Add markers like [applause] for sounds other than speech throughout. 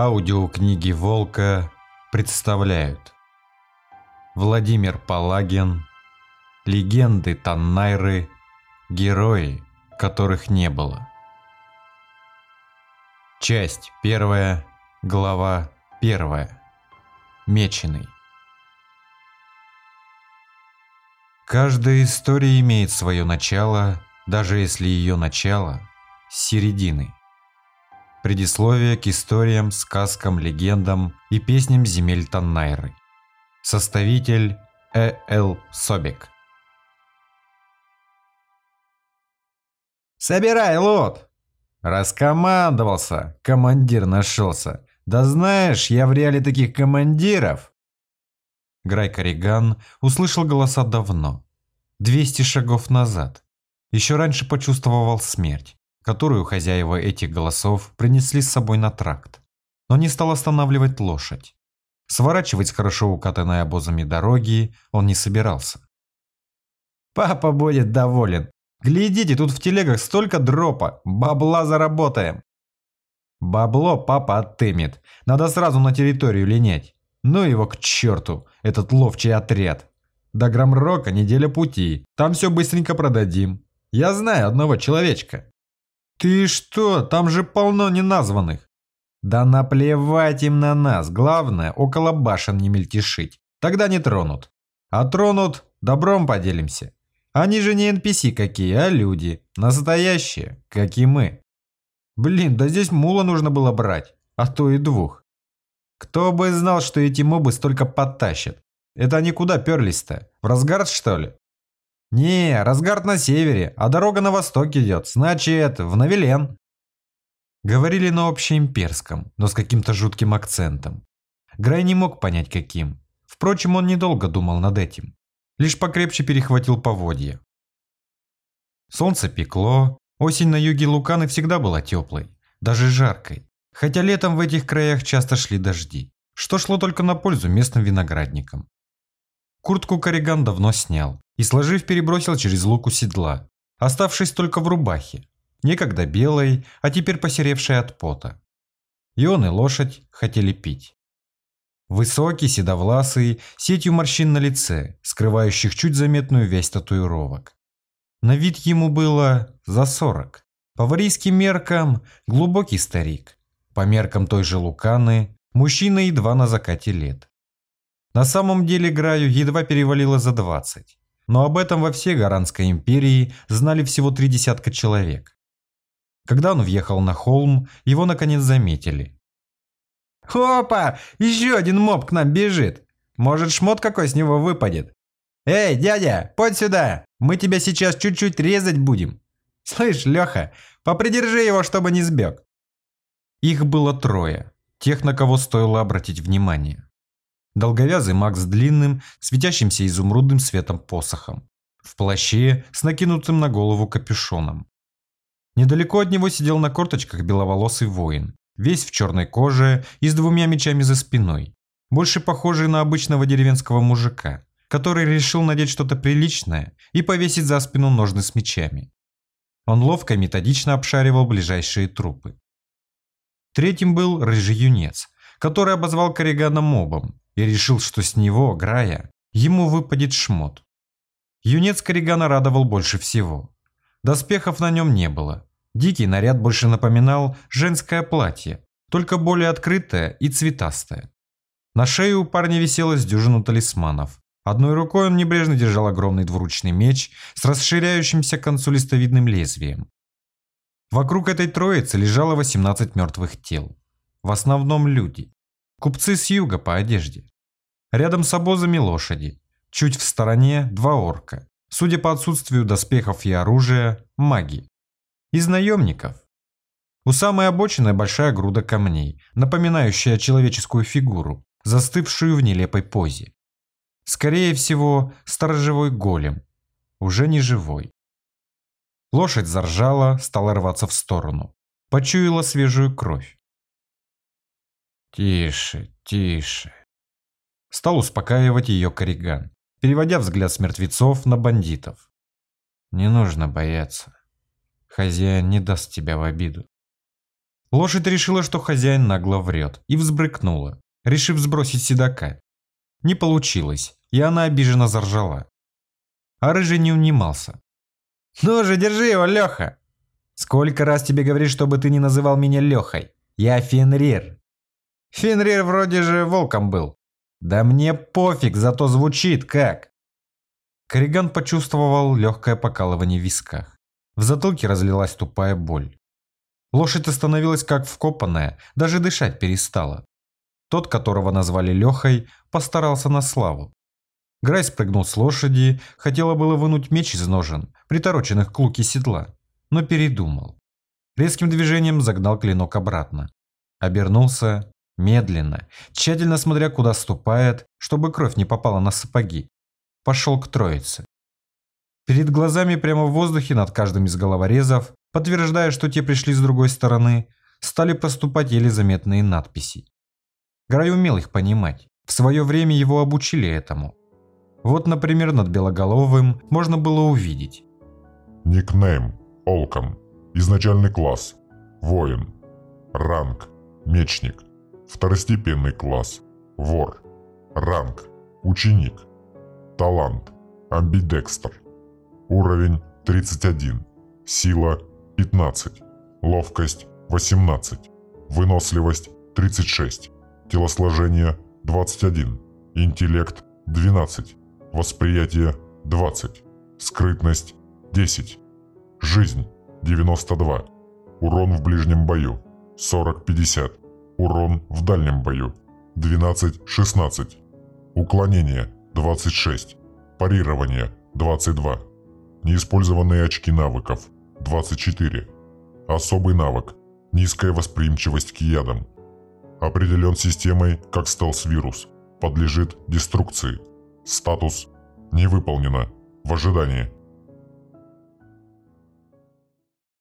Аудиокниги «Волка» представляют Владимир Палагин Легенды Таннайры Герои, которых не было. Часть первая, глава первая. Меченый. Каждая история имеет свое начало, даже если ее начало – с середины – Предисловие к историям, сказкам, легендам и песням земель Таннайры. Составитель Э. Л. Собик. «Собирай лот!» Раскомандовался, командир нашелся. Да знаешь, я в реале таких командиров. Грай Кориган услышал голоса давно, 200 шагов назад. Еще раньше почувствовал смерть которую хозяева этих голосов принесли с собой на тракт, но не стал останавливать лошадь. Сворачивать с хорошо укатанной обозами дороги он не собирался. «Папа будет доволен. Глядите, тут в телегах столько дропа, бабла заработаем». «Бабло папа оттымет, надо сразу на территорию линять. Ну его к черту, этот ловчий отряд. До Грамрока неделя пути, там все быстренько продадим. Я знаю одного человечка». «Ты что? Там же полно неназванных!» «Да наплевать им на нас, главное, около башен не мельтешить. Тогда не тронут. А тронут, добром поделимся. Они же не NPC какие, а люди. Настоящие, как и мы. Блин, да здесь мула нужно было брать, а то и двух. Кто бы знал, что эти мобы столько подтащат. Это они куда перлись-то? В Разгард, что ли? «Не, Разгард на севере, а дорога на восток идет. Значит, в Навилен». Говорили на общеимперском, но с каким-то жутким акцентом. Грай не мог понять каким. Впрочем, он недолго думал над этим. Лишь покрепче перехватил поводья. Солнце пекло, осень на юге Луканы всегда была теплой, даже жаркой. Хотя летом в этих краях часто шли дожди, что шло только на пользу местным виноградникам. Куртку Кориган давно снял и, сложив, перебросил через луку седла, оставшись только в рубахе, некогда белой, а теперь посеревшей от пота. И он, и лошадь хотели пить. Высокий, седовласый, сетью морщин на лице, скрывающих чуть заметную вязь татуировок. На вид ему было за сорок. По варийским меркам глубокий старик. По меркам той же Луканы мужчина едва на закате лет. На самом деле Граю едва перевалило за 20, но об этом во всей Гаранской империи знали всего три десятка человек. Когда он въехал на холм, его наконец заметили. «Опа! Еще один моб к нам бежит! Может, шмот какой с него выпадет? Эй, дядя, подь сюда! Мы тебя сейчас чуть-чуть резать будем! Слышь, Леха, попридержи его, чтобы не сбег!» Их было трое, тех, на кого стоило обратить внимание. Долговязый маг с длинным, светящимся изумрудным светом посохом. В плаще с накинутым на голову капюшоном. Недалеко от него сидел на корточках беловолосый воин, весь в черной коже и с двумя мечами за спиной, больше похожий на обычного деревенского мужика, который решил надеть что-то приличное и повесить за спину ножны с мечами. Он ловко и методично обшаривал ближайшие трупы. Третьим был рыжий юнец, который обозвал Корригана мобом и решил, что с него, Грая, ему выпадет шмот. Юнец Корригана радовал больше всего. Доспехов на нем не было. Дикий наряд больше напоминал женское платье, только более открытое и цветастое. На шее у парня висело с дюжину талисманов. Одной рукой он небрежно держал огромный двуручный меч с расширяющимся к концу листовидным лезвием. Вокруг этой троицы лежало 18 мертвых тел. В основном люди. Купцы с юга по одежде. Рядом с обозами лошади. Чуть в стороне два орка. Судя по отсутствию доспехов и оружия, маги. Из наемников. У самой обочины большая груда камней, напоминающая человеческую фигуру, застывшую в нелепой позе. Скорее всего, сторожевой голем. Уже не живой. Лошадь заржала, стала рваться в сторону. Почуяла свежую кровь. «Тише, тише!» Стал успокаивать ее Кориган, переводя взгляд с мертвецов на бандитов. «Не нужно бояться. Хозяин не даст тебя в обиду». Лошадь решила, что хозяин нагло врет, и взбрыкнула, решив сбросить седока. Не получилось, и она обиженно заржала. А рыжий не унимался. «Ну же, держи его, Леха!» «Сколько раз тебе говорить, чтобы ты не называл меня Лехой? Я Фенрир!» «Фенрир вроде же волком был!» «Да мне пофиг, зато звучит как!» Корриган почувствовал легкое покалывание в висках. В затылке разлилась тупая боль. Лошадь остановилась как вкопанная, даже дышать перестала. Тот, которого назвали Лехой, постарался на славу. Грай спрыгнул с лошади, хотела было вынуть меч из ножен, притороченных к луке седла, но передумал. Резким движением загнал клинок обратно. Обернулся, медленно, тщательно смотря, куда ступает, чтобы кровь не попала на сапоги. Пошел к троице. Перед глазами прямо в воздухе над каждым из головорезов, подтверждая, что те пришли с другой стороны, стали проступать еле заметные надписи. Грай умел их понимать. В свое время его обучили этому. Вот, например, над Белоголовым можно было увидеть. Никнейм. Олком. Изначальный класс. Воин. Ранг. Мечник. Второстепенный класс. Вор. Ранг. Ученик. Талант. Амбидекстер. Уровень 31. Сила 15. Ловкость 18. Выносливость 36. Телосложение 21. Интеллект 12. Восприятие 20. Скрытность 10. Жизнь 92. Урон в ближнем бою 40-50. Урон в дальнем бою 12-16. Уклонение 26. Парирование 22. Неиспользованные очки навыков 24. Особый навык. Низкая восприимчивость к ядам определен системой как стелс-вирус, подлежит деструкции. Статус «Не выполнено». В ожидании.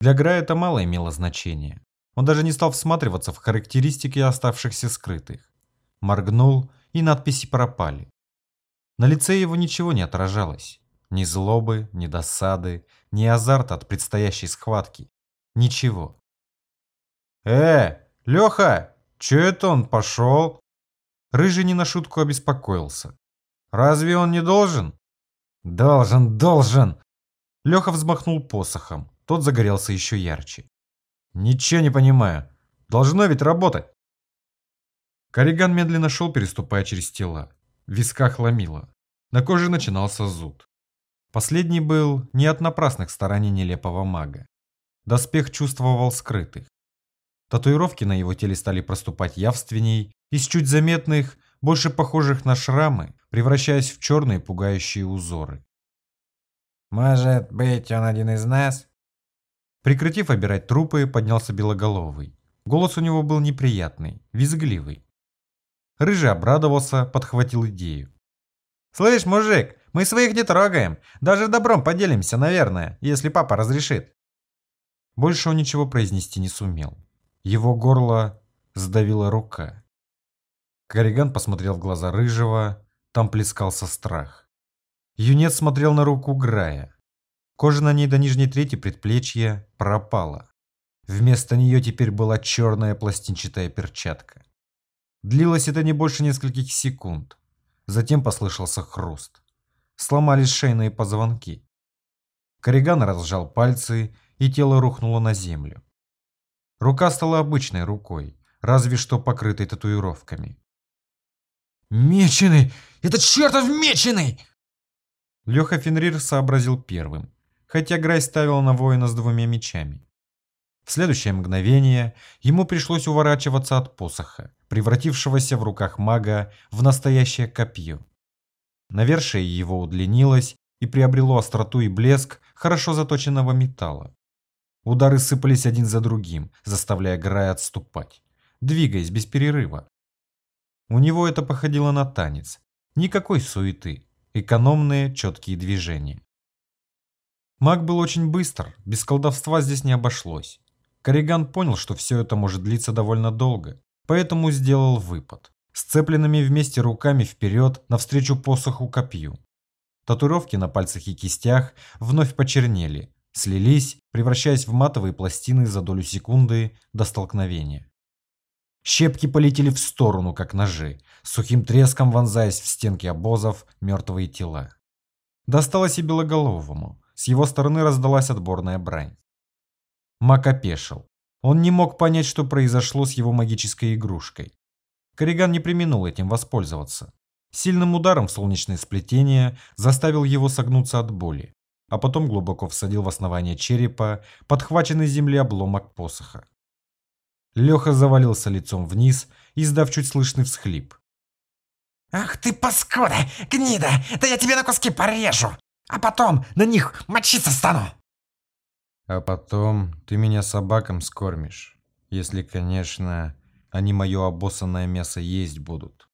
Для Грая это мало имело значения. Он даже не стал всматриваться в характеристики оставшихся скрытых. Моргнул, и надписи пропали. На лице его ничего не отражалось. Ни злобы, ни досады, ни азарта от предстоящей схватки. Ничего. «Э, Леха, Че это он пошел? Рыжий не на шутку обеспокоился. Разве он не должен? Должен, должен. Леха взмахнул посохом. Тот загорелся еще ярче. Ничего не понимаю. Должно ведь работать. Кориган медленно шел, переступая через тела. В висках ломило. На коже начинался зуд. Последний был не от напрасных стараний нелепого мага. Доспех чувствовал скрытых. Татуировки на его теле стали проступать явственней, из чуть заметных, больше похожих на шрамы, превращаясь в черные пугающие узоры. «Может быть, он один из нас?» Прекратив обирать трупы, поднялся Белоголовый. Голос у него был неприятный, визгливый. Рыжий обрадовался, подхватил идею. «Слышь, мужик, мы своих не трогаем. Даже добром поделимся, наверное, если папа разрешит». Больше он ничего произнести не сумел. Его горло сдавила рука. Кориган посмотрел в глаза Рыжего, там плескался страх. Юнец смотрел на руку Грая. Кожа на ней до нижней трети предплечья пропала. Вместо нее теперь была черная пластинчатая перчатка. Длилось это не больше нескольких секунд. Затем послышался хруст. Сломались шейные позвонки. Кориган разжал пальцы, и тело рухнуло на землю. Рука стала обычной рукой, разве что покрытой татуировками. «Меченый! Это чертов меченый!» Леха Фенрир сообразил первым, хотя Грай ставил на воина с двумя мечами. В следующее мгновение ему пришлось уворачиваться от посоха, превратившегося в руках мага в настоящее копье. Навершие его удлинилось и приобрело остроту и блеск хорошо заточенного металла. Удары сыпались один за другим, заставляя Грая отступать, двигаясь без перерыва. У него это походило на танец. Никакой суеты, экономные четкие движения. Маг был очень быстр, без колдовства здесь не обошлось. Кориган понял, что все это может длиться довольно долго, поэтому сделал выпад, сцепленными вместе руками вперед навстречу посоху копью. Татуировки на пальцах и кистях вновь почернели, слились, превращаясь в матовые пластины за долю секунды до столкновения. Щепки полетели в сторону, как ножи, сухим треском вонзаясь в стенки обозов мертвые тела. Досталось и Белоголовому. С его стороны раздалась отборная брань. Мак опешил. Он не мог понять, что произошло с его магической игрушкой. Кориган не применул этим воспользоваться. Сильным ударом в солнечное сплетение заставил его согнуться от боли, а потом глубоко всадил в основание черепа подхваченный земли обломок посоха. Леха завалился лицом вниз, издав чуть слышный всхлип. «Ах ты паскуда, гнида! Да я тебе на куски порежу! А потом на них мочиться стану!» «А потом ты меня собакам скормишь, если, конечно, они мое обоссанное мясо есть будут».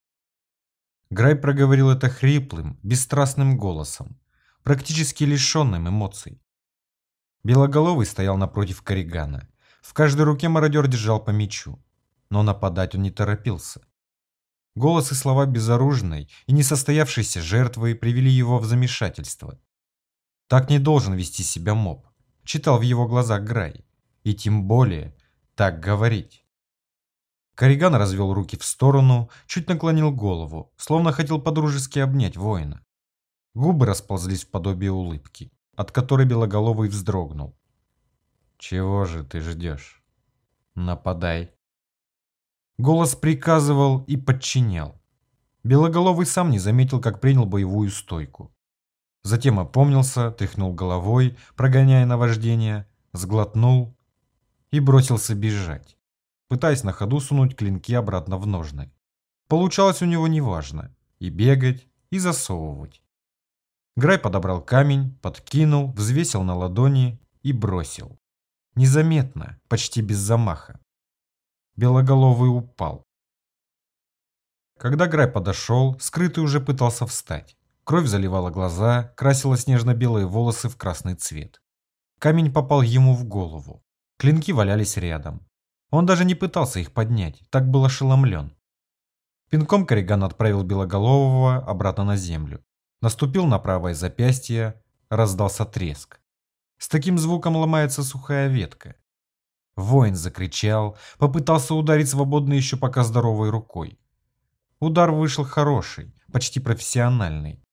Грай проговорил это хриплым, бесстрастным голосом, практически лишенным эмоций. Белоголовый стоял напротив Коригана, в каждой руке мародер держал по мечу, но нападать он не торопился. Голос и слова безоружной и несостоявшейся жертвы привели его в замешательство. Так не должен вести себя моб, читал в его глазах Грай, и тем более так говорить. Кориган развел руки в сторону, чуть наклонил голову, словно хотел подружески обнять воина. Губы расползлись в подобие улыбки, от которой Белоголовый вздрогнул. Чего же ты ждешь? Нападай. Голос приказывал и подчинял. Белоголовый сам не заметил, как принял боевую стойку. Затем опомнился, тряхнул головой, прогоняя наваждение, сглотнул и бросился бежать, пытаясь на ходу сунуть клинки обратно в ножны. Получалось у него неважно – и бегать, и засовывать. Грай подобрал камень, подкинул, взвесил на ладони и бросил. Незаметно, почти без замаха. Белоголовый упал. Когда Грай подошел, скрытый уже пытался встать. Кровь заливала глаза, красила снежно-белые волосы в красный цвет. Камень попал ему в голову. Клинки валялись рядом. Он даже не пытался их поднять, так был ошеломлен. Пинком Корриган отправил Белоголового обратно на землю. Наступил на правое запястье, раздался треск. С таким звуком ломается сухая ветка. Воин закричал, попытался ударить свободной еще пока здоровой рукой. Удар вышел хороший, почти профессиональный.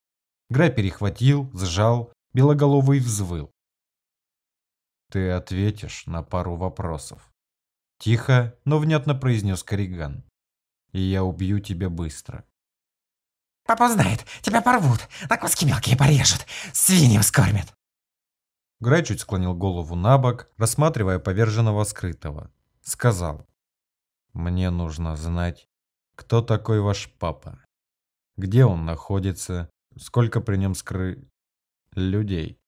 Грай перехватил, сжал, белоголовый взвыл. «Ты ответишь на пару вопросов». Тихо, но внятно произнес Кориган. «И я убью тебя быстро». «Папа знает, тебя порвут, на куски мелкие порежут, свиньям скормят». Грай чуть склонил голову на бок, рассматривая поверженного скрытого. Сказал. «Мне нужно знать, кто такой ваш папа? Где он находится? Сколько при нем скры... людей?»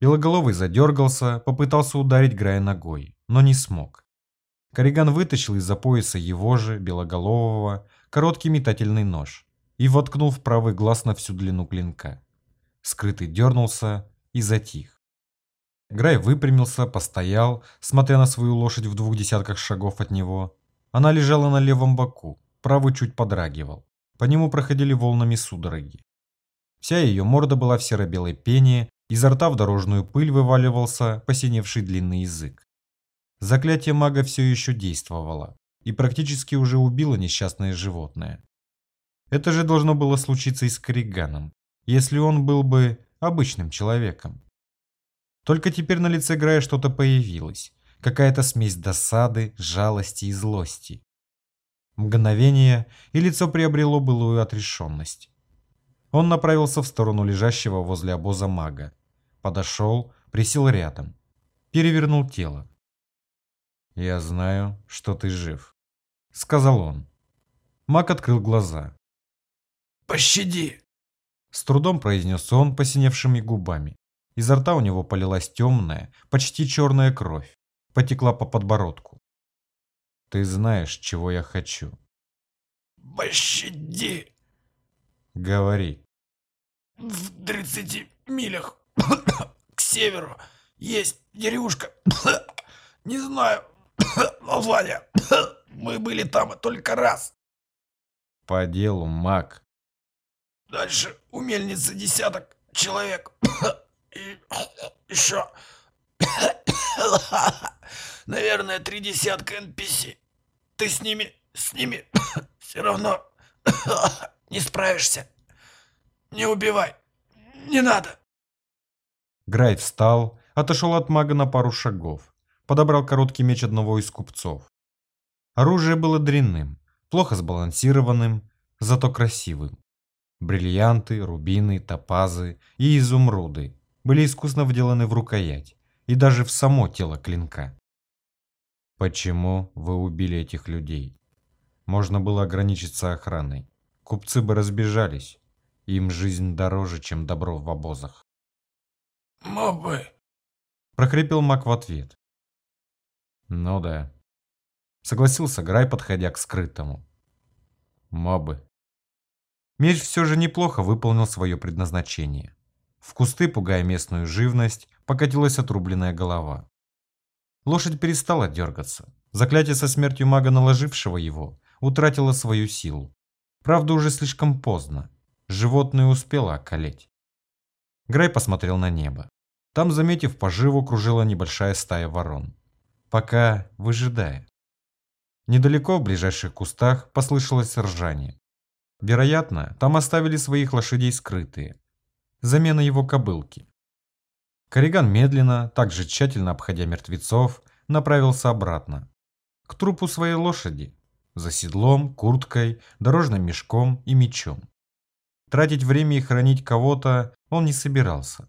Белоголовый задергался, попытался ударить Грая ногой, но не смог. Кориган вытащил из-за пояса его же, белоголового, короткий метательный нож и воткнул в правый глаз на всю длину клинка. Скрытый дернулся и затих. Грай выпрямился, постоял, смотря на свою лошадь в двух десятках шагов от него. Она лежала на левом боку, правый чуть подрагивал. По нему проходили волнами судороги. Вся ее морда была в серо-белой пене, изо рта в дорожную пыль вываливался посиневший длинный язык. Заклятие мага все еще действовало и практически уже убило несчастное животное. Это же должно было случиться и с Корриганом, если он был бы обычным человеком. Только теперь на лице Грая что-то появилось. Какая-то смесь досады, жалости и злости. Мгновение, и лицо приобрело былую отрешенность. Он направился в сторону лежащего возле обоза мага. Подошел, присел рядом. Перевернул тело. «Я знаю, что ты жив», — сказал он. Маг открыл глаза. «Пощади!» С трудом произнес он посиневшими губами. Изо рта у него полилась темная, почти черная кровь. Потекла по подбородку. Ты знаешь, чего я хочу. Пощади. Говори. В тридцати милях к северу есть деревушка. Не знаю название. Мы были там только раз. По делу, маг. Дальше у мельницы десяток человек. И еще [coughs] Наверное, три десятка NPC. Ты с ними, с ними [coughs] все равно [coughs] не справишься. Не убивай. Не надо. Грайт встал, отошел от мага на пару шагов, подобрал короткий меч одного из купцов. Оружие было дрянным, плохо сбалансированным, зато красивым. Бриллианты, рубины, топазы и изумруды были искусно вделаны в рукоять и даже в само тело клинка. Почему вы убили этих людей? Можно было ограничиться охраной. Купцы бы разбежались. Им жизнь дороже, чем добро в обозах. Мобы. Прохрипел маг в ответ. Ну да. Согласился Грай, подходя к скрытому. Мобы. Меч все же неплохо выполнил свое предназначение. В кусты, пугая местную живность, покатилась отрубленная голова. Лошадь перестала дергаться. Заклятие со смертью мага, наложившего его, утратило свою силу. Правда, уже слишком поздно. Животное успело околеть. Грай посмотрел на небо. Там, заметив поживу, кружила небольшая стая ворон. Пока выжидая. Недалеко, в ближайших кустах, послышалось ржание. Вероятно, там оставили своих лошадей скрытые. Замена его кобылки. Кориган медленно, также тщательно обходя мертвецов, направился обратно. К трупу своей лошади. За седлом, курткой, дорожным мешком и мечом. Тратить время и хранить кого-то он не собирался.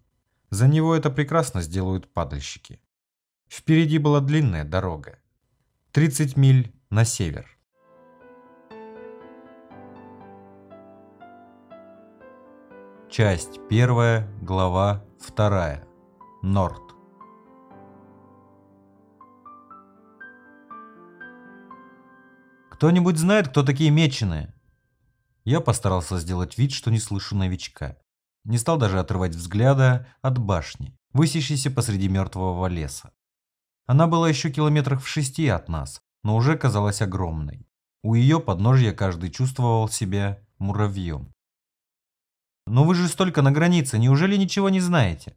За него это прекрасно сделают падальщики. Впереди была длинная дорога. 30 миль на север. Часть первая, глава вторая. Норд. Кто-нибудь знает, кто такие меченые? Я постарался сделать вид, что не слышу новичка. Не стал даже отрывать взгляда от башни, высящейся посреди мертвого леса. Она была еще километрах в шести от нас, но уже казалась огромной. У ее подножья каждый чувствовал себя муравьем. «Но вы же столько на границе, неужели ничего не знаете?»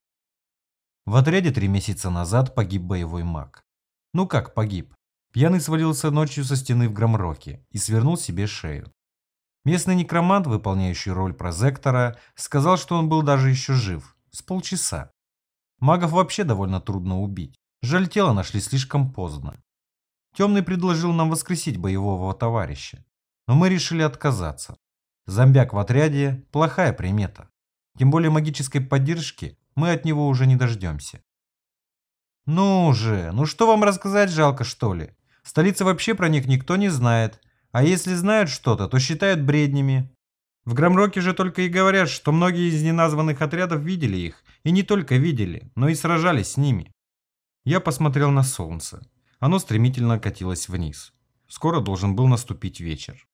В отряде три месяца назад погиб боевой маг. Ну как погиб? Пьяный свалился ночью со стены в Громроке и свернул себе шею. Местный некромант, выполняющий роль прозектора, сказал, что он был даже еще жив, с полчаса. Магов вообще довольно трудно убить. Жаль, тело нашли слишком поздно. Темный предложил нам воскресить боевого товарища, но мы решили отказаться. Зомбяк в отряде – плохая примета. Тем более магической поддержки мы от него уже не дождемся. Ну же, ну что вам рассказать жалко что ли? В столице вообще про них никто не знает, а если знают что-то, то считают бреднями. В Громроке же только и говорят, что многие из неназванных отрядов видели их, и не только видели, но и сражались с ними. Я посмотрел на солнце. Оно стремительно катилось вниз. Скоро должен был наступить вечер.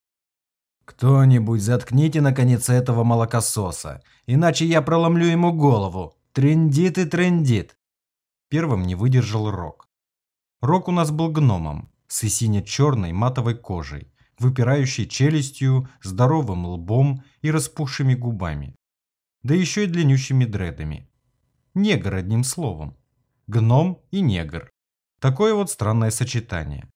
«Кто-нибудь заткните наконец этого молокососа, иначе я проломлю ему голову. Трендит и трендит!» Первым не выдержал Рок. Рок у нас был гномом, с сине-черной матовой кожей, выпирающей челюстью, здоровым лбом и распухшими губами. Да еще и длиннющими дредами. Негр одним словом. Гном и негр. Такое вот странное сочетание.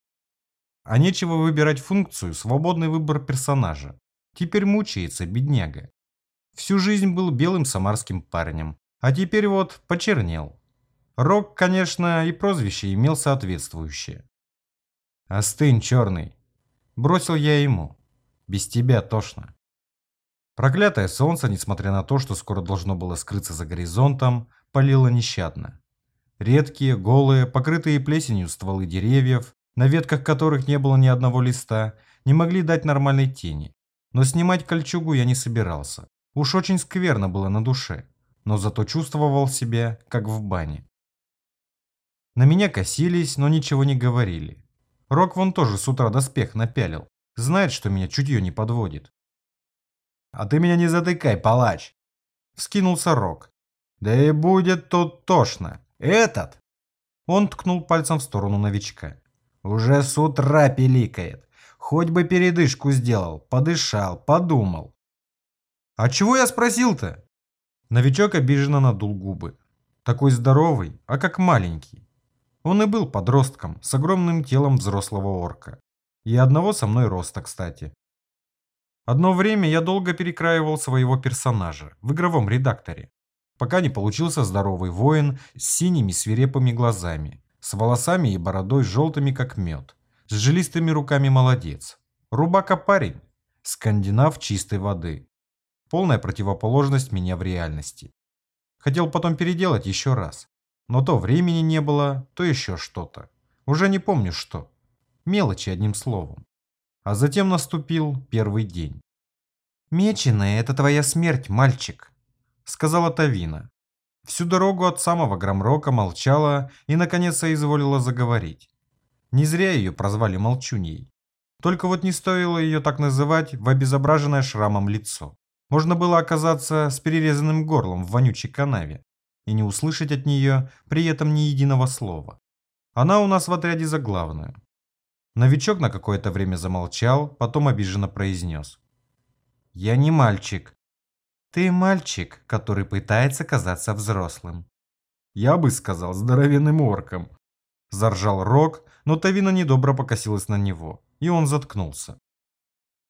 А нечего выбирать функцию «свободный выбор персонажа». Теперь мучается бедняга. Всю жизнь был белым самарским парнем, а теперь вот почернел. Рок, конечно, и прозвище имел соответствующее. «Остынь, черный, Бросил я ему. Без тебя тошно. Проклятое солнце, несмотря на то, что скоро должно было скрыться за горизонтом, палило нещадно. Редкие, голые, покрытые плесенью стволы деревьев, на ветках которых не было ни одного листа, не могли дать нормальной тени. Но снимать кольчугу я не собирался. Уж очень скверно было на душе, но зато чувствовал себя, как в бане. На меня косились, но ничего не говорили. Рок вон тоже с утра доспех напялил. Знает, что меня чутье не подводит. «А ты меня не затыкай, палач!» Вскинулся Рок. «Да и будет тут тошно. Этот!» Он ткнул пальцем в сторону новичка. «Уже с утра пиликает. Хоть бы передышку сделал, подышал, подумал». «А чего я спросил-то?» Новичок обиженно надул губы. Такой здоровый, а как маленький. Он и был подростком, с огромным телом взрослого орка. И одного со мной роста, кстати. Одно время я долго перекраивал своего персонажа в игровом редакторе, пока не получился здоровый воин с синими свирепыми глазами, с волосами и бородой желтыми как мед, с жилистыми руками молодец. Рубака парень, скандинав чистой воды. Полная противоположность меня в реальности. Хотел потом переделать еще раз, но то времени не было, то еще что-то. Уже не помню что. Мелочи одним словом. А затем наступил первый день. «Меченая – это твоя смерть, мальчик», – сказала Тавина. Всю дорогу от самого Громрока молчала и, наконец, соизволила заговорить. Не зря ее прозвали Молчуньей. Только вот не стоило ее так называть в обезображенное шрамом лицо. Можно было оказаться с перерезанным горлом в вонючей канаве и не услышать от нее при этом ни единого слова. Она у нас в отряде за главную. Новичок на какое-то время замолчал, потом обиженно произнес. «Я не мальчик. Ты мальчик, который пытается казаться взрослым». «Я бы сказал, здоровенным орком». Заржал Рок, но Тавина недобро покосилась на него, и он заткнулся.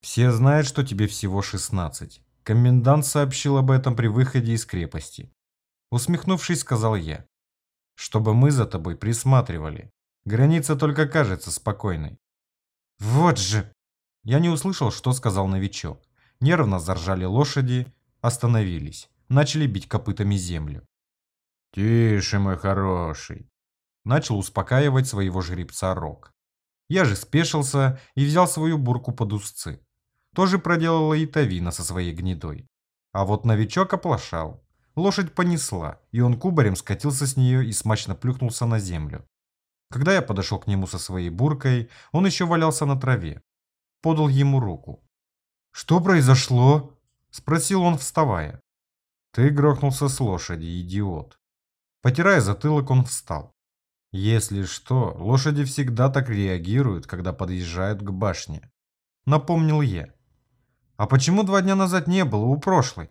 «Все знают, что тебе всего 16. Комендант сообщил об этом при выходе из крепости. Усмехнувшись, сказал я. Чтобы мы за тобой присматривали. Граница только кажется спокойной. Вот же! Я не услышал, что сказал новичок. Нервно заржали лошади, остановились. Начали бить копытами землю. «Тише, мой хороший!» Начал успокаивать своего жеребца Рок. Я же спешился и взял свою бурку под узцы. Тоже проделала и Тавина со своей гнедой. А вот новичок оплошал. Лошадь понесла, и он кубарем скатился с нее и смачно плюхнулся на землю. Когда я подошел к нему со своей буркой, он еще валялся на траве. Подал ему руку. «Что произошло?» – спросил он, вставая. «Ты грохнулся с лошади, идиот». Потирая затылок, он встал. Если что, лошади всегда так реагируют, когда подъезжают к башне. Напомнил я. А почему два дня назад не было у прошлой?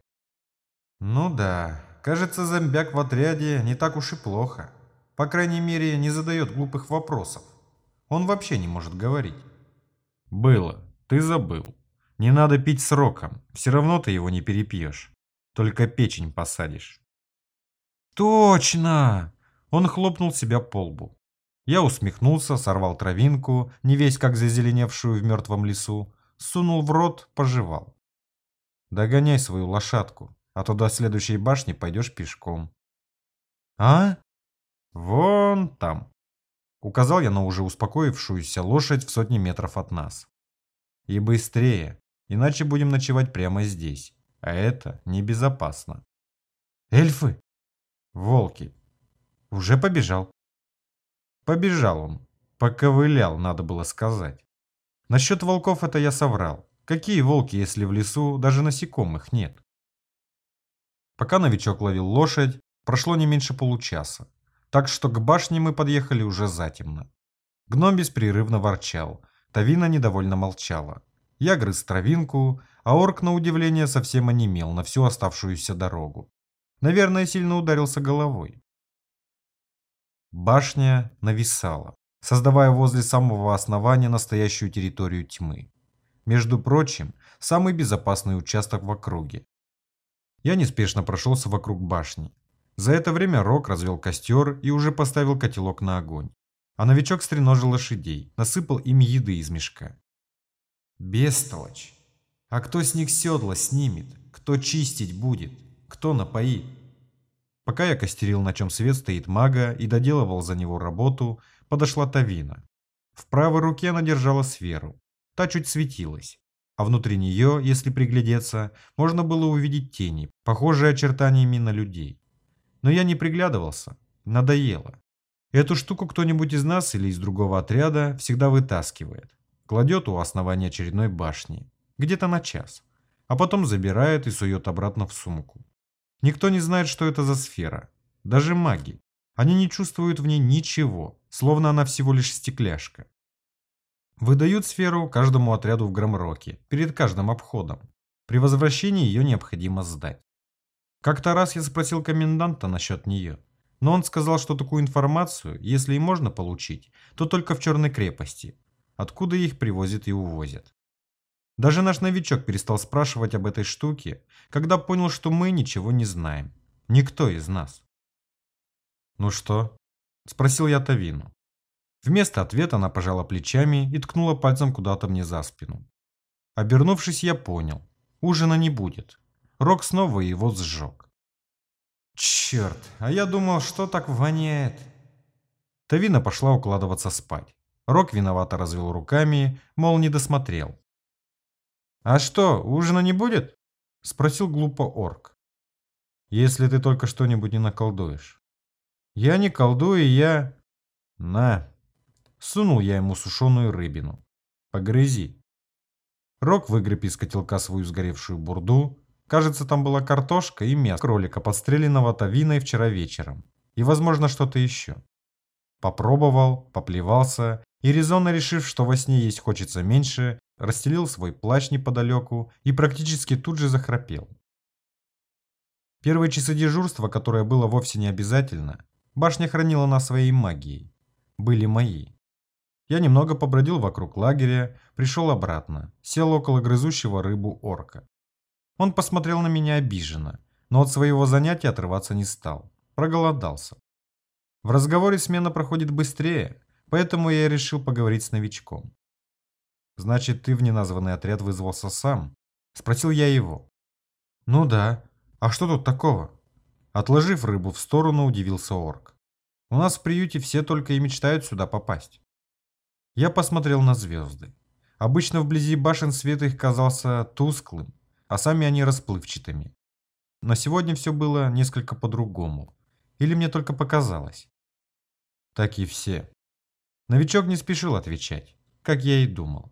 Ну да, кажется, зомбяк в отряде не так уж и плохо. По крайней мере, не задает глупых вопросов. Он вообще не может говорить. Было, ты забыл. Не надо пить сроком, все равно ты его не перепьешь. Только печень посадишь. Точно! Он хлопнул себя по лбу. Я усмехнулся, сорвал травинку, не весь как зазеленевшую в мертвом лесу, сунул в рот, пожевал. Догоняй свою лошадку, а то до следующей башни пойдешь пешком. А? Вон там. Указал я на уже успокоившуюся лошадь в сотни метров от нас. И быстрее, иначе будем ночевать прямо здесь, а это небезопасно. Эльфы? Волки. Уже побежал. Побежал он. Поковылял, надо было сказать. Насчет волков это я соврал. Какие волки, если в лесу даже насекомых нет? Пока новичок ловил лошадь, прошло не меньше получаса, так что к башне мы подъехали уже затемно. Гном беспрерывно ворчал, Тавина недовольно молчала. Я грыз травинку, а орк, на удивление, совсем онемел на всю оставшуюся дорогу. Наверное, сильно ударился головой. Башня нависала, создавая возле самого основания настоящую территорию тьмы. Между прочим, самый безопасный участок в округе, я неспешно прошелся вокруг башни. За это время Рок развел костер и уже поставил котелок на огонь. А новичок стреножил лошадей, насыпал им еды из мешка. Бестолочь. А кто с них седла снимет? Кто чистить будет? Кто напоит? Пока я костерил, на чем свет стоит мага, и доделывал за него работу, подошла Тавина. В правой руке она держала сферу. Та чуть светилась а внутри нее, если приглядеться, можно было увидеть тени, похожие очертаниями на людей. Но я не приглядывался, надоело. Эту штуку кто-нибудь из нас или из другого отряда всегда вытаскивает, кладет у основания очередной башни, где-то на час, а потом забирает и сует обратно в сумку. Никто не знает, что это за сфера, даже маги. Они не чувствуют в ней ничего, словно она всего лишь стекляшка. Выдают сферу каждому отряду в Громроке, перед каждым обходом. При возвращении ее необходимо сдать. Как-то раз я спросил коменданта насчет нее. Но он сказал, что такую информацию, если и можно получить, то только в Черной крепости, откуда их привозят и увозят. Даже наш новичок перестал спрашивать об этой штуке, когда понял, что мы ничего не знаем. Никто из нас. «Ну что?» – спросил я Тавину. Вместо ответа она пожала плечами и ткнула пальцем куда-то мне за спину. Обернувшись, я понял. Ужина не будет. Рок снова его сжег. Черт, а я думал, что так воняет. Тавина пошла укладываться спать. Рок виновато развел руками, мол, не досмотрел. «А что, ужина не будет?» – спросил глупо орк. «Если ты только что-нибудь не наколдуешь». «Я не колдую, я...» «На!» Сунул я ему сушеную рыбину. «Погрызи». Рок выгреб из котелка свою сгоревшую бурду. Кажется, там была картошка и мясо кролика, подстреленного тавиной вчера вечером. И, возможно, что-то еще. Попробовал, поплевался и, резонно решив, что во сне есть хочется меньше, расстелил свой плащ неподалеку и практически тут же захрапел. Первые часы дежурства, которое было вовсе не обязательно, башня хранила нас своей магией. Были мои. Я немного побродил вокруг лагеря, пришел обратно, сел около грызущего рыбу орка. Он посмотрел на меня обиженно, но от своего занятия отрываться не стал. Проголодался. В разговоре смена проходит быстрее, поэтому я решил поговорить с новичком. «Значит, ты в неназванный отряд вызвался сам?» – спросил я его. «Ну да. А что тут такого?» Отложив рыбу в сторону, удивился орк. «У нас в приюте все только и мечтают сюда попасть». Я посмотрел на звезды. Обычно вблизи башен свет их казался тусклым, а сами они расплывчатыми. Но сегодня все было несколько по-другому. Или мне только показалось? Так и все. Новичок не спешил отвечать, как я и думал.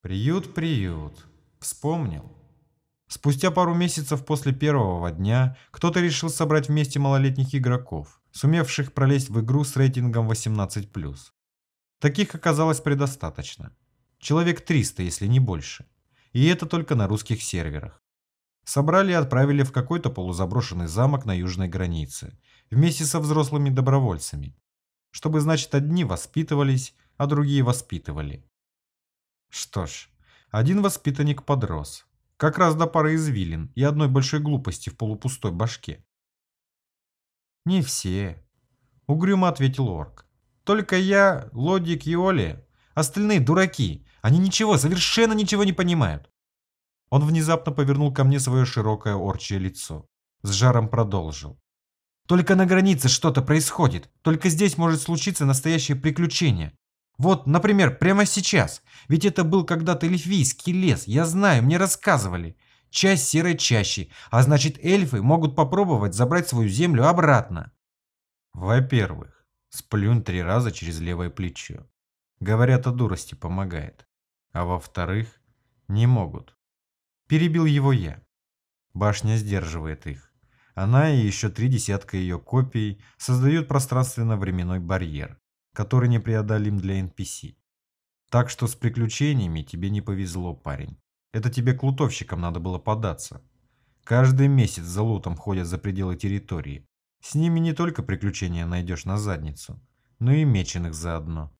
Приют, приют. Вспомнил. Спустя пару месяцев после первого дня кто-то решил собрать вместе малолетних игроков, сумевших пролезть в игру с рейтингом 18+. Таких оказалось предостаточно. Человек 300, если не больше. И это только на русских серверах. Собрали и отправили в какой-то полузаброшенный замок на южной границе, вместе со взрослыми добровольцами. Чтобы, значит, одни воспитывались, а другие воспитывали. Что ж, один воспитанник подрос. Как раз до пары извилин и одной большой глупости в полупустой башке. «Не все», — угрюмо ответил орк. Только я, Лодик и Оли. Остальные дураки. Они ничего, совершенно ничего не понимают. Он внезапно повернул ко мне свое широкое орчье лицо. С жаром продолжил. Только на границе что-то происходит. Только здесь может случиться настоящее приключение. Вот, например, прямо сейчас. Ведь это был когда-то эльфийский лес. Я знаю, мне рассказывали. Часть серой чащи. А значит, эльфы могут попробовать забрать свою землю обратно. Во-первых, Сплюнь три раза через левое плечо. Говорят, о дурости помогает. А во-вторых, не могут. Перебил его я. Башня сдерживает их. Она и еще три десятка ее копий создают пространственно-временной барьер, который непреодолим для NPC. Так что с приключениями тебе не повезло, парень. Это тебе к лутовщикам надо было податься. Каждый месяц за лутом ходят за пределы территории, с ними не только приключения найдешь на задницу, но и меченых заодно.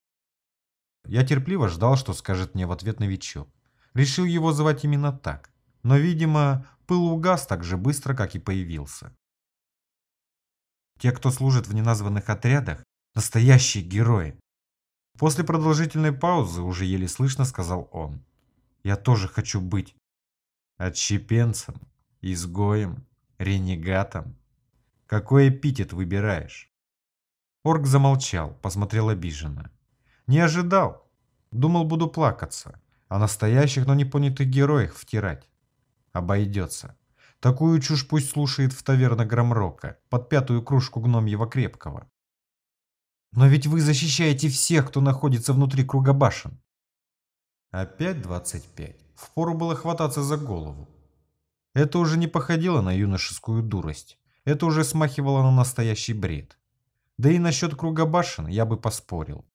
Я терпеливо ждал, что скажет мне в ответ новичок. Решил его звать именно так, но, видимо, пыл угас так же быстро, как и появился. Те, кто служит в неназванных отрядах, настоящие герои. После продолжительной паузы, уже еле слышно, сказал он. Я тоже хочу быть отщепенцем, изгоем, ренегатом. Какой эпитет выбираешь? Орк замолчал, посмотрел обиженно. Не ожидал. Думал, буду плакаться. А настоящих, но не понятых героях втирать. Обойдется. Такую чушь пусть слушает в таверна Громрока, под пятую кружку гномьего крепкого. Но ведь вы защищаете всех, кто находится внутри круга башен. Опять двадцать пять. Впору было хвататься за голову. Это уже не походило на юношескую дурость. Это уже смахивало на настоящий бред. Да и насчет круга башен я бы поспорил.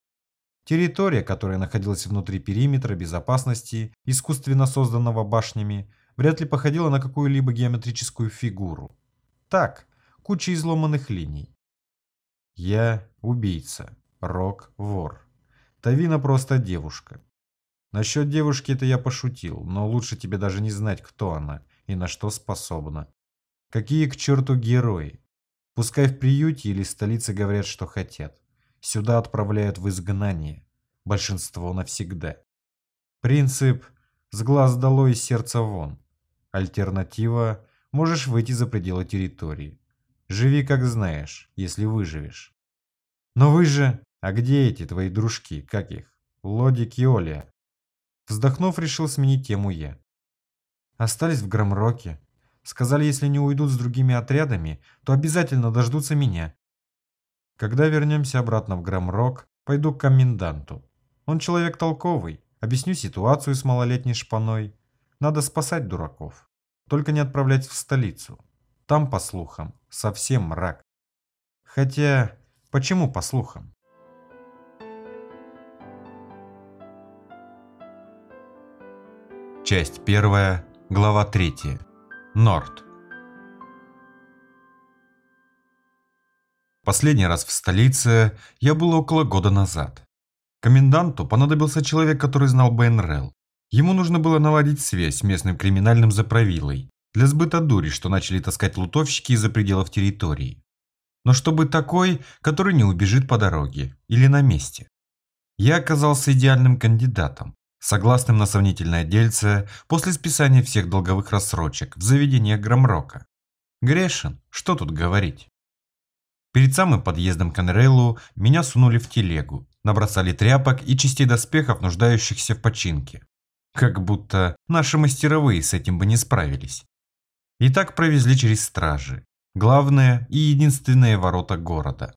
Территория, которая находилась внутри периметра безопасности, искусственно созданного башнями, вряд ли походила на какую-либо геометрическую фигуру. Так, куча изломанных линий. Я убийца, Рок вор. Тавина просто девушка. Насчет девушки это я пошутил, но лучше тебе даже не знать, кто она и на что способна. Какие к черту герои? Пускай в приюте или столице говорят, что хотят. Сюда отправляют в изгнание. Большинство навсегда. Принцип «с глаз долой из сердца вон». Альтернатива «можешь выйти за пределы территории». Живи как знаешь, если выживешь. Но вы же... А где эти твои дружки, как их? Лодик и Оля. Вздохнув, решил сменить тему я. Остались в Громроке. Сказали, если не уйдут с другими отрядами, то обязательно дождутся меня. Когда вернемся обратно в Громрок, пойду к коменданту. Он человек толковый. Объясню ситуацию с малолетней шпаной. Надо спасать дураков. Только не отправлять в столицу. Там, по слухам, совсем мрак. Хотя, почему по слухам? Часть первая, глава третья. Норд. Последний раз в столице я был около года назад. Коменданту понадобился человек, который знал БНРЛ. Ему нужно было наладить связь с местным криминальным заправилой для сбыта дури, что начали таскать лутовщики из-за пределов территории. Но чтобы такой, который не убежит по дороге или на месте. Я оказался идеальным кандидатом, согласным на сомнительное дельце после списания всех долговых рассрочек в заведениях Громрока. Грешен, что тут говорить. Перед самым подъездом к Анреллу меня сунули в телегу, набросали тряпок и частей доспехов, нуждающихся в починке. Как будто наши мастеровые с этим бы не справились. И так провезли через стражи, главное и единственные ворота города.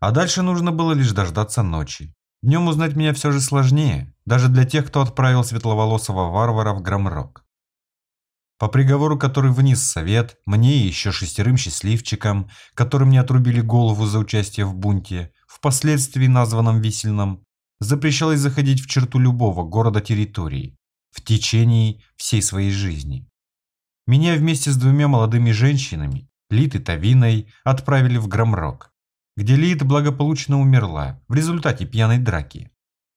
А дальше нужно было лишь дождаться ночи, Днем узнать меня все же сложнее, даже для тех, кто отправил светловолосого варвара в Громрок. По приговору, который вниз совет, мне и еще шестерым счастливчикам, которым не отрубили голову за участие в бунте, впоследствии названном висельном, запрещалось заходить в черту любого города-территории в течение всей своей жизни. Меня вместе с двумя молодыми женщинами, Лит и Тавиной, отправили в Громрок, где Лид благополучно умерла в результате пьяной драки.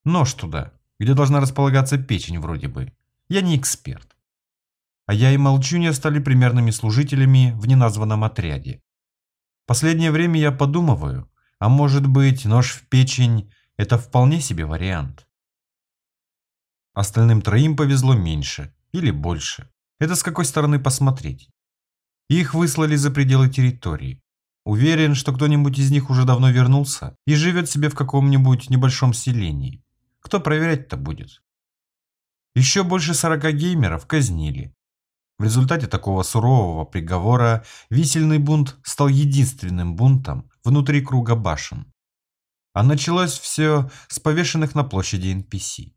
Нож туда, где должна располагаться печень вроде бы. Я не эксперт. А я и Молчунья стали примерными служителями в неназванном отряде. Последнее время я подумываю, а может быть нож в печень – это вполне себе вариант. Остальным троим повезло меньше или больше. Это с какой стороны посмотреть. Их выслали за пределы территории, Уверен, что кто-нибудь из них уже давно вернулся и живет себе в каком-нибудь небольшом селении. Кто проверять-то будет? Еще больше 40 геймеров казнили. В результате такого сурового приговора висельный бунт стал единственным бунтом внутри круга башен. А началось все с повешенных на площади NPC.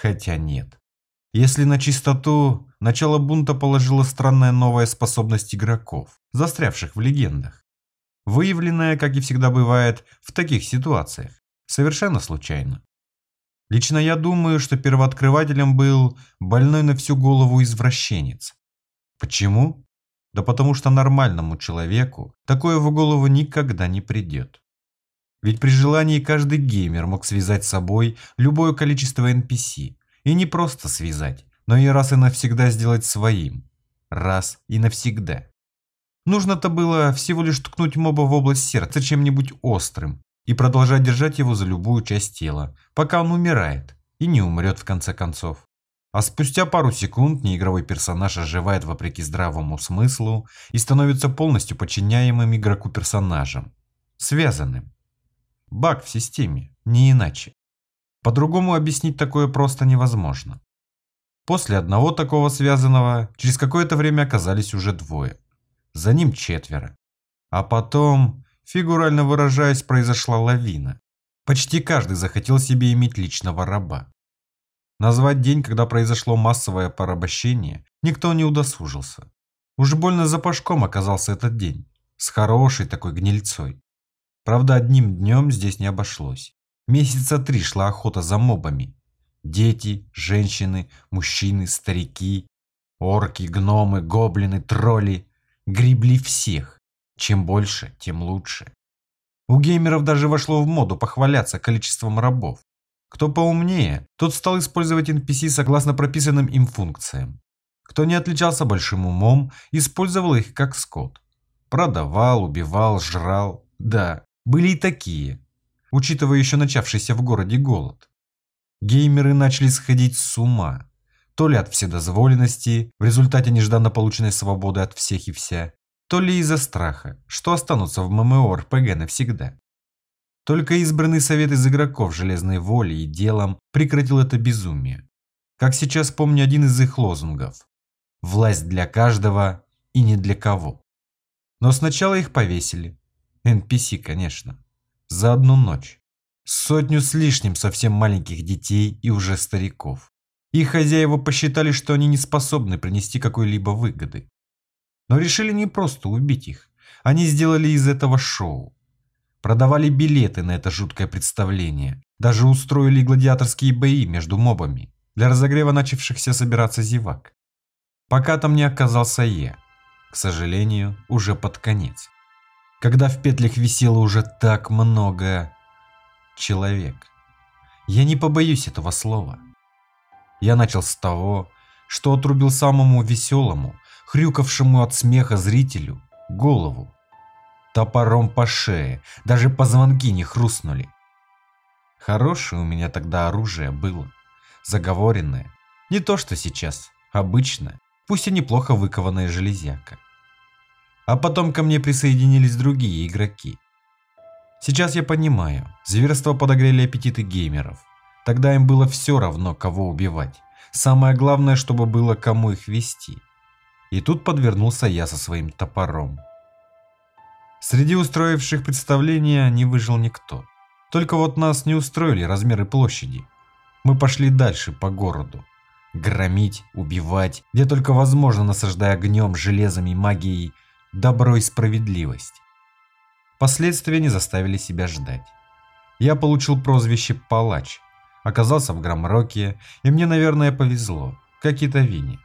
Хотя нет. Если на чистоту, начало бунта положила странная новая способность игроков, застрявших в легендах. Выявленная, как и всегда бывает, в таких ситуациях, совершенно случайно. Лично я думаю, что первооткрывателем был больной на всю голову извращенец. Почему? Да потому что нормальному человеку такое в голову никогда не придет. Ведь при желании каждый геймер мог связать с собой любое количество NPC, и не просто связать, но и раз и навсегда сделать своим. Раз и навсегда. Нужно-то было всего лишь ткнуть моба в область сердца чем-нибудь острым и продолжать держать его за любую часть тела, пока он умирает и не умрет в конце концов. А спустя пару секунд неигровой персонаж оживает вопреки здравому смыслу и становится полностью подчиняемым игроку персонажем. Связанным. Баг в системе, не иначе. По-другому объяснить такое просто невозможно. После одного такого связанного, через какое-то время оказались уже двое. За ним четверо. А потом, фигурально выражаясь, произошла лавина. Почти каждый захотел себе иметь личного раба. Назвать день, когда произошло массовое порабощение, никто не удосужился. Уж больно запашком оказался этот день, с хорошей такой гнильцой. Правда, одним днем здесь не обошлось. Месяца три шла охота за мобами. Дети, женщины, мужчины, старики, орки, гномы, гоблины, тролли гребли всех. Чем больше, тем лучше. У геймеров даже вошло в моду похваляться количеством рабов. Кто поумнее, тот стал использовать NPC согласно прописанным им функциям. Кто не отличался большим умом, использовал их как скот. Продавал, убивал, жрал. Да, были и такие, учитывая еще начавшийся в городе голод. Геймеры начали сходить с ума. То ли от вседозволенности, в результате нежданно полученной свободы от всех и вся, то ли из-за страха, что останутся в ММО-РПГ навсегда. Только избранный совет из игроков железной воли и делом прекратил это безумие. Как сейчас помню один из их лозунгов. Власть для каждого и не для кого. Но сначала их повесили. NPC, конечно. За одну ночь. Сотню с лишним совсем маленьких детей и уже стариков. Их хозяева посчитали, что они не способны принести какой-либо выгоды. Но решили не просто убить их. Они сделали из этого шоу. Продавали билеты на это жуткое представление. Даже устроили гладиаторские бои между мобами для разогрева начавшихся собираться зевак. Пока там не оказался я. К сожалению, уже под конец. Когда в петлях висело уже так много... человек. Я не побоюсь этого слова. Я начал с того, что отрубил самому веселому, хрюкавшему от смеха зрителю, голову. Топором по шее, даже позвонки не хрустнули. Хорошее у меня тогда оружие было, заговоренное. Не то что сейчас, обычно, пусть и неплохо выкованная железяка. А потом ко мне присоединились другие игроки. Сейчас я понимаю, зверство подогрели аппетиты геймеров. Тогда им было все равно, кого убивать. Самое главное, чтобы было кому их вести. И тут подвернулся я со своим топором. Среди устроивших представление не выжил никто. Только вот нас не устроили размеры площади. Мы пошли дальше по городу. Громить, убивать, где только возможно насаждая огнем, железом и магией добро и справедливость. Последствия не заставили себя ждать. Я получил прозвище «Палач», оказался в Громроке, и мне, наверное, повезло, как и Тавине.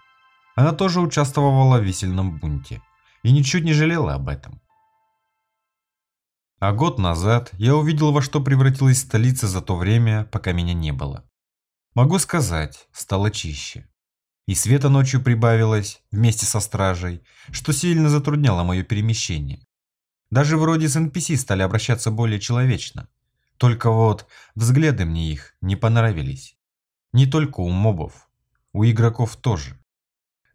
Она тоже участвовала в висельном бунте и ничуть не жалела об этом. А год назад я увидел, во что превратилась столица за то время, пока меня не было. Могу сказать, стало чище. И света ночью прибавилось, вместе со стражей, что сильно затрудняло мое перемещение. Даже вроде с NPC стали обращаться более человечно. Только вот взгляды мне их не понравились. Не только у мобов, у игроков тоже.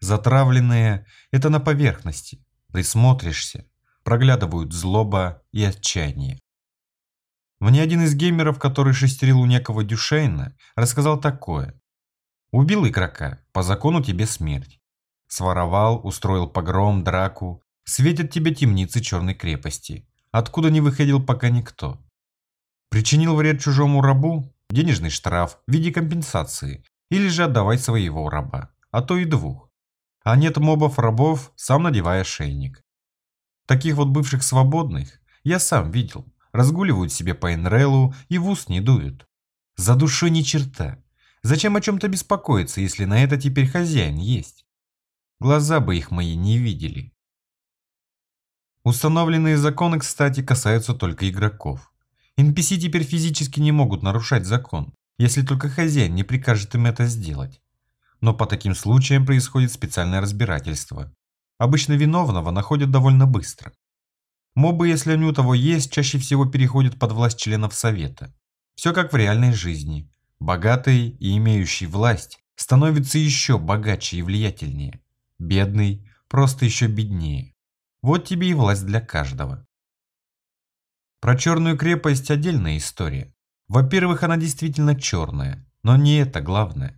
Затравленные – это на поверхности. Присмотришься, проглядывают злоба и отчаяние. Мне один из геймеров, который шестерил у некого Дюшейна, рассказал такое. Убил игрока, по закону тебе смерть. Своровал, устроил погром, драку. Светят тебе темницы черной крепости, откуда не выходил пока никто. Причинил вред чужому рабу – денежный штраф в виде компенсации, или же отдавай своего раба, а то и двух. А нет мобов-рабов, сам надевай ошейник. Таких вот бывших свободных я сам видел. Разгуливают себе по Энрелу и в ус не дуют. За душой ни черта. Зачем о чем-то беспокоиться, если на это теперь хозяин есть? Глаза бы их мои не видели. Установленные законы, кстати, касаются только игроков. NPC теперь физически не могут нарушать закон, если только хозяин не прикажет им это сделать но по таким случаям происходит специальное разбирательство. Обычно виновного находят довольно быстро. Мобы, если они у того есть, чаще всего переходят под власть членов совета. Все как в реальной жизни. Богатый и имеющий власть становится еще богаче и влиятельнее. Бедный просто еще беднее. Вот тебе и власть для каждого. Про черную крепость отдельная история. Во-первых, она действительно черная, но не это главное.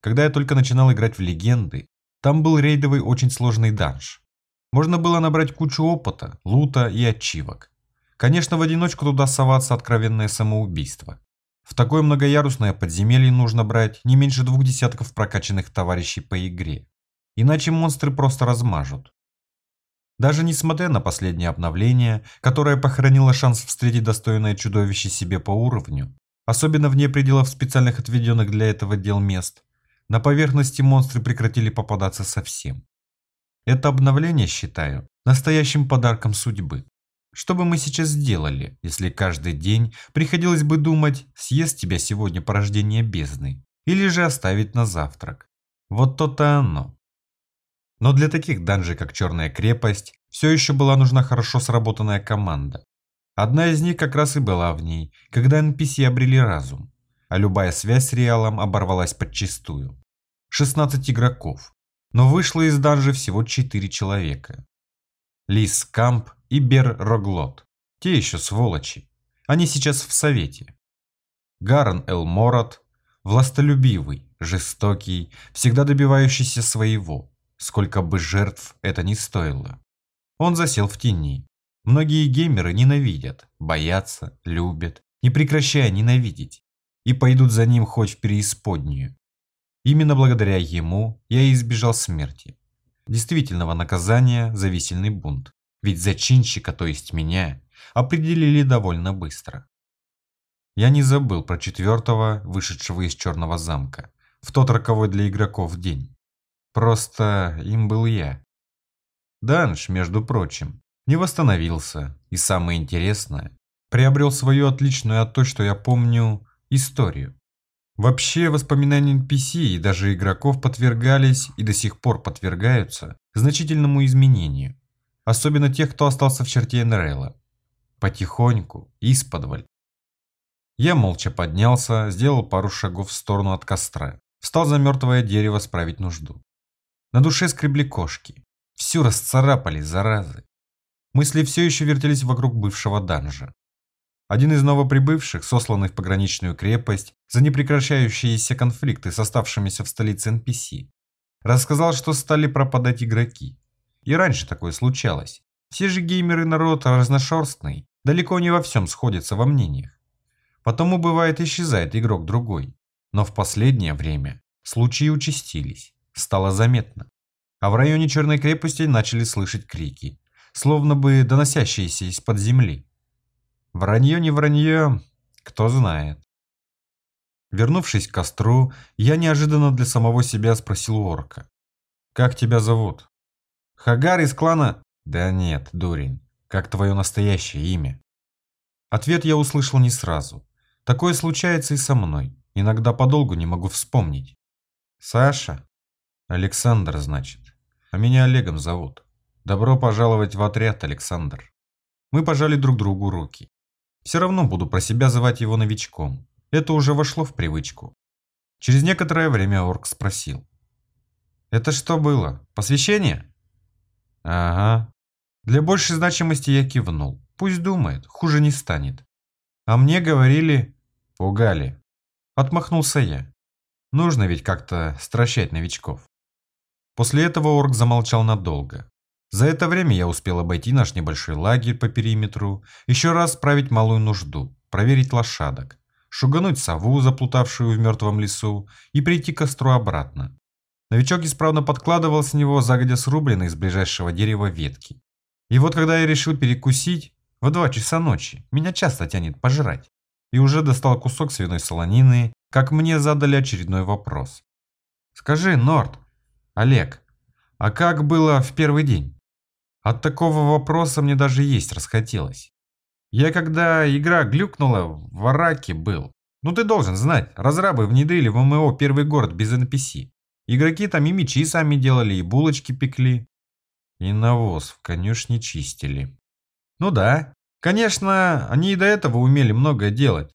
Когда я только начинал играть в легенды, там был рейдовый очень сложный данж. Можно было набрать кучу опыта, лута и ачивок. Конечно, в одиночку туда соваться откровенное самоубийство. В такое многоярусное подземелье нужно брать не меньше двух десятков прокачанных товарищей по игре. Иначе монстры просто размажут. Даже несмотря на последнее обновление, которое похоронило шанс встретить достойное чудовище себе по уровню, особенно вне пределов специальных отведенных для этого дел мест, на поверхности монстры прекратили попадаться совсем. Это обновление, считаю, настоящим подарком судьбы. Что бы мы сейчас сделали, если каждый день приходилось бы думать, съест тебя сегодня порождение бездны, или же оставить на завтрак? Вот то-то оно. Но для таких данжей, как Черная крепость, все еще была нужна хорошо сработанная команда. Одна из них как раз и была в ней, когда NPC обрели разум, а любая связь с Реалом оборвалась подчистую. 16 игроков, но вышло из данжа всего 4 человека. Лис Камп и Бер Роглот. Те еще сволочи. Они сейчас в совете. Гарн Эл Морат, властолюбивый, жестокий, всегда добивающийся своего, сколько бы жертв это ни стоило. Он засел в тени. Многие геймеры ненавидят, боятся, любят, не прекращая ненавидеть, и пойдут за ним хоть в преисподнюю. Именно благодаря ему я избежал смерти. Действительного наказания за висельный бунт. Ведь зачинщика, то есть меня, определили довольно быстро. Я не забыл про четвертого, вышедшего из черного замка, в тот роковой для игроков день. Просто им был я. Данж, между прочим, не восстановился, и самое интересное, приобрел свою отличную от той, что я помню, историю. Вообще, воспоминания NPC и даже игроков подвергались и до сих пор подвергаются значительному изменению. Особенно тех, кто остался в черте НРЛа. Потихоньку, исподволь. Я молча поднялся, сделал пару шагов в сторону от костра. Встал за мертвое дерево справить нужду. На душе скребли кошки. Всю расцарапали, заразы. Мысли все еще вертелись вокруг бывшего данжа. Один из новоприбывших, сосланных в пограничную крепость за непрекращающиеся конфликты с оставшимися в столице NPC, рассказал, что стали пропадать игроки. И раньше такое случалось. Все же геймеры народ разношерстный, далеко не во всем сходятся во мнениях. Потому бывает исчезает игрок другой. Но в последнее время случаи участились, стало заметно. А в районе Черной крепости начали слышать крики, словно бы доносящиеся из-под земли. Вранье не вранье, кто знает. Вернувшись к костру, я неожиданно для самого себя спросил орка. «Как тебя зовут?» Хагар из клана... Да нет, дурень. Как твое настоящее имя? Ответ я услышал не сразу. Такое случается и со мной. Иногда подолгу не могу вспомнить. Саша? Александр, значит. А меня Олегом зовут. Добро пожаловать в отряд, Александр. Мы пожали друг другу руки. Все равно буду про себя звать его новичком. Это уже вошло в привычку. Через некоторое время орк спросил. «Это что было? Посвящение?» Ага. Для большей значимости я кивнул. Пусть думает, хуже не станет. А мне говорили... Пугали. Отмахнулся я. Нужно ведь как-то стращать новичков. После этого орк замолчал надолго. За это время я успел обойти наш небольшой лагерь по периметру, еще раз справить малую нужду, проверить лошадок, шугануть сову, заплутавшую в мертвом лесу, и прийти к костру обратно. Новичок исправно подкладывал с него загодя срубленные из ближайшего дерева ветки. И вот когда я решил перекусить, в два часа ночи, меня часто тянет пожрать, и уже достал кусок свиной солонины, как мне задали очередной вопрос. «Скажи, Норд, Олег, а как было в первый день?» От такого вопроса мне даже есть расхотелось. Я когда игра глюкнула, в Араке был. Ну ты должен знать, разрабы внедрили в ММО первый город без NPC. Игроки там и мечи сами делали, и булочки пекли. И навоз в конюшне чистили. Ну да, конечно, они и до этого умели многое делать.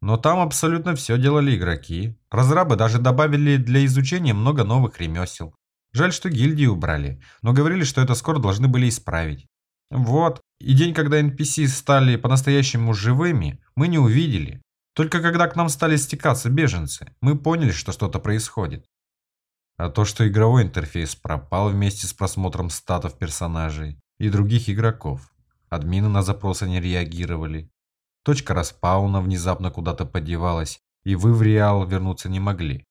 Но там абсолютно все делали игроки. Разрабы даже добавили для изучения много новых ремесел. Жаль, что гильдии убрали, но говорили, что это скоро должны были исправить. Вот, и день, когда NPC стали по-настоящему живыми, мы не увидели. Только когда к нам стали стекаться беженцы, мы поняли, что что-то происходит. А то, что игровой интерфейс пропал вместе с просмотром статов персонажей и других игроков. Админы на запросы не реагировали. Точка распауна внезапно куда-то подевалась, и вы в Реал вернуться не могли.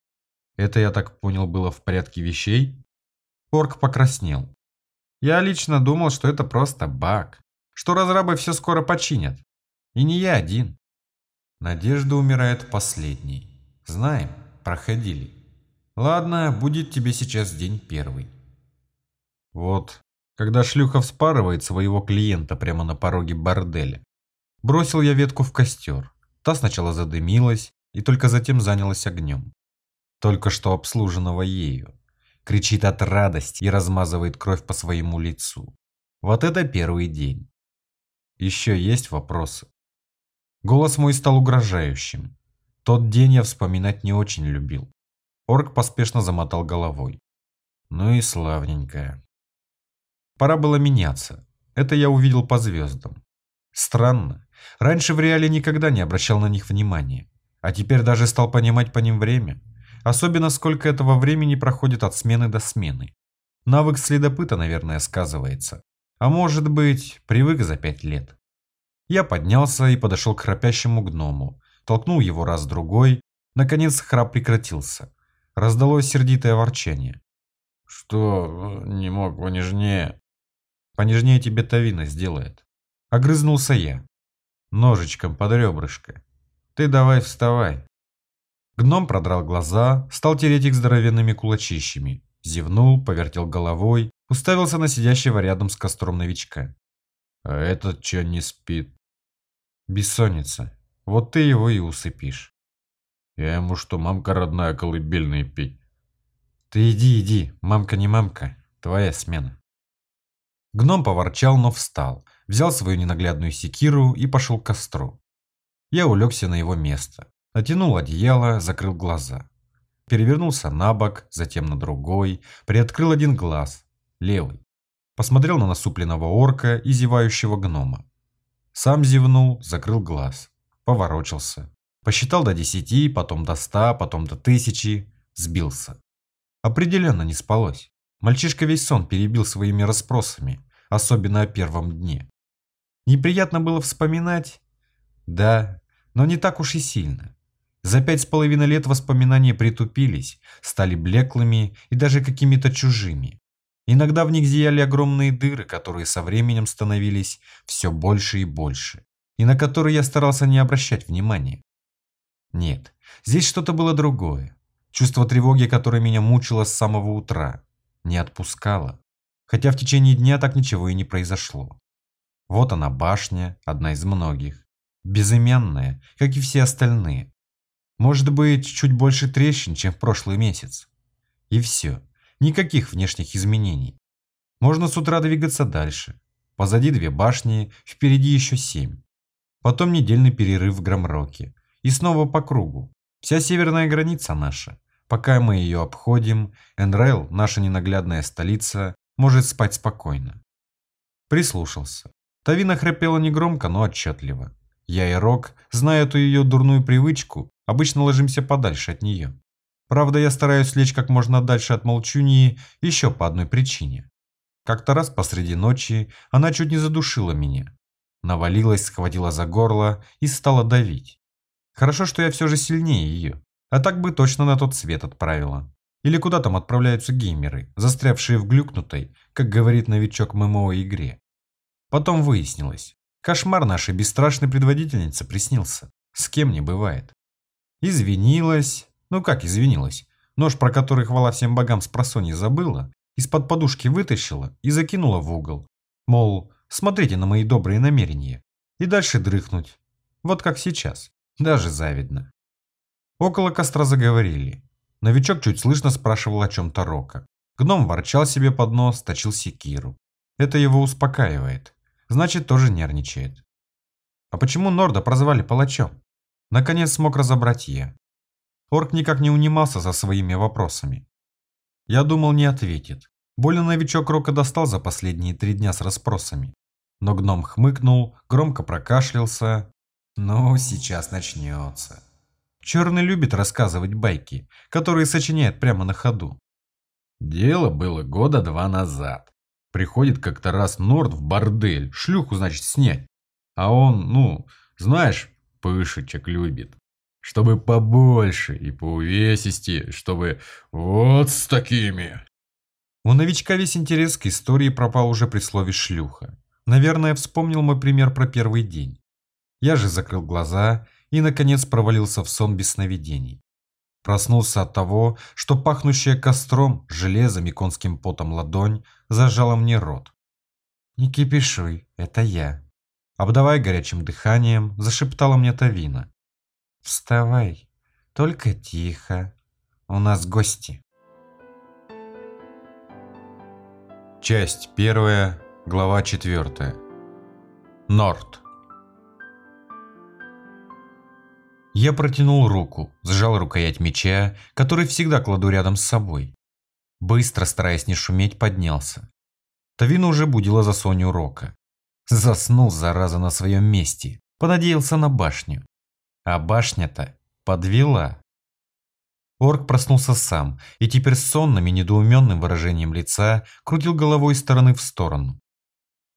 Это, я так понял, было в порядке вещей? Орк покраснел. Я лично думал, что это просто баг, что разрабы все скоро починят. И не я один. Надежда умирает последней. Знаем, проходили. Ладно, будет тебе сейчас день первый. Вот, когда шлюха вспарывает своего клиента прямо на пороге борделя. Бросил я ветку в костер. Та сначала задымилась и только затем занялась огнем. Только что обслуженного ею. Кричит от радости и размазывает кровь по своему лицу. Вот это первый день. Еще есть вопросы? Голос мой стал угрожающим. Тот день я вспоминать не очень любил. Орк поспешно замотал головой. Ну и славненькая. Пора было меняться. Это я увидел по звездам. Странно. Раньше в реале никогда не обращал на них внимания. А теперь даже стал понимать по ним время. Особенно сколько этого времени проходит от смены до смены. Навык следопыта, наверное, сказывается. А может быть, привык за пять лет. Я поднялся и подошел к храпящему гному. Толкнул его раз-другой. Наконец храп прекратился. Раздалось сердитое ворчание. «Что, не мог понежнее?» «Понежнее тебе Тавина сделает». Огрызнулся я. Ножичком под ребрышко. «Ты давай вставай». Гном продрал глаза, стал тереть их здоровенными кулачищами. Зевнул, повертел головой, уставился на сидящего рядом с костром новичка. «А этот че не спит?» «Бессонница. Вот ты его и усыпишь». «Я ему что, мамка родная колыбельные петь?» «Ты иди, иди, мамка не мамка, твоя смена». Гном поворчал, но встал, взял свою ненаглядную секиру и пошел к костру. Я улегся на его место, натянул одеяло, закрыл глаза. Перевернулся на бок, затем на другой, приоткрыл один глаз, левый. Посмотрел на насупленного орка и зевающего гнома. Сам зевнул, закрыл глаз, поворочился. Посчитал до десяти, потом до ста, потом до тысячи, сбился. Определенно не спалось. Мальчишка весь сон перебил своими расспросами, особенно о первом дне. Неприятно было вспоминать? Да, но не так уж и сильно. За пять с половиной лет воспоминания притупились, стали блеклыми и даже какими-то чужими. Иногда в них зияли огромные дыры, которые со временем становились все больше и больше, и на которые я старался не обращать внимания. Нет, здесь что-то было другое. Чувство тревоги, которое меня мучило с самого утра, не отпускало. Хотя в течение дня так ничего и не произошло. Вот она башня, одна из многих. Безымянная, как и все остальные. Может быть, чуть больше трещин, чем в прошлый месяц. И все. Никаких внешних изменений. Можно с утра двигаться дальше. Позади две башни, впереди еще семь. Потом недельный перерыв в Громроке. И снова по кругу. Вся северная граница наша. Пока мы ее обходим, Энрейл, наша ненаглядная столица, может спать спокойно. Прислушался. Тавина храпела негромко, но отчетливо. Я и Рок, зная эту ее дурную привычку, обычно ложимся подальше от нее. Правда, я стараюсь лечь как можно дальше от молчуньи еще по одной причине. Как-то раз посреди ночи она чуть не задушила меня. Навалилась, схватила за горло и стала давить. Хорошо, что я все же сильнее ее, а так бы точно на тот свет отправила. Или куда там отправляются геймеры, застрявшие в глюкнутой, как говорит новичок ММО игре. Потом выяснилось. Кошмар нашей бесстрашной предводительницы приснился. С кем не бывает. Извинилась. Ну как извинилась? Нож, про который хвала всем богам с просони забыла, из-под подушки вытащила и закинула в угол. Мол, смотрите на мои добрые намерения. И дальше дрыхнуть. Вот как сейчас. Даже завидно. Около костра заговорили. Новичок чуть слышно спрашивал о чем-то Рока. Гном ворчал себе под нос, точил секиру. Это его успокаивает. Значит, тоже нервничает. А почему Норда прозвали палачом? Наконец смог разобрать я. Орк никак не унимался за своими вопросами. Я думал, не ответит. Больно новичок Рока достал за последние три дня с расспросами. Но гном хмыкнул, громко прокашлялся. Ну, сейчас начнется. Черный любит рассказывать байки, которые сочиняет прямо на ходу. Дело было года два назад. Приходит как-то раз Норд в бордель, шлюху, значит, снять. А он, ну, знаешь, пышечек любит. Чтобы побольше и по увесисти, чтобы вот с такими. У новичка весь интерес к истории пропал уже при слове «шлюха». Наверное, вспомнил мой пример про первый день. Я же закрыл глаза и, наконец, провалился в сон без сновидений. Проснулся от того, что пахнущая костром, железом и конским потом ладонь зажала мне рот. Не кипишуй, это я. Обдавая горячим дыханием, зашептала мне Тавина. Вставай, только тихо, у нас гости. Часть первая, глава четвертая. Норт. Я протянул руку, сжал рукоять меча, который всегда кладу рядом с собой. Быстро, стараясь не шуметь, поднялся. Тавина уже будила за Соню Рока. Заснул, зараза, на своем месте. Понадеялся на башню. А башня-то подвела. Орк проснулся сам и теперь с сонным и недоуменным выражением лица крутил головой из стороны в сторону.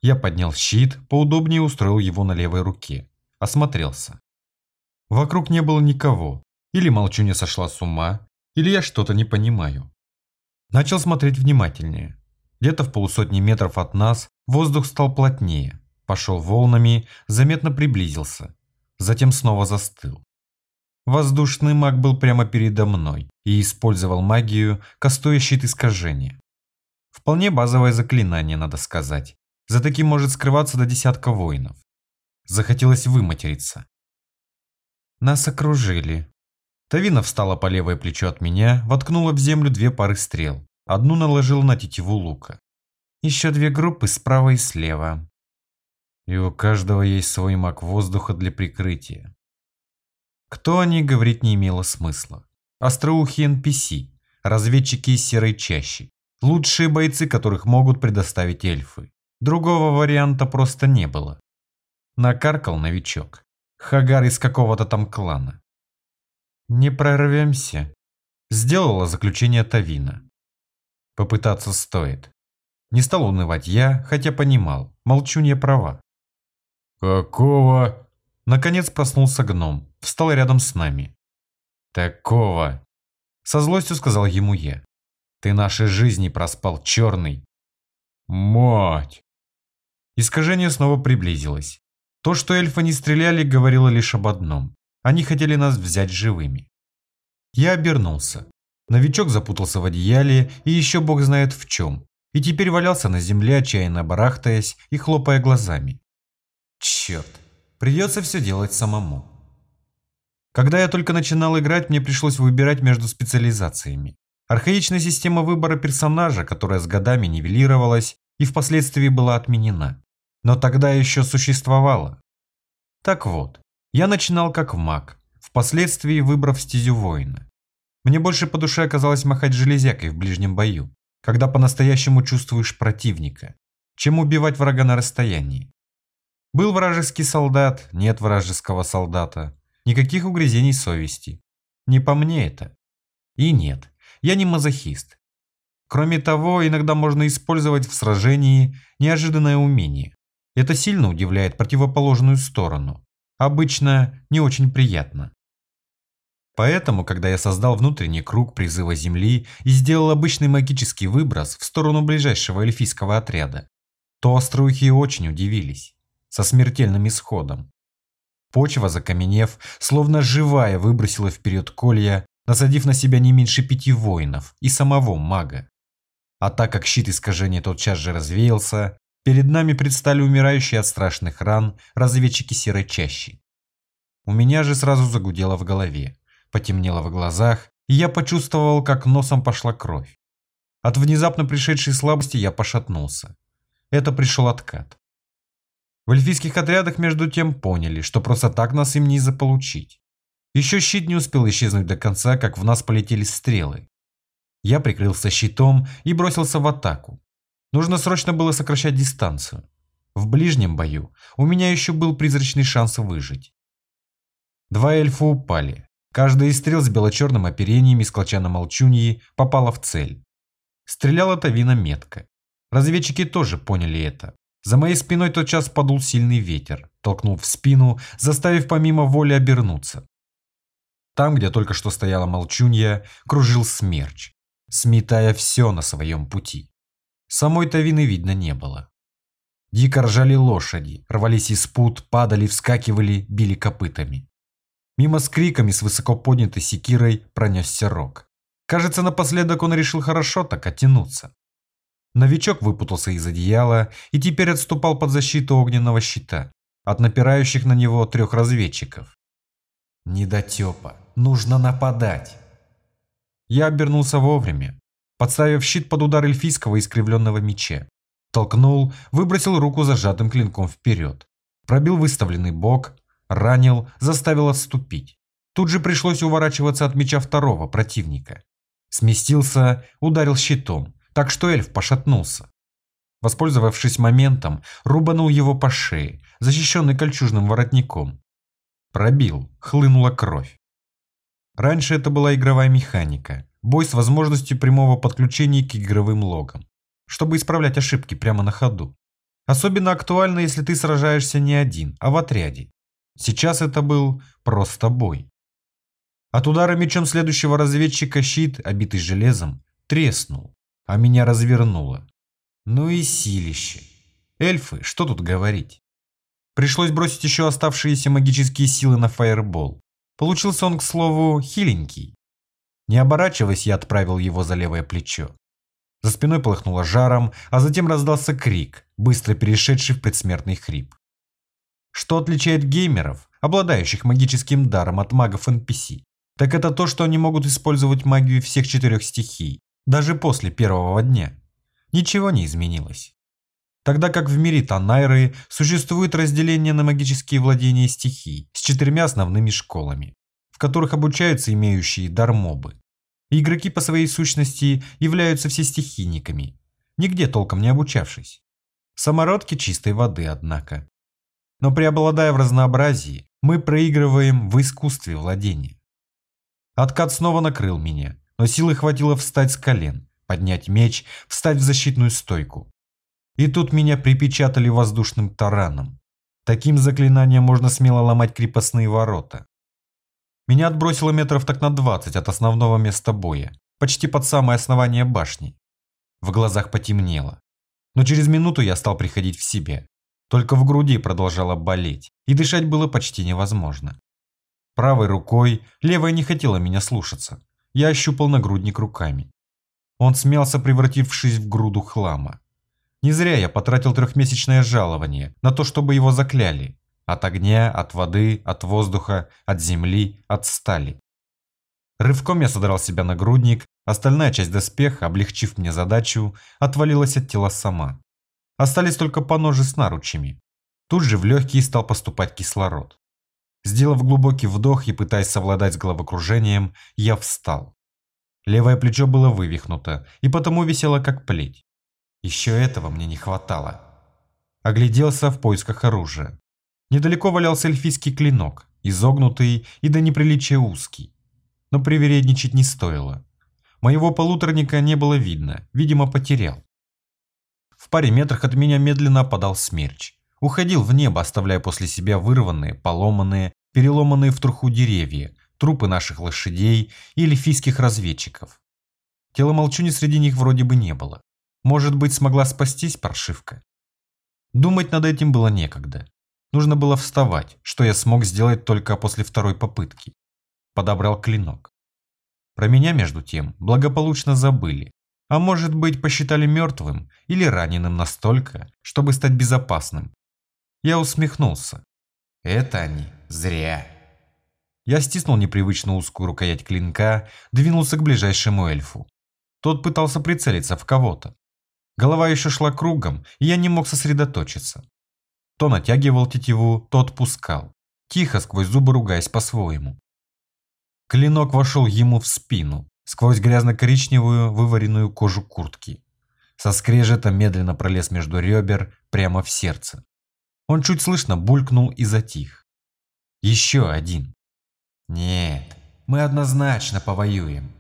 Я поднял щит, поудобнее устроил его на левой руке. Осмотрелся. Вокруг не было никого. Или молчуня сошла с ума, или я что-то не понимаю. Начал смотреть внимательнее. Где-то в полусотни метров от нас воздух стал плотнее, пошел волнами, заметно приблизился. Затем снова застыл. Воздушный маг был прямо передо мной и использовал магию, кастуя щит искажения. Вполне базовое заклинание, надо сказать. За таким может скрываться до десятка воинов. Захотелось выматериться. Нас окружили. Тавина встала по левое плечо от меня, воткнула в землю две пары стрел. Одну наложила на тетиву лука. Еще две группы справа и слева. И у каждого есть свой маг воздуха для прикрытия. Кто о ней говорить не имело смысла. Остроухие NPC, разведчики из серой чащи, лучшие бойцы, которых могут предоставить эльфы. Другого варианта просто не было. Накаркал новичок. Хагар из какого-то там клана. «Не прорвемся», – сделала заключение Тавина. Попытаться стоит. Не стал унывать я, хотя понимал, молчунья права. «Какого?» Наконец проснулся гном, встал рядом с нами. «Такого!» Со злостью сказал ему я. «Ты нашей жизни проспал, черный!» «Мать!» Искажение снова приблизилось. То, что эльфы не стреляли, говорило лишь об одном. Они хотели нас взять живыми. Я обернулся. Новичок запутался в одеяле и еще бог знает в чем. И теперь валялся на земле, отчаянно барахтаясь и хлопая глазами. Черт, придется все делать самому. Когда я только начинал играть, мне пришлось выбирать между специализациями. Архаичная система выбора персонажа, которая с годами нивелировалась и впоследствии была отменена. Но тогда еще существовала. Так вот, я начинал как маг, впоследствии выбрав стезю воина. Мне больше по душе оказалось махать железякой в ближнем бою, когда по-настоящему чувствуешь противника, чем убивать врага на расстоянии. Был вражеский солдат, нет вражеского солдата. Никаких угрызений совести. Не по мне это. И нет, я не мазохист. Кроме того, иногда можно использовать в сражении неожиданное умение. Это сильно удивляет противоположную сторону. Обычно не очень приятно. Поэтому, когда я создал внутренний круг призыва Земли и сделал обычный магический выброс в сторону ближайшего эльфийского отряда, то остроухие очень удивились. Со смертельным исходом. Почва, закаменев, словно живая, выбросила вперед колья, насадив на себя не меньше пяти воинов и самого мага. А так как щит искажения тотчас же развеялся, перед нами предстали умирающие от страшных ран разведчики серой чащи. У меня же сразу загудело в голове, потемнело в глазах, и я почувствовал, как носом пошла кровь. От внезапно пришедшей слабости я пошатнулся. Это пришел откат. В эльфийских отрядах между тем поняли, что просто так нас им не заполучить. Еще щит не успел исчезнуть до конца, как в нас полетели стрелы. Я прикрылся щитом и бросился в атаку. Нужно срочно было сокращать дистанцию. В ближнем бою у меня еще был призрачный шанс выжить. Два эльфа упали. Каждая из стрел с бело-черным оперением из клочана молчуньи попала в цель. Стреляла Тавина метко. Разведчики тоже поняли это. За моей спиной тотчас подул сильный ветер, толкнул в спину, заставив помимо воли обернуться. Там, где только что стояла молчунья, кружил смерч, сметая все на своем пути. Самой Тавины видно не было. Дико ржали лошади, рвались из пут, падали, вскакивали, били копытами. Мимо с криками с высоко поднятой секирой пронесся рог. Кажется, напоследок он решил хорошо так оттянуться. Новичок выпутался из одеяла и теперь отступал под защиту огненного щита от напирающих на него трех разведчиков. Недотепа, нужно нападать. Я обернулся вовремя, подставив щит под удар эльфийского искривленного меча. Толкнул, выбросил руку зажатым клинком вперед. Пробил выставленный бок, ранил, заставил отступить. Тут же пришлось уворачиваться от меча второго противника. Сместился, ударил щитом, так что эльф пошатнулся. Воспользовавшись моментом, рубанул его по шее, защищенный кольчужным воротником. Пробил, хлынула кровь. Раньше это была игровая механика, бой с возможностью прямого подключения к игровым логам, чтобы исправлять ошибки прямо на ходу. Особенно актуально, если ты сражаешься не один, а в отряде. Сейчас это был просто бой. От удара мечом следующего разведчика щит, обитый железом, треснул, а меня развернуло. Ну и силище. Эльфы, что тут говорить. Пришлось бросить еще оставшиеся магические силы на фаербол. Получился он, к слову, хиленький. Не оборачиваясь, я отправил его за левое плечо. За спиной полыхнуло жаром, а затем раздался крик, быстро перешедший в предсмертный хрип. Что отличает геймеров, обладающих магическим даром от магов NPC? так это то, что они могут использовать магию всех четырех стихий, даже после первого дня. Ничего не изменилось. Тогда как в мире Танайры существует разделение на магические владения стихий с четырьмя основными школами, в которых обучаются имеющие дар мобы. Игроки по своей сущности являются все стихийниками, нигде толком не обучавшись. Самородки чистой воды, однако. Но преобладая в разнообразии, мы проигрываем в искусстве владения. Откат снова накрыл меня, но силы хватило встать с колен, поднять меч, встать в защитную стойку. И тут меня припечатали воздушным тараном. Таким заклинанием можно смело ломать крепостные ворота. Меня отбросило метров так на 20 от основного места боя, почти под самое основание башни. В глазах потемнело. Но через минуту я стал приходить в себя. Только в груди продолжало болеть, и дышать было почти невозможно. Правой рукой, левая не хотела меня слушаться. Я ощупал нагрудник руками. Он смялся, превратившись в груду хлама. Не зря я потратил трехмесячное жалование на то, чтобы его закляли. От огня, от воды, от воздуха, от земли, от стали. Рывком я содрал себя нагрудник, остальная часть доспеха, облегчив мне задачу, отвалилась от тела сама. Остались только поножи с наручами. Тут же в легкие стал поступать кислород. Сделав глубокий вдох и пытаясь совладать с головокружением, я встал. Левое плечо было вывихнуто и потому висело как плеть. Еще этого мне не хватало. Огляделся в поисках оружия. Недалеко валялся эльфийский клинок, изогнутый и до неприличия узкий. Но привередничать не стоило. Моего полуторника не было видно, видимо потерял. В паре метрах от меня медленно опадал смерч уходил в небо, оставляя после себя вырванные, поломанные, переломанные в труху деревья, трупы наших лошадей и эльфийских разведчиков. Тела молчуни среди них вроде бы не было. Может быть, смогла спастись паршивка? Думать над этим было некогда. Нужно было вставать, что я смог сделать только после второй попытки. Подобрал клинок. Про меня, между тем, благополучно забыли. А может быть, посчитали мертвым или раненым настолько, чтобы стать безопасным, я усмехнулся. Это они зря. Я стиснул непривычно узкую рукоять клинка, двинулся к ближайшему эльфу. Тот пытался прицелиться в кого-то. Голова еще шла кругом, и я не мог сосредоточиться. То натягивал тетиву, то отпускал, тихо сквозь зубы ругаясь по-своему. Клинок вошел ему в спину, сквозь грязно-коричневую вываренную кожу куртки. Со скрежетом медленно пролез между ребер прямо в сердце. Он чуть слышно булькнул и затих. Еще один. Нет, мы однозначно повоюем.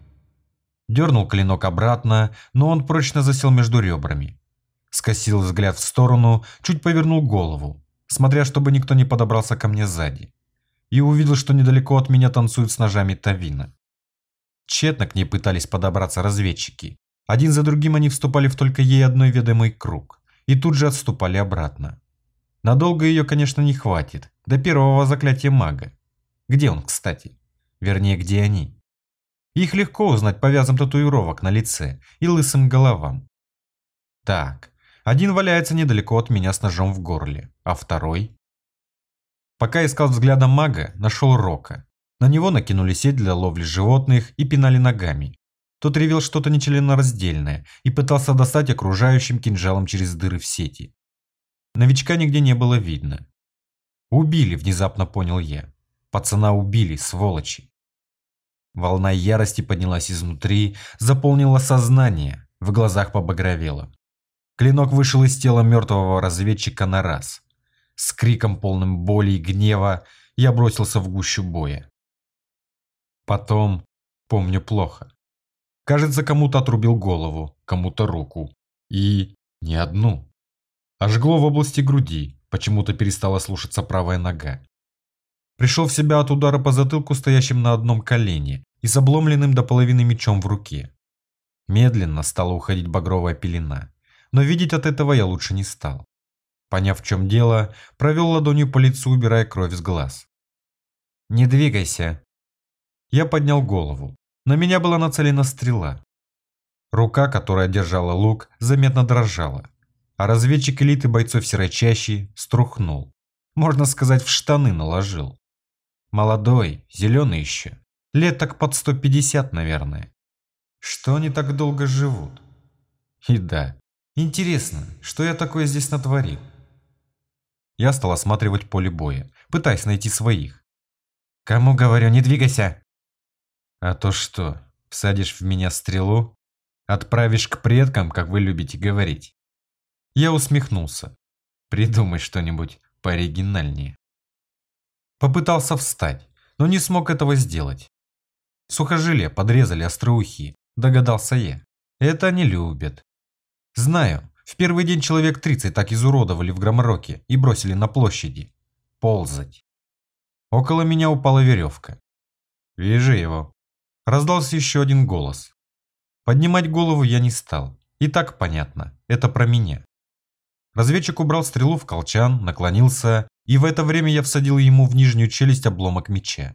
Дернул клинок обратно, но он прочно засел между ребрами. Скосил взгляд в сторону, чуть повернул голову, смотря, чтобы никто не подобрался ко мне сзади. И увидел, что недалеко от меня танцуют с ножами Тавина. Тщетно к ней пытались подобраться разведчики. Один за другим они вступали в только ей одной ведомый круг и тут же отступали обратно. Надолго ее, конечно, не хватит. До первого заклятия мага. Где он, кстати? Вернее, где они? Их легко узнать по вязам татуировок на лице и лысым головам. Так, один валяется недалеко от меня с ножом в горле, а второй... Пока искал взглядом мага, нашел Рока. На него накинули сеть для ловли животных и пинали ногами. Тот ревел что-то нечленораздельное и пытался достать окружающим кинжалом через дыры в сети. Новичка нигде не было видно. Убили, внезапно понял я. Пацана убили, сволочи. Волна ярости поднялась изнутри, заполнила сознание, в глазах побагровело. Клинок вышел из тела мертвого разведчика на раз. С криком полным боли и гнева я бросился в гущу боя. Потом, помню плохо. Кажется, кому-то отрубил голову, кому-то руку. И не одну. Ожгло в области груди, почему-то перестала слушаться правая нога. Пришел в себя от удара по затылку стоящим на одном колене и с обломленным до половины мечом в руке. Медленно стала уходить багровая пелена, но видеть от этого я лучше не стал. Поняв, в чем дело, провел ладонью по лицу, убирая кровь с глаз. «Не двигайся!» Я поднял голову. На меня была нацелена стрела. Рука, которая держала лук, заметно дрожала, а разведчик элиты бойцов серой чащи струхнул. Можно сказать, в штаны наложил. Молодой, зеленый еще. Лет так под 150, наверное. Что они так долго живут? И да, интересно, что я такое здесь натворил? Я стал осматривать поле боя, пытаясь найти своих. «Кому говорю, не двигайся!» «А то что, всадишь в меня стрелу? Отправишь к предкам, как вы любите говорить?» Я усмехнулся. «Придумай что-нибудь пооригинальнее». Попытался встать, но не смог этого сделать. Сухожилия подрезали остроухи, догадался я. Это они любят. Знаю, в первый день человек 30 так изуродовали в Громроке и бросили на площади. Ползать. Около меня упала веревка. «Вяжи его». Раздался еще один голос. Поднимать голову я не стал. И так понятно, это про меня. Разведчик убрал стрелу в колчан, наклонился, и в это время я всадил ему в нижнюю челюсть обломок меча.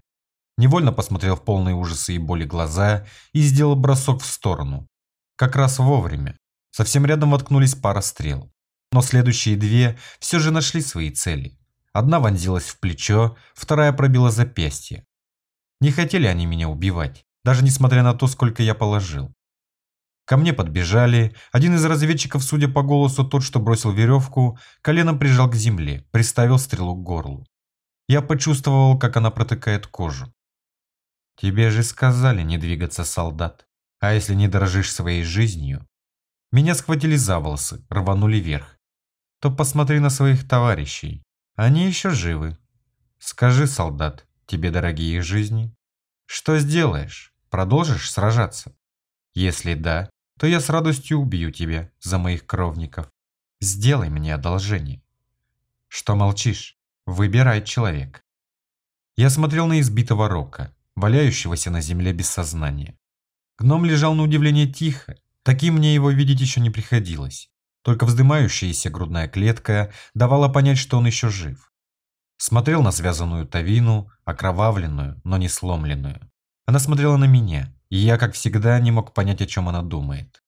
Невольно посмотрел в полные ужасы и боли глаза и сделал бросок в сторону. Как раз вовремя. Совсем рядом воткнулись пара стрел. Но следующие две все же нашли свои цели. Одна вонзилась в плечо, вторая пробила запястье. Не хотели они меня убивать, даже несмотря на то, сколько я положил. Ко мне подбежали, один из разведчиков, судя по голосу, тот, что бросил веревку, коленом прижал к земле, приставил стрелу к горлу. Я почувствовал, как она протыкает кожу. «Тебе же сказали не двигаться, солдат. А если не дорожишь своей жизнью, меня схватили за волосы, рванули вверх. То посмотри на своих товарищей. Они еще живы. Скажи, солдат, тебе дорогие их жизни? Что сделаешь? Продолжишь сражаться? Если да, то я с радостью убью тебя за моих кровников. Сделай мне одолжение. Что молчишь? Выбирай человек. Я смотрел на избитого Рока, валяющегося на земле без сознания. Гном лежал на удивление тихо, Таким мне его видеть еще не приходилось. Только вздымающаяся грудная клетка давала понять, что он еще жив. Смотрел на связанную Тавину, окровавленную, но не сломленную. Она смотрела на меня, и я, как всегда, не мог понять, о чем она думает.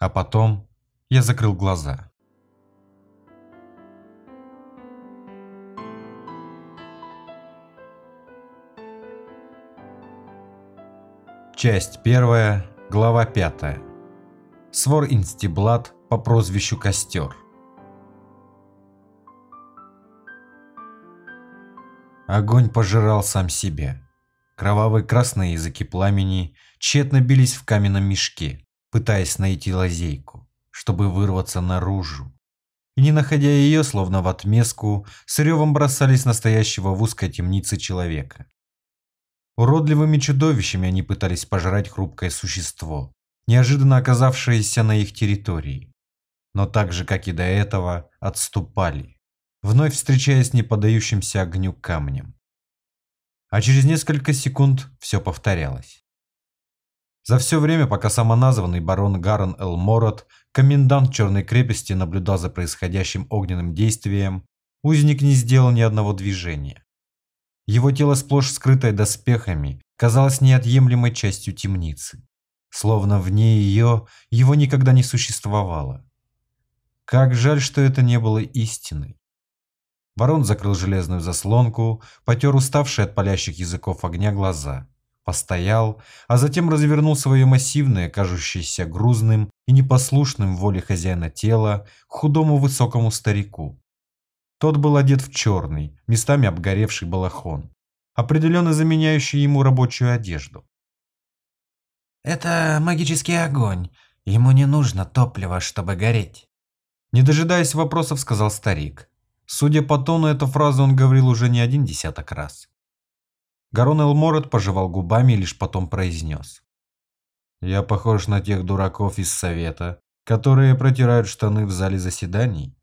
А потом я закрыл глаза. Часть первая, глава пятая свор Инстиблат по прозвищу Костер. Огонь пожирал сам себя. Кровавые красные языки пламени тщетно бились в каменном мешке, пытаясь найти лазейку, чтобы вырваться наружу. И не находя ее, словно в отместку, с ревом бросались настоящего в узкой темнице человека. Уродливыми чудовищами они пытались пожрать хрупкое существо, неожиданно оказавшиеся на их территории. Но так же, как и до этого, отступали, вновь встречаясь с неподдающимся огню камнем. А через несколько секунд все повторялось. За все время, пока самоназванный барон Гарон Эл Морот, комендант Черной крепости, наблюдал за происходящим огненным действием, узник не сделал ни одного движения. Его тело, сплошь скрытое доспехами, казалось неотъемлемой частью темницы словно вне ее его никогда не существовало. Как жаль, что это не было истиной. Барон закрыл железную заслонку, потер уставшие от палящих языков огня глаза, постоял, а затем развернул свое массивное, кажущееся грузным и непослушным воле хозяина тела, худому высокому старику. Тот был одет в черный, местами обгоревший балахон, определенно заменяющий ему рабочую одежду. «Это магический огонь. Ему не нужно топлива, чтобы гореть». Не дожидаясь вопросов, сказал старик. Судя по тону, эту фразу он говорил уже не один десяток раз. Гарон Элморет пожевал губами и лишь потом произнес. «Я похож на тех дураков из совета, которые протирают штаны в зале заседаний?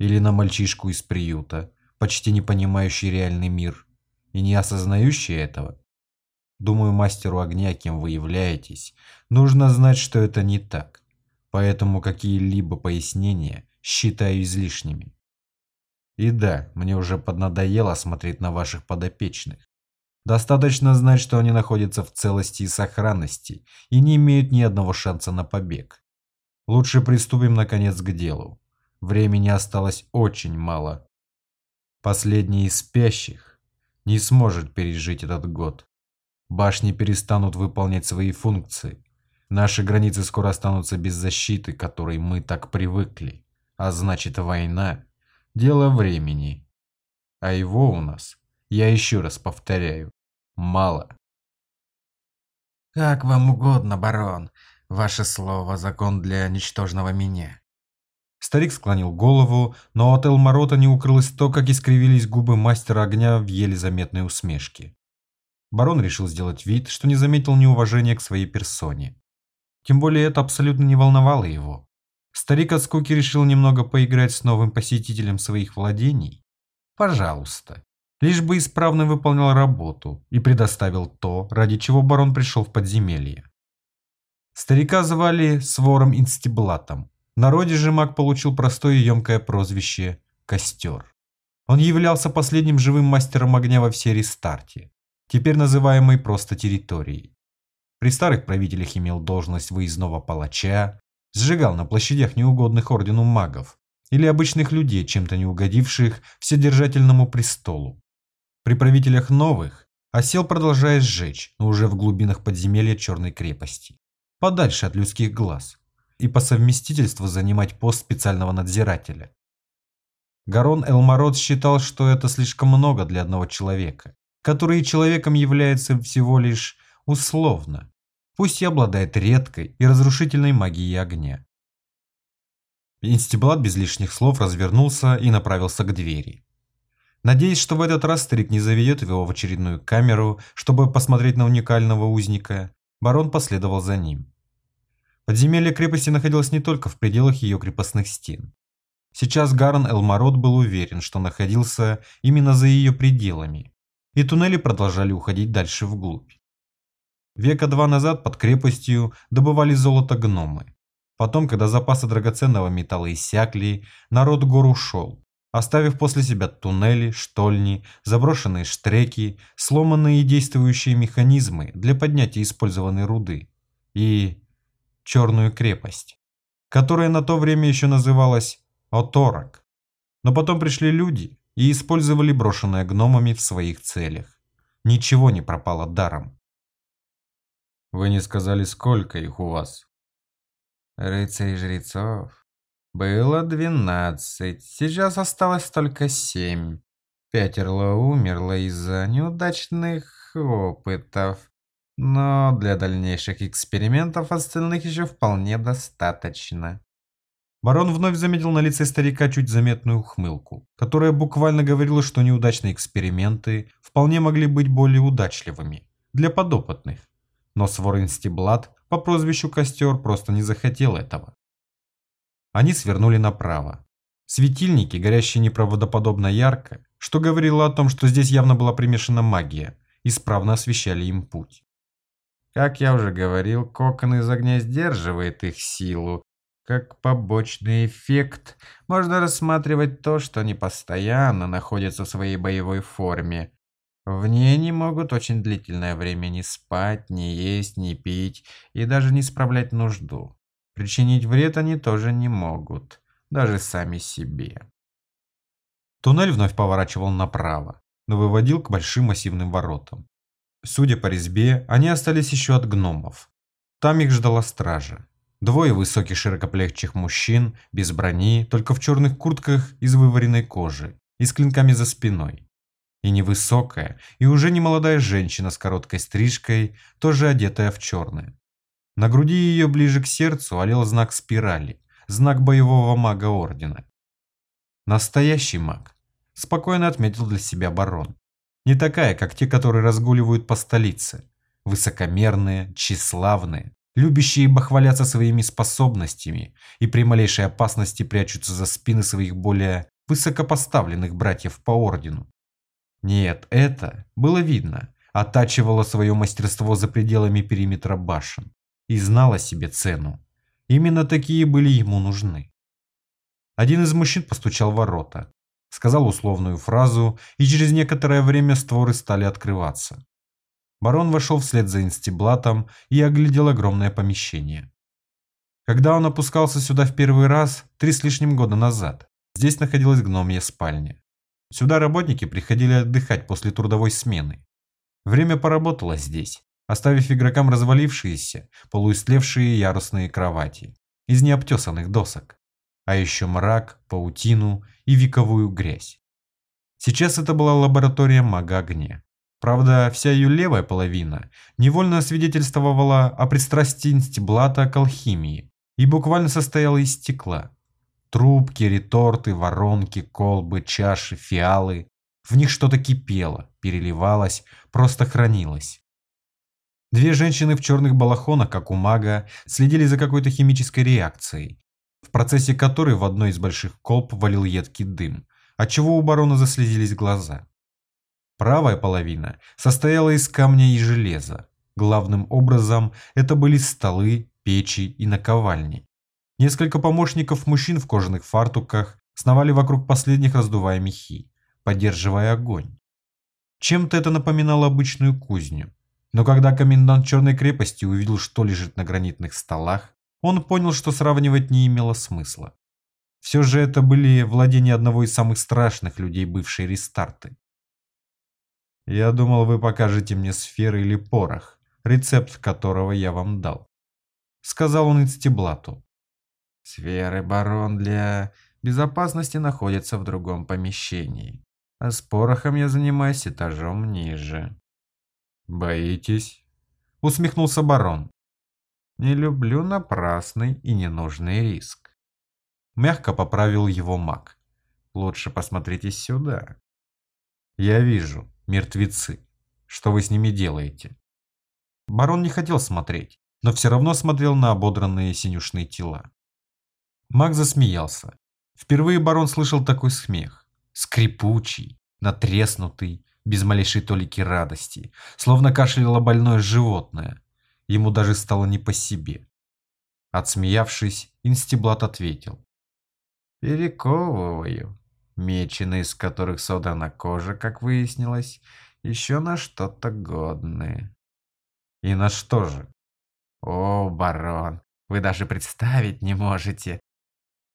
Или на мальчишку из приюта, почти не понимающий реальный мир и не осознающий этого? Думаю, мастеру огня, кем вы являетесь, нужно знать, что это не так. Поэтому какие-либо пояснения считаю излишними. И да, мне уже поднадоело смотреть на ваших подопечных. Достаточно знать, что они находятся в целости и сохранности и не имеют ни одного шанса на побег. Лучше приступим наконец к делу. Времени осталось очень мало. Последний из спящих не сможет пережить этот год. Башни перестанут выполнять свои функции. Наши границы скоро останутся без защиты, к которой мы так привыкли. А значит, война – дело времени. А его у нас, я еще раз повторяю, мало. «Как вам угодно, барон. Ваше слово – закон для ничтожного меня». Старик склонил голову, но от Элмарота не укрылось то, как искривились губы мастера огня в еле заметной усмешке. Барон решил сделать вид, что не заметил неуважения к своей персоне. Тем более это абсолютно не волновало его. Старик от скуки решил немного поиграть с новым посетителем своих владений. Пожалуйста. Лишь бы исправно выполнял работу и предоставил то, ради чего барон пришел в подземелье. Старика звали Свором Инстиблатом. В народе же маг получил простое и емкое прозвище «Костер». Он являлся последним живым мастером огня во всей Рестарте, теперь называемой просто территорией. При старых правителях имел должность выездного палача, сжигал на площадях неугодных ордену магов или обычных людей, чем-то не угодивших вседержательному престолу. При правителях новых осел продолжая сжечь, но уже в глубинах подземелья Черной крепости, подальше от людских глаз, и по совместительству занимать пост специального надзирателя. Гарон Элмарот считал, что это слишком много для одного человека, который человеком является всего лишь условно, пусть и обладает редкой и разрушительной магией огня. Инстиблат без лишних слов развернулся и направился к двери. Надеясь, что в этот раз старик не заведет его в очередную камеру, чтобы посмотреть на уникального узника, барон последовал за ним. Подземелье крепости находилось не только в пределах ее крепостных стен. Сейчас Гарон Элмарот был уверен, что находился именно за ее пределами, и туннели продолжали уходить дальше вглубь. Века два назад под крепостью добывали золото гномы. Потом, когда запасы драгоценного металла иссякли, народ гор ушел, оставив после себя туннели, штольни, заброшенные штреки, сломанные и действующие механизмы для поднятия использованной руды и черную крепость, которая на то время еще называлась Оторок. Но потом пришли люди и использовали брошенное гномами в своих целях. Ничего не пропало даром. Вы не сказали, сколько их у вас? Рыцарей-жрецов было двенадцать, сейчас осталось только семь. Пятеро умерло из-за неудачных опытов. Но для дальнейших экспериментов остальных еще вполне достаточно. Барон вновь заметил на лице старика чуть заметную ухмылку, которая буквально говорила, что неудачные эксперименты вполне могли быть более удачливыми для подопытных но Своренстиблат по прозвищу Костер просто не захотел этого. Они свернули направо. Светильники, горящие неправдоподобно ярко, что говорило о том, что здесь явно была примешана магия, исправно освещали им путь. Как я уже говорил, кокон из огня сдерживает их силу. Как побочный эффект можно рассматривать то, что они постоянно находятся в своей боевой форме, в ней они могут очень длительное время не спать, не есть, не пить и даже не справлять нужду. Причинить вред они тоже не могут. даже сами себе. Туннель вновь поворачивал направо, но выводил к большим массивным воротам. Судя по резьбе, они остались еще от гномов. Там их ждала стража. Двое высоких широкоплечих мужчин, без брони, только в черных куртках из вываренной кожи и с клинками за спиной. И невысокая, и уже не молодая женщина с короткой стрижкой, тоже одетая в черное. На груди ее ближе к сердцу олел знак спирали, знак боевого мага Ордена. Настоящий маг, спокойно отметил для себя барон. Не такая, как те, которые разгуливают по столице. Высокомерные, тщеславные, любящие бахваляться своими способностями и при малейшей опасности прячутся за спины своих более высокопоставленных братьев по ордену. Нет, это было видно, оттачивало свое мастерство за пределами периметра башен и знала себе цену. Именно такие были ему нужны. Один из мужчин постучал в ворота, сказал условную фразу, и через некоторое время створы стали открываться. Барон вошел вслед за инстиблатом и оглядел огромное помещение. Когда он опускался сюда в первый раз, три с лишним года назад, здесь находилась гномья спальня. Сюда работники приходили отдыхать после трудовой смены. Время поработало здесь, оставив игрокам развалившиеся, полуистлевшие ярусные кровати из необтесанных досок, а еще мрак, паутину и вековую грязь. Сейчас это была лаборатория мага огня. Правда, вся ее левая половина невольно свидетельствовала о пристрастии инстиблата к алхимии и буквально состояла из стекла. Трубки, реторты, воронки, колбы, чаши, фиалы. В них что-то кипело, переливалось, просто хранилось. Две женщины в черных балахонах, как у мага, следили за какой-то химической реакцией, в процессе которой в одной из больших колб валил едкий дым, отчего у барона заслезились глаза. Правая половина состояла из камня и железа. Главным образом это были столы, печи и наковальни. Несколько помощников мужчин в кожаных фартуках сновали вокруг последних, раздувая мехи, поддерживая огонь. Чем-то это напоминало обычную кузню, но когда комендант Черной крепости увидел, что лежит на гранитных столах, он понял, что сравнивать не имело смысла. Все же это были владения одного из самых страшных людей бывшей рестарты. «Я думал, вы покажете мне сферы или порох, рецепт которого я вам дал», — сказал он Инстиблату. «Сферы, барон, для безопасности находятся в другом помещении, а с порохом я занимаюсь этажом ниже». «Боитесь?» — усмехнулся барон. «Не люблю напрасный и ненужный риск». Мягко поправил его маг. «Лучше посмотрите сюда». «Я вижу, мертвецы. Что вы с ними делаете?» Барон не хотел смотреть, но все равно смотрел на ободранные синюшные тела. Маг засмеялся. Впервые барон слышал такой смех. Скрипучий, натреснутый, без малейшей толики радости, словно кашляло больное животное. Ему даже стало не по себе. Отсмеявшись, Инстиблат ответил. «Перековываю. Мечены, из которых содрана кожа, как выяснилось, еще на что-то годные». «И на что же?» «О, барон, вы даже представить не можете».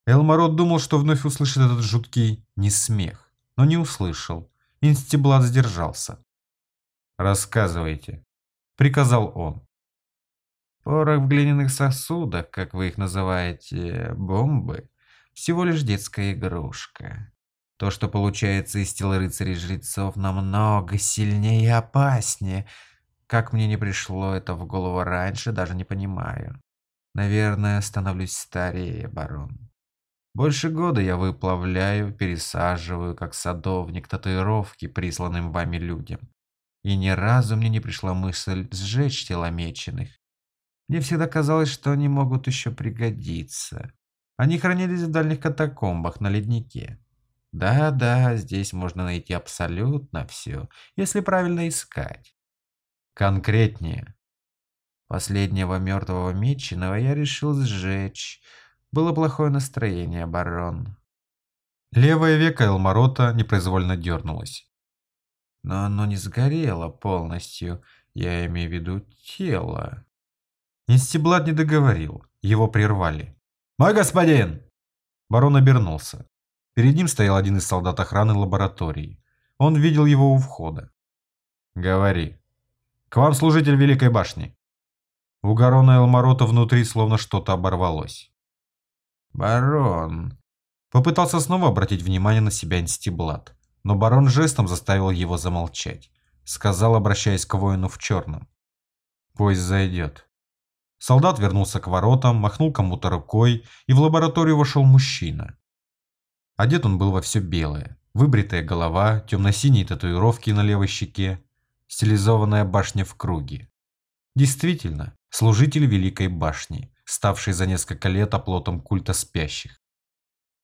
Элмарот думал, что вновь услышит этот жуткий несмех, но не услышал Инстиблат сдержался. «Рассказывайте», — приказал он. «Порох в глиняных сосудах, как вы их называете, бомбы, всего лишь детская игрушка. То, что получается из тела рыцарей-жрецов, намного сильнее и опаснее. Как мне не пришло это в голову раньше, даже не понимаю. Наверное, становлюсь старее, барон. Больше года я выплавляю, пересаживаю, как садовник, татуировки присланным вами людям. И ни разу мне не пришла мысль сжечь тела меченых. Мне всегда казалось, что они могут еще пригодиться. Они хранились в дальних катакомбах на леднике. Да-да, здесь можно найти абсолютно все, если правильно искать. Конкретнее. Последнего мертвого меченого я решил сжечь, было плохое настроение, барон. Левое веко Элмарота непроизвольно дернулось. Но оно не сгорело полностью, я имею в виду тело. Инстиблат не договорил, его прервали. «Мой господин!» Барон обернулся. Перед ним стоял один из солдат охраны лаборатории. Он видел его у входа. «Говори. К вам служитель Великой Башни». У Гарона Элмарота внутри словно что-то оборвалось. «Барон...» Попытался снова обратить внимание на себя Инстиблат, но барон жестом заставил его замолчать. Сказал, обращаясь к воину в черном. «Пусть зайдет». Солдат вернулся к воротам, махнул кому-то рукой, и в лабораторию вошел мужчина. Одет он был во все белое. Выбритая голова, темно-синие татуировки на левой щеке, стилизованная башня в круге. Действительно, служитель Великой Башни, ставший за несколько лет оплотом культа спящих.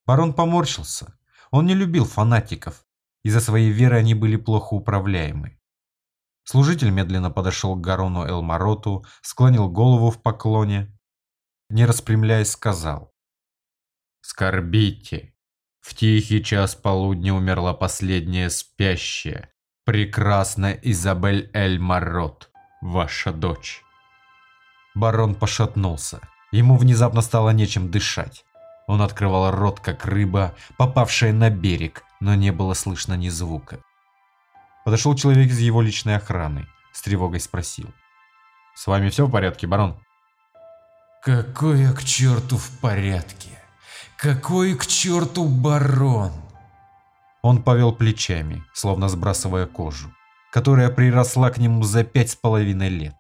Барон поморщился. Он не любил фанатиков. Из-за своей веры они были плохо управляемы. Служитель медленно подошел к Гарону Элмароту, склонил голову в поклоне. Не распрямляясь, сказал. «Скорбите. В тихий час полудня умерла последняя спящая, прекрасная Изабель Эль-Марот, ваша дочь». Барон пошатнулся. Ему внезапно стало нечем дышать. Он открывал рот, как рыба, попавшая на берег, но не было слышно ни звука. Подошел человек из его личной охраны, с тревогой спросил. «С вами все в порядке, барон?» «Какое к черту в порядке? Какой к черту барон?» Он повел плечами, словно сбрасывая кожу, которая приросла к нему за пять с половиной лет.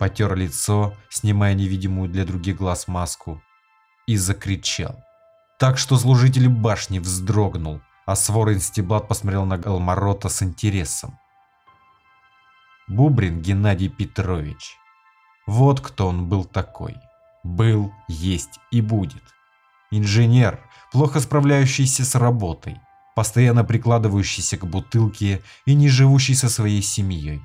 Потер лицо, снимая невидимую для других глаз маску, и закричал. Так что служитель башни вздрогнул, а свор инстиблат посмотрел на Галмарота с интересом. Бубрин Геннадий Петрович. Вот кто он был такой. Был, есть и будет. Инженер, плохо справляющийся с работой, постоянно прикладывающийся к бутылке и не живущий со своей семьей.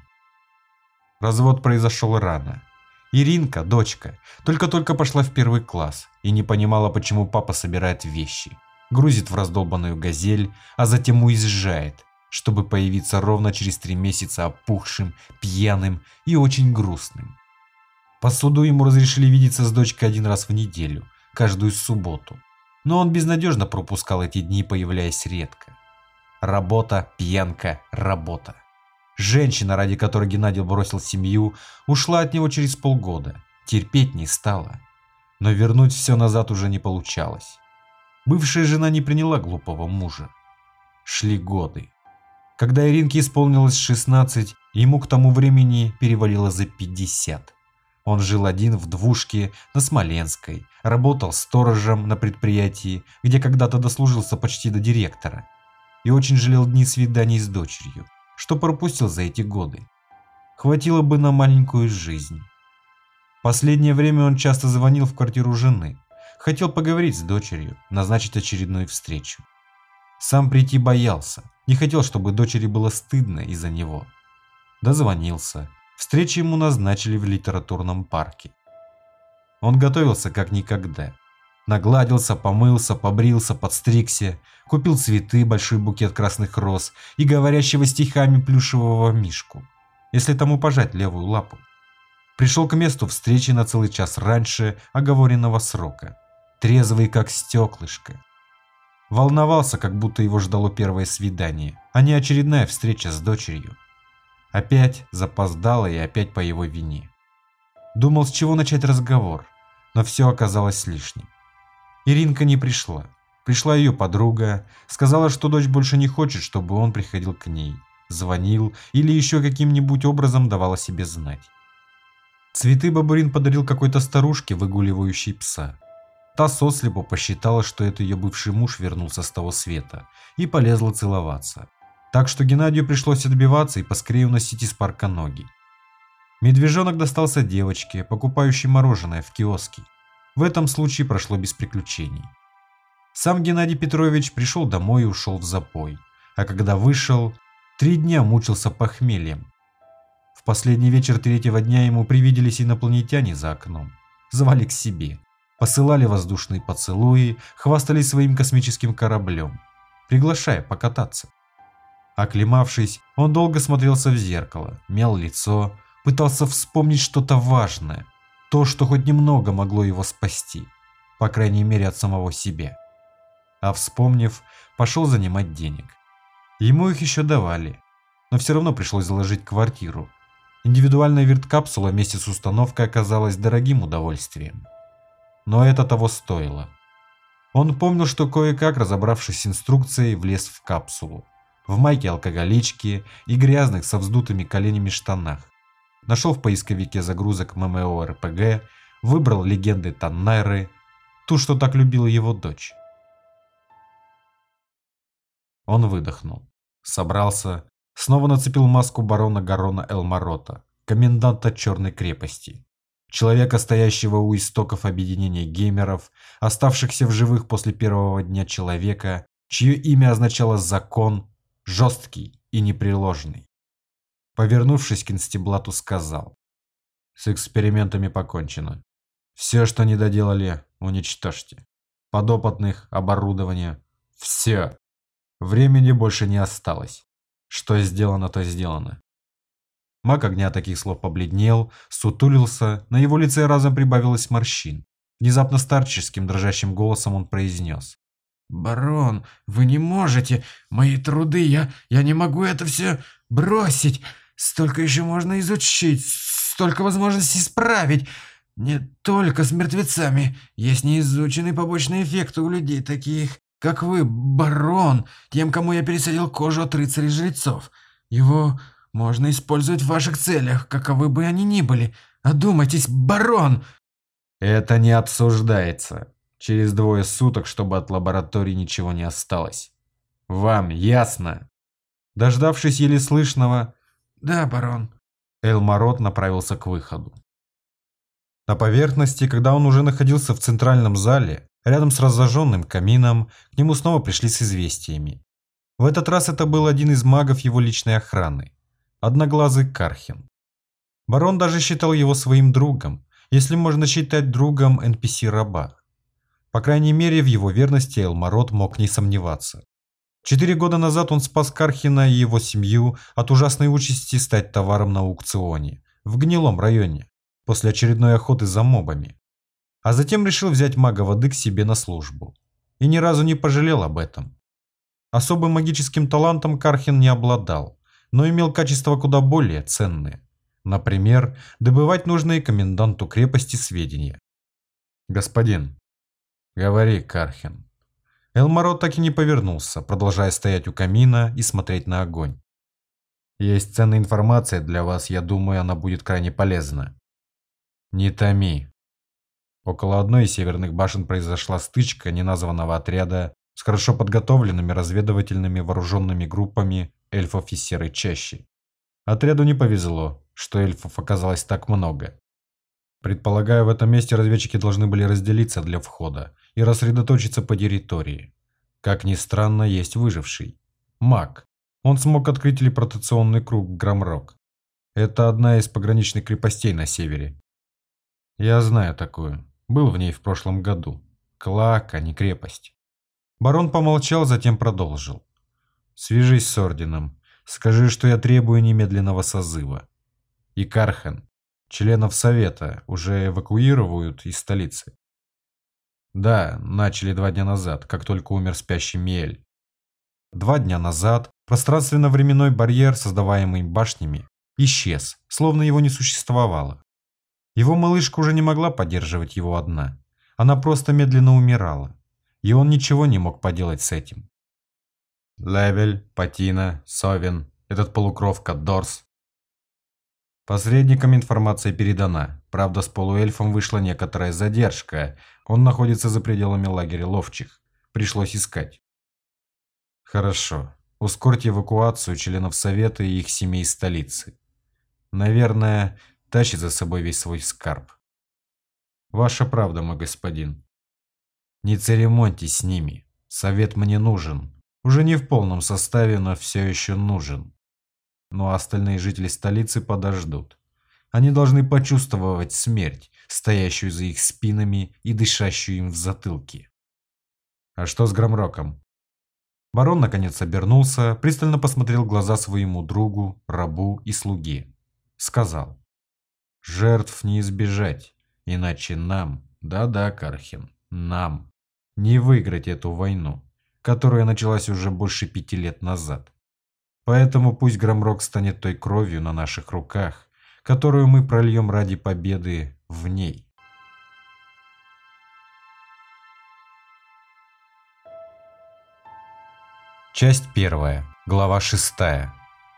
Развод произошел рано. Иринка, дочка, только-только пошла в первый класс и не понимала, почему папа собирает вещи. Грузит в раздолбанную газель, а затем уезжает, чтобы появиться ровно через три месяца опухшим, пьяным и очень грустным. По суду ему разрешили видеться с дочкой один раз в неделю, каждую субботу. Но он безнадежно пропускал эти дни, появляясь редко. Работа, пьянка, работа. Женщина, ради которой Геннадий бросил семью, ушла от него через полгода. Терпеть не стала. Но вернуть все назад уже не получалось. Бывшая жена не приняла глупого мужа. Шли годы. Когда Иринке исполнилось 16, ему к тому времени перевалило за 50. Он жил один в двушке на Смоленской, работал сторожем на предприятии, где когда-то дослужился почти до директора, и очень жалел дни свиданий с дочерью что пропустил за эти годы. Хватило бы на маленькую жизнь. Последнее время он часто звонил в квартиру жены. Хотел поговорить с дочерью, назначить очередную встречу. Сам прийти боялся, не хотел, чтобы дочери было стыдно из-за него. Дозвонился. Встречу ему назначили в литературном парке. Он готовился как никогда. Нагладился, помылся, побрился, подстригся, купил цветы, большой букет красных роз и говорящего стихами плюшевого мишку, если тому пожать левую лапу. Пришел к месту встречи на целый час раньше оговоренного срока, трезвый как стеклышко. Волновался, как будто его ждало первое свидание, а не очередная встреча с дочерью. Опять запоздало и опять по его вине. Думал, с чего начать разговор, но все оказалось лишним. Иринка не пришла. Пришла ее подруга, сказала, что дочь больше не хочет, чтобы он приходил к ней. Звонил или еще каким-нибудь образом давала себе знать. Цветы Бабурин подарил какой-то старушке, выгуливающей пса. Та сослепо посчитала, что это ее бывший муж вернулся с того света, и полезла целоваться. Так что Геннадию пришлось отбиваться и поскорее уносить из парка ноги. Медвежонок достался девочке, покупающей мороженое в киоске. В этом случае прошло без приключений. Сам Геннадий Петрович пришел домой и ушел в запой, а когда вышел, три дня мучился похмельем. В последний вечер третьего дня ему привиделись инопланетяне за окном, звали к себе, посылали воздушные поцелуи, хвастались своим космическим кораблем, приглашая покататься. Оклемавшись, он долго смотрелся в зеркало, мял лицо, пытался вспомнить что-то важное, то, что хоть немного могло его спасти, по крайней мере от самого себя. а вспомнив, пошел занимать денег. Ему их еще давали, но все равно пришлось заложить квартиру. Индивидуальная вирткапсула вместе с установкой оказалась дорогим удовольствием. Но это того стоило. Он помнил, что кое-как, разобравшись с инструкцией, влез в капсулу. В майке алкоголички и грязных со вздутыми коленями штанах. Нашел в поисковике загрузок ММО РПГ, выбрал легенды Таннайры, ту, что так любила его дочь. Он выдохнул, собрался, снова нацепил маску барона Гарона Элмарота, коменданта Черной крепости, человека, стоящего у истоков объединения геймеров, оставшихся в живых после первого дня человека, чье имя означало «закон», жесткий и непреложный. Повернувшись к инстиблату, сказал. С экспериментами покончено. Все, что не доделали, уничтожьте. Подопытных, оборудование. Все. Времени больше не осталось. Что сделано, то сделано. Маг огня таких слов побледнел, сутулился, на его лице разом прибавилось морщин. Внезапно старческим дрожащим голосом он произнес. «Барон, вы не можете! Мои труды, я, я не могу это все бросить! Столько еще можно изучить, столько возможностей исправить! Не только с мертвецами, есть неизученные побочные эффекты у людей, таких как вы, барон, тем, кому я пересадил кожу от рыцарей-жрецов. Его можно использовать в ваших целях, каковы бы они ни были. Одумайтесь, барон!» «Это не обсуждается. Через двое суток, чтобы от лаборатории ничего не осталось. Вам ясно?» Дождавшись еле слышного «Да, барон», Элмарот направился к выходу. На поверхности, когда он уже находился в центральном зале, рядом с разожженным камином, к нему снова пришли с известиями. В этот раз это был один из магов его личной охраны, одноглазый Кархин. Барон даже считал его своим другом, если можно считать другом NPC-раба. По крайней мере, в его верности Элмарот мог не сомневаться. Четыре года назад он спас Кархина и его семью от ужасной участи стать товаром на аукционе, в гнилом районе, после очередной охоты за мобами. А затем решил взять мага воды к себе на службу. И ни разу не пожалел об этом. Особым магическим талантом Кархин не обладал, но имел качества куда более ценные. Например, добывать нужные коменданту крепости сведения. «Господин». «Говори, Кархин». Элмаро так и не повернулся, продолжая стоять у камина и смотреть на огонь. «Есть ценная информация для вас, я думаю, она будет крайне полезна». «Не томи». Около одной из северных башен произошла стычка неназванного отряда с хорошо подготовленными разведывательными вооруженными группами эльфов из Серой Чащи. Отряду не повезло, что эльфов оказалось так много. Предполагаю, в этом месте разведчики должны были разделиться для входа и рассредоточиться по территории. Как ни странно, есть выживший. Маг. Он смог открыть телепортационный круг в Грамрок. Это одна из пограничных крепостей на севере. Я знаю такую. Был в ней в прошлом году. Клак, а не крепость. Барон помолчал, затем продолжил. Свяжись с орденом. Скажи, что я требую немедленного созыва. И Кархан, членов совета, уже эвакуируют из столицы. Да, начали два дня назад, как только умер спящий Миэль. Два дня назад пространственно-временной барьер, создаваемый башнями, исчез, словно его не существовало. Его малышка уже не могла поддерживать его одна. Она просто медленно умирала. И он ничего не мог поделать с этим. Левель, Патина, Совин, этот полукровка Дорс. Посредникам информация передана. Правда, с полуэльфом вышла некоторая задержка. Он находится за пределами лагеря ловчих. Пришлось искать. Хорошо. Ускорьте эвакуацию членов Совета и их семей столицы. Наверное, тащит за собой весь свой скарб. Ваша правда, мой господин. Не церемоньтесь с ними. Совет мне нужен. Уже не в полном составе, но все еще нужен. Ну а остальные жители столицы подождут. Они должны почувствовать смерть, стоящую за их спинами и дышащую им в затылке. А что с Громроком? Барон наконец обернулся, пристально посмотрел глаза своему другу, рабу и слуге. Сказал. Жертв не избежать, иначе нам, да-да, Кархин, нам, не выиграть эту войну. которая началась уже больше пяти лет назад. Поэтому пусть Громрок станет той кровью на наших руках, которую мы прольем ради победы в ней. Часть первая, глава шестая.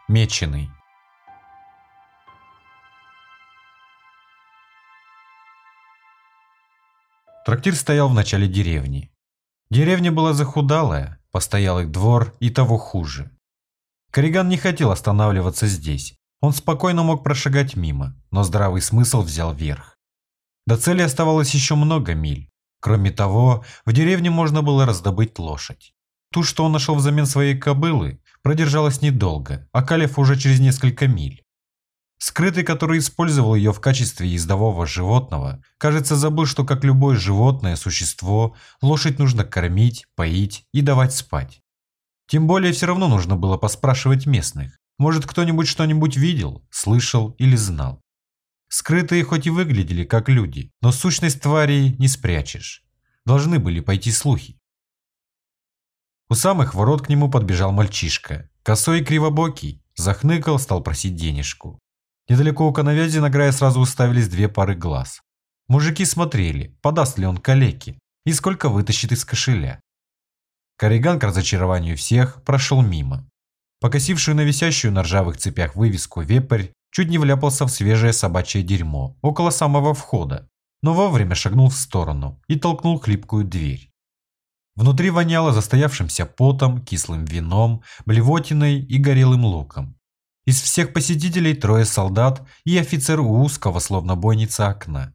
Меченый. Трактир стоял в начале деревни. Деревня была захудалая, постоялый двор и того хуже. Кориган не хотел останавливаться здесь. Он спокойно мог прошагать мимо, но здравый смысл взял верх. До цели оставалось еще много миль. Кроме того, в деревне можно было раздобыть лошадь. Ту, что он нашел взамен своей кобылы, продержалась недолго, окалив уже через несколько миль. Скрытый, который использовал ее в качестве ездового животного, кажется, забыл, что как любое животное существо, лошадь нужно кормить, поить и давать спать. Тем более все равно нужно было поспрашивать местных. Может, кто-нибудь что-нибудь видел, слышал или знал. Скрытые хоть и выглядели как люди, но сущность тварей не спрячешь. Должны были пойти слухи. У самых ворот к нему подбежал мальчишка, косой и кривобокий, захныкал, стал просить денежку. Недалеко у коновязи на грае сразу уставились две пары глаз. Мужики смотрели, подаст ли он калеки и сколько вытащит из кошеля. Кориган к разочарованию всех прошел мимо. Покосившую на висящую на ржавых цепях вывеску «Вепрь» чуть не вляпался в свежее собачье дерьмо около самого входа, но вовремя шагнул в сторону и толкнул хлипкую дверь. Внутри воняло застоявшимся потом, кислым вином, блевотиной и горелым луком. Из всех посетителей трое солдат и офицер у узкого, словно бойница окна.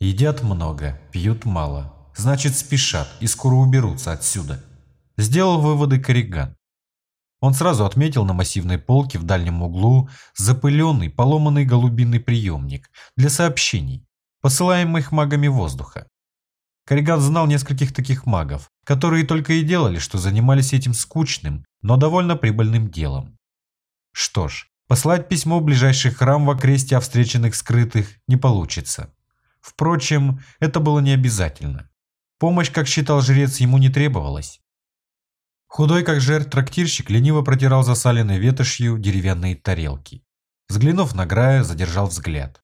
Едят много, пьют мало. Значит, спешат и скоро уберутся отсюда. Сделал выводы Корриган. Он сразу отметил на массивной полке в дальнем углу запыленный, поломанный голубиный приемник для сообщений, посылаемых магами воздуха. Корриган знал нескольких таких магов, которые только и делали, что занимались этим скучным, но довольно прибыльным делом. Что ж, послать письмо в ближайший храм в окресте о встреченных скрытых не получится. Впрочем, это было не обязательно. Помощь, как считал жрец, ему не требовалась. Худой как жертв трактирщик лениво протирал засаленной ветошью деревянные тарелки. Взглянув на Грая, задержал взгляд.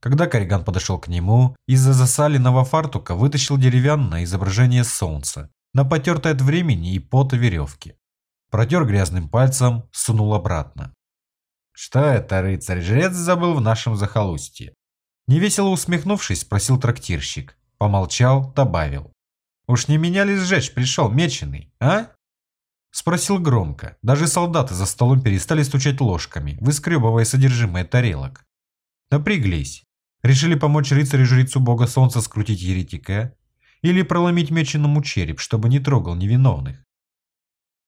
Когда Кориган подошел к нему, из-за засаленного фартука вытащил деревянное изображение солнца на потертой от времени и пота веревке протер грязным пальцем, сунул обратно. «Что это, рыцарь-жрец забыл в нашем захолустье?» Невесело усмехнувшись, спросил трактирщик. Помолчал, добавил. «Уж не меня ли сжечь пришел меченый, а?» Спросил громко. Даже солдаты за столом перестали стучать ложками, выскребывая содержимое тарелок. Напряглись. Решили помочь рыцарю-жрецу бога солнца скрутить еретика? Или проломить меченому череп, чтобы не трогал невиновных?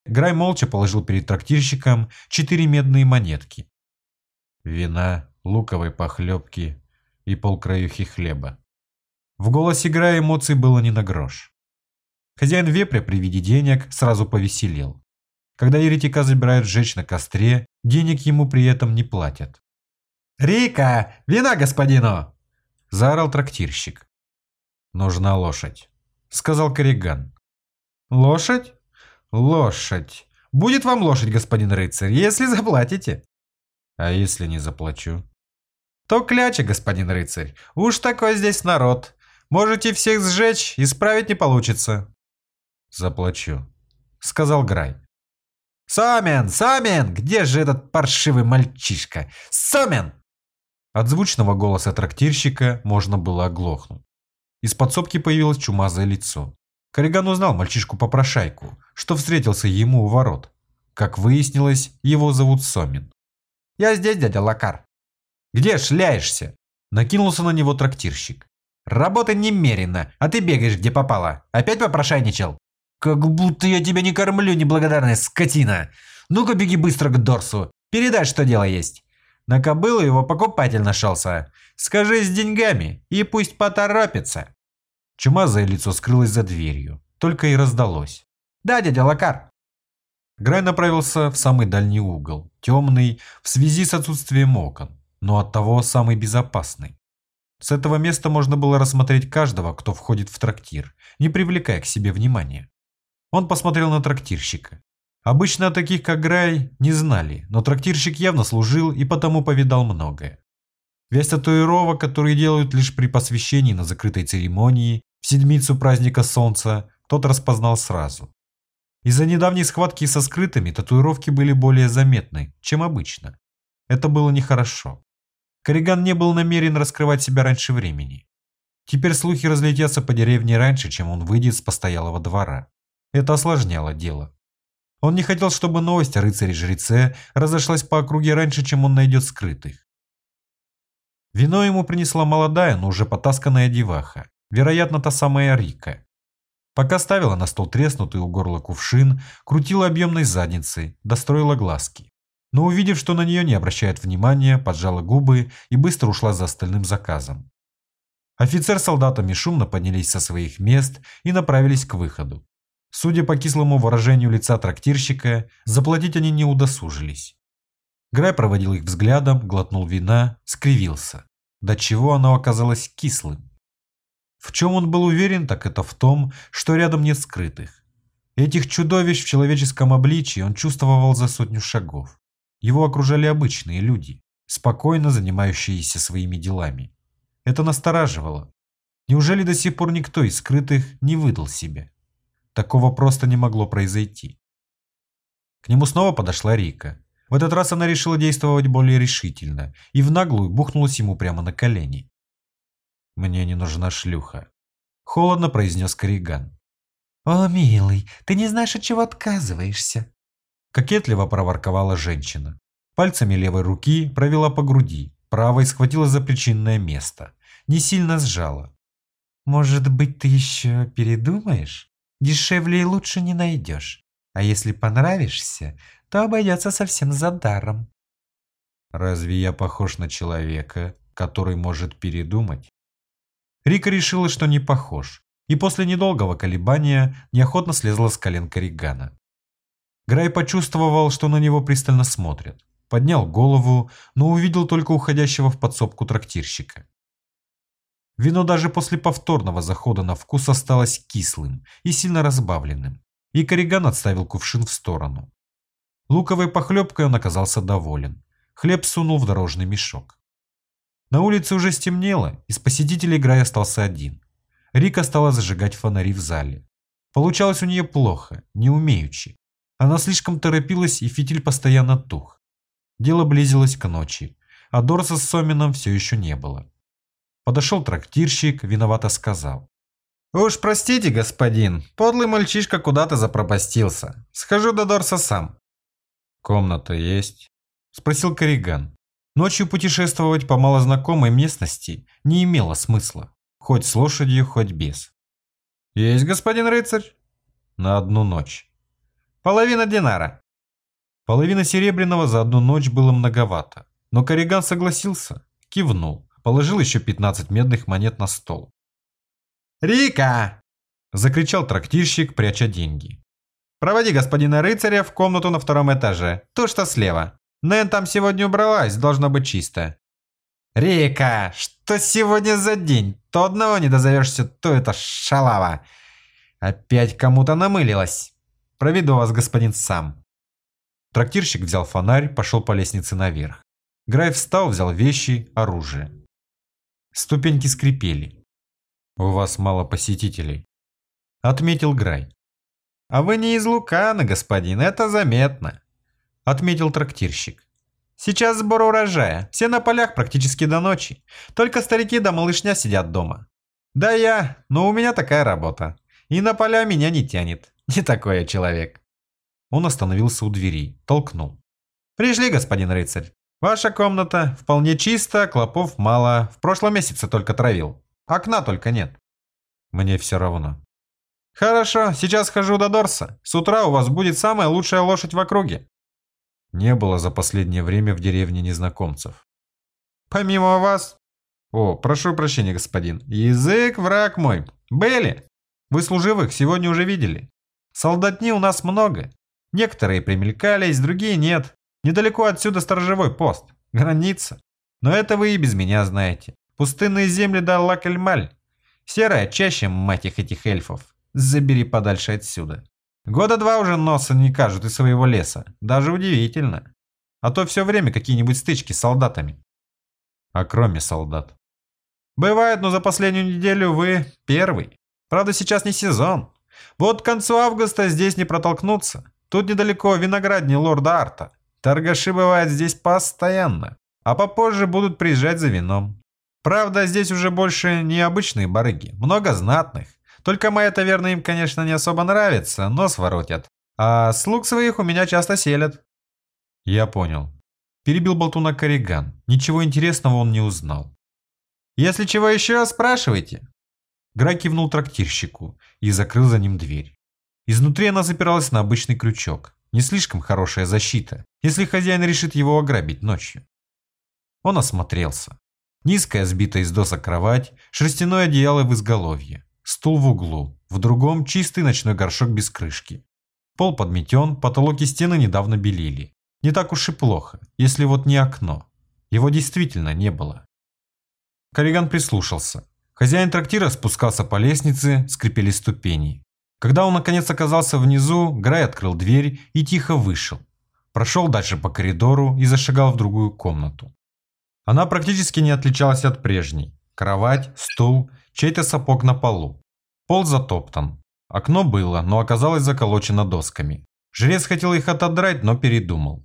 Грай молча положил перед трактирщиком четыре медные монетки. Вина, луковой похлебки и полкраюхи хлеба. В голосе Грая эмоций было не на грош. Хозяин вепря при виде денег сразу повеселел. Когда еретика забирают сжечь на костре, денег ему при этом не платят. «Рика, вина господину!» – заорал трактирщик. «Нужна лошадь», – сказал Корриган. «Лошадь?» Лошадь. Будет вам лошадь, господин рыцарь, если заплатите. А если не заплачу? То кляча, господин рыцарь. Уж такой здесь народ. Можете всех сжечь, исправить не получится. Заплачу, сказал Грай. Сомен, Сомен, где же этот паршивый мальчишка? Сомен! От звучного голоса трактирщика можно было оглохнуть. Из подсобки появилось чумазое лицо. Корриган узнал мальчишку-попрошайку, что встретился ему у ворот. Как выяснилось, его зовут Сомин. «Я здесь, дядя Лакар». «Где шляешься?» Накинулся на него трактирщик. «Работа немерено, а ты бегаешь где попало. Опять попрошайничал?» «Как будто я тебя не кормлю, неблагодарная скотина! Ну-ка беги быстро к Дорсу, передай, что дело есть!» На кобылу его покупатель нашелся. Скажи с деньгами, и пусть поторопится. Чумазое лицо скрылось за дверью, только и раздалось. «Да, дядя Лакар!» Грай направился в самый дальний угол, темный, в связи с отсутствием окон, но оттого самый безопасный. С этого места можно было рассмотреть каждого, кто входит в трактир, не привлекая к себе внимания. Он посмотрел на трактирщика. Обычно таких, как Грай, не знали, но трактирщик явно служил и потому повидал многое. Весь татуировок, которые делают лишь при посвящении на закрытой церемонии, в седмицу праздника солнца, тот распознал сразу. Из-за недавней схватки со скрытыми татуировки были более заметны, чем обычно. Это было нехорошо. Кориган не был намерен раскрывать себя раньше времени. Теперь слухи разлетятся по деревне раньше, чем он выйдет с постоялого двора. Это осложняло дело. Он не хотел, чтобы новость о рыцаре-жреце разошлась по округе раньше, чем он найдет скрытых. Вино ему принесла молодая, но уже потасканная деваха, вероятно, та самая Рика. Пока ставила на стол треснутый у горла кувшин, крутила объемной задницей, достроила глазки но увидев, что на нее не обращают внимания, поджала губы и быстро ушла за остальным заказом. Офицер с солдатами шумно поднялись со своих мест и направились к выходу. Судя по кислому выражению лица трактирщика, заплатить они не удосужились. Грай проводил их взглядом, глотнул вина, скривился. До чего оно оказалось кислым. В чем он был уверен, так это в том, что рядом нет скрытых. Этих чудовищ в человеческом обличии он чувствовал за сотню шагов. Его окружали обычные люди, спокойно занимающиеся своими делами. Это настораживало. Неужели до сих пор никто из скрытых не выдал себя? Такого просто не могло произойти. К нему снова подошла Рика. В этот раз она решила действовать более решительно и в наглую бухнулась ему прямо на колени. «Мне не нужна шлюха», — холодно произнес Кориган. «О, милый, ты не знаешь, от чего отказываешься», Кокетливо проворковала женщина. Пальцами левой руки провела по груди, правой схватила за причинное место. Не сильно сжала. «Может быть, ты еще передумаешь? Дешевле и лучше не найдешь. А если понравишься, то обойдется совсем за даром». «Разве я похож на человека, который может передумать?» Рика решила, что не похож, и после недолгого колебания неохотно слезла с колен Коригана. Грай почувствовал, что на него пристально смотрят. Поднял голову, но увидел только уходящего в подсобку трактирщика. Вино даже после повторного захода на вкус осталось кислым и сильно разбавленным, и Кориган отставил кувшин в сторону. Луковой похлебкой он оказался доволен. Хлеб сунул в дорожный мешок. На улице уже стемнело, из посетителей Грай остался один. Рика стала зажигать фонари в зале. Получалось у нее плохо, не умеючи. Она слишком торопилась, и фитиль постоянно тух. Дело близилось к ночи, а Дорса с Сомином все еще не было. Подошел трактирщик, виновато сказал. «Уж простите, господин, подлый мальчишка куда-то запропастился. Схожу до Дорса сам». «Комната есть?» – спросил Кориган. Ночью путешествовать по малознакомой местности не имело смысла, хоть с лошадью, хоть без. «Есть, господин рыцарь?» «На одну ночь». Половина динара. Половина серебряного за одну ночь было многовато, но Кориган согласился, кивнул, положил еще 15 медных монет на стол. «Рика!» – закричал трактирщик, пряча деньги. «Проводи господина рыцаря в комнату на втором этаже, то что слева. Нэн там сегодня убралась, должно быть чисто». «Рика, что сегодня за день? То одного не дозовешься, то это шалава. Опять кому-то намылилась». Проведу вас, господин, сам». Трактирщик взял фонарь, пошел по лестнице наверх. Грай встал, взял вещи, оружие. Ступеньки скрипели. «У вас мало посетителей», — отметил Грай. «А вы не из Лукана, господин, это заметно», — отметил трактирщик. «Сейчас сбор урожая, все на полях практически до ночи, только старики да малышня сидят дома. Да я, но у меня такая работа, и на поля меня не тянет. [laughs] Не такой я человек. Он остановился у двери, толкнул. «Пришли, господин рыцарь. Ваша комната вполне чиста, клопов мало. В прошлом месяце только травил. Окна только нет». «Мне все равно». «Хорошо, сейчас хожу до Дорса. С утра у вас будет самая лучшая лошадь в округе». Не было за последнее время в деревне незнакомцев. «Помимо вас...» «О, прошу прощения, господин. Язык, враг мой. Белли, вы служивых сегодня уже видели. Солдатни у нас много. Некоторые примелькались, другие нет. Недалеко отсюда сторожевой пост. Граница. Но это вы и без меня знаете. Пустынные земли да Лакельмаль. Серая чаще, мать их, этих эльфов. Забери подальше отсюда. Года два уже носа не кажут из своего леса. Даже удивительно. А то все время какие-нибудь стычки с солдатами. А кроме солдат. Бывает, но за последнюю неделю вы первый. Правда, сейчас не сезон. Вот к концу августа здесь не протолкнуться. Тут недалеко виноградни лорда Арта. Торгаши бывают здесь постоянно. А попозже будут приезжать за вином. Правда, здесь уже больше не обычные барыги. Много знатных. Только моя таверна им, конечно, не особо нравится, но своротят. А слуг своих у меня часто селят. Я понял. Перебил болтуна Кориган. Ничего интересного он не узнал. Если чего еще, спрашивайте. Грай кивнул трактирщику и закрыл за ним дверь. Изнутри она запиралась на обычный крючок. Не слишком хорошая защита, если хозяин решит его ограбить ночью. Он осмотрелся. Низкая, сбитая из досок кровать, шерстяное одеяло в изголовье, стул в углу, в другом чистый ночной горшок без крышки. Пол подметен, потолок и стены недавно белили. Не так уж и плохо, если вот не окно. Его действительно не было. Кориган прислушался. Хозяин трактира спускался по лестнице, скрипели ступени. Когда он наконец оказался внизу, Грай открыл дверь и тихо вышел. Прошел дальше по коридору и зашагал в другую комнату. Она практически не отличалась от прежней. Кровать, стул, чей-то сапог на полу. Пол затоптан. Окно было, но оказалось заколочено досками. Жрец хотел их отодрать, но передумал.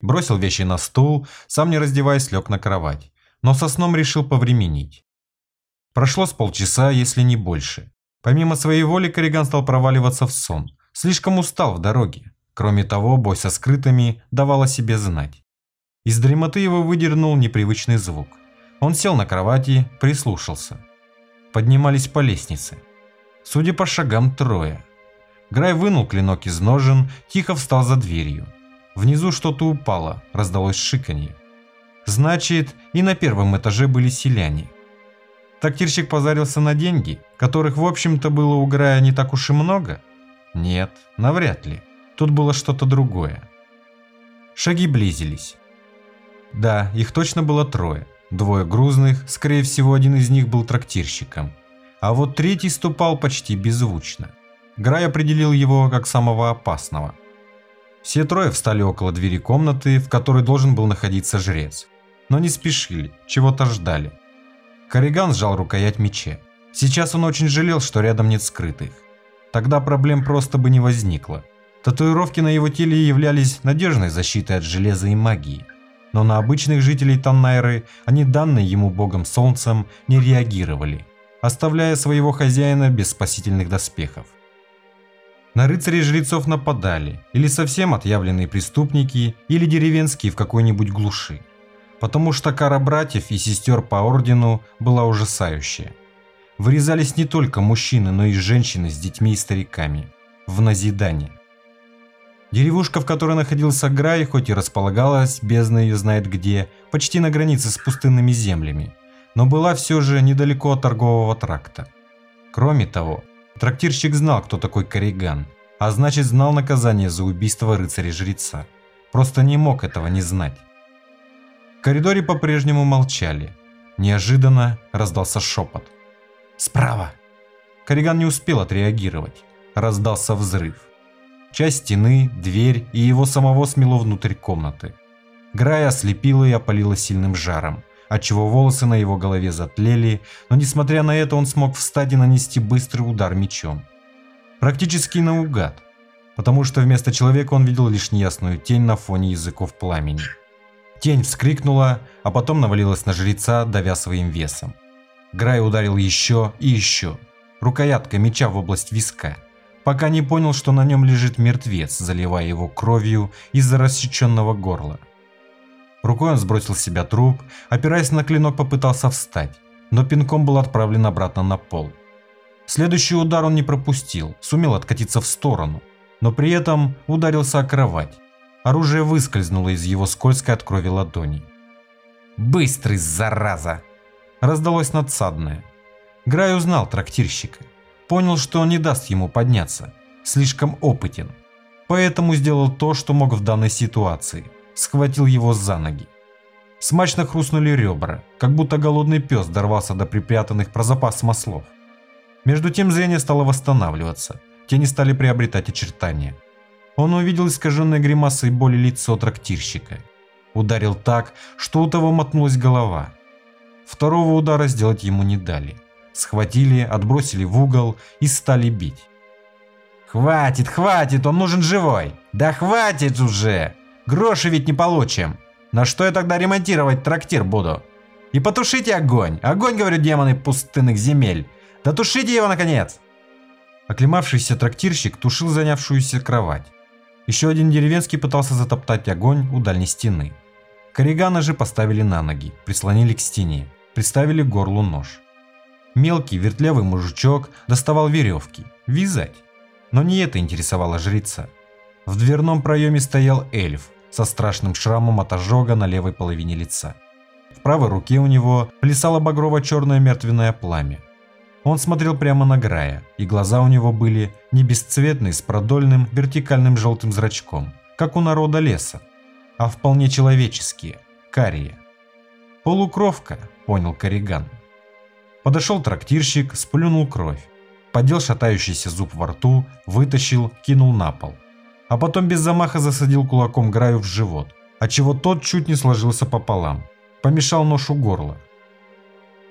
Бросил вещи на стул, сам не раздеваясь лег на кровать. Но со сном решил повременить. Прошло с полчаса, если не больше. Помимо своей воли, Кориган стал проваливаться в сон. Слишком устал в дороге. Кроме того, бой со скрытыми давал о себе знать. Из дремоты его выдернул непривычный звук. Он сел на кровати, прислушался. Поднимались по лестнице. Судя по шагам, трое. Грай вынул клинок из ножен, тихо встал за дверью. Внизу что-то упало, раздалось шиканье. Значит, и на первом этаже были селяне. Трактирщик позарился на деньги, которых, в общем-то, было у Грая не так уж и много? Нет, навряд ли. Тут было что-то другое. Шаги близились. Да, их точно было трое. Двое грузных, скорее всего, один из них был трактирщиком. А вот третий ступал почти беззвучно. Грай определил его как самого опасного. Все трое встали около двери комнаты, в которой должен был находиться жрец. Но не спешили, чего-то ждали. Кориган сжал рукоять меча. Сейчас он очень жалел, что рядом нет скрытых. Тогда проблем просто бы не возникло. Татуировки на его теле являлись надежной защитой от железа и магии. Но на обычных жителей Таннайры они данные ему богом солнцем не реагировали, оставляя своего хозяина без спасительных доспехов. На рыцарей жрецов нападали, или совсем отъявленные преступники, или деревенские в какой-нибудь глуши потому что кара братьев и сестер по ордену была ужасающая. Вырезались не только мужчины, но и женщины с детьми и стариками. В назидание. Деревушка, в которой находился Грай, хоть и располагалась, бездна ее знает где, почти на границе с пустынными землями, но была все же недалеко от торгового тракта. Кроме того, трактирщик знал, кто такой Кориган, а значит знал наказание за убийство рыцаря-жреца. Просто не мог этого не знать коридоре по-прежнему молчали. Неожиданно раздался шепот. «Справа!» Кориган не успел отреагировать. Раздался взрыв. Часть стены, дверь и его самого смело внутрь комнаты. Грая ослепила и опалила сильным жаром, отчего волосы на его голове затлели, но несмотря на это он смог встать и нанести быстрый удар мечом. Практически наугад, потому что вместо человека он видел лишь неясную тень на фоне языков пламени. Тень вскрикнула, а потом навалилась на жреца, давя своим весом. Грай ударил еще и еще. Рукоятка меча в область виска, пока не понял, что на нем лежит мертвец, заливая его кровью из-за рассеченного горла. Рукой он сбросил с себя труп, опираясь на клинок попытался встать, но пинком был отправлен обратно на пол. Следующий удар он не пропустил, сумел откатиться в сторону, но при этом ударился о кровать. Оружие выскользнуло из его скользкой от крови ладони. «Быстрый, зараза!» Раздалось надсадное. Грай узнал трактирщика. Понял, что он не даст ему подняться. Слишком опытен. Поэтому сделал то, что мог в данной ситуации. Схватил его за ноги. Смачно хрустнули ребра, как будто голодный пес дорвался до припрятанных про запас маслов. Между тем зрение стало восстанавливаться. тени стали приобретать очертания. Он увидел искаженное гримасой боли лицо трактирщика. Ударил так, что у того мотнулась голова. Второго удара сделать ему не дали. Схватили, отбросили в угол и стали бить. «Хватит, хватит, он нужен живой! Да хватит уже! Гроши ведь не получим! На что я тогда ремонтировать трактир буду? И потушите огонь! Огонь, говорю, демоны пустынных земель! Да тушите его, наконец!» Оклемавшийся трактирщик тушил занявшуюся кровать. Еще один деревенский пытался затоптать огонь у дальней стены. Корригана же поставили на ноги, прислонили к стене, приставили к горлу нож. Мелкий вертлявый мужичок доставал веревки, вязать. Но не это интересовало жреца. В дверном проеме стоял эльф со страшным шрамом от ожога на левой половине лица. В правой руке у него плясало багрово-черное мертвенное пламя. Он смотрел прямо на Грая, и глаза у него были не бесцветные с продольным вертикальным желтым зрачком, как у народа леса, а вполне человеческие, карие. «Полукровка», — понял Кориган. Подошел трактирщик, сплюнул кровь, подел шатающийся зуб во рту, вытащил, кинул на пол. А потом без замаха засадил кулаком Граю в живот, отчего тот чуть не сложился пополам. Помешал нож горла.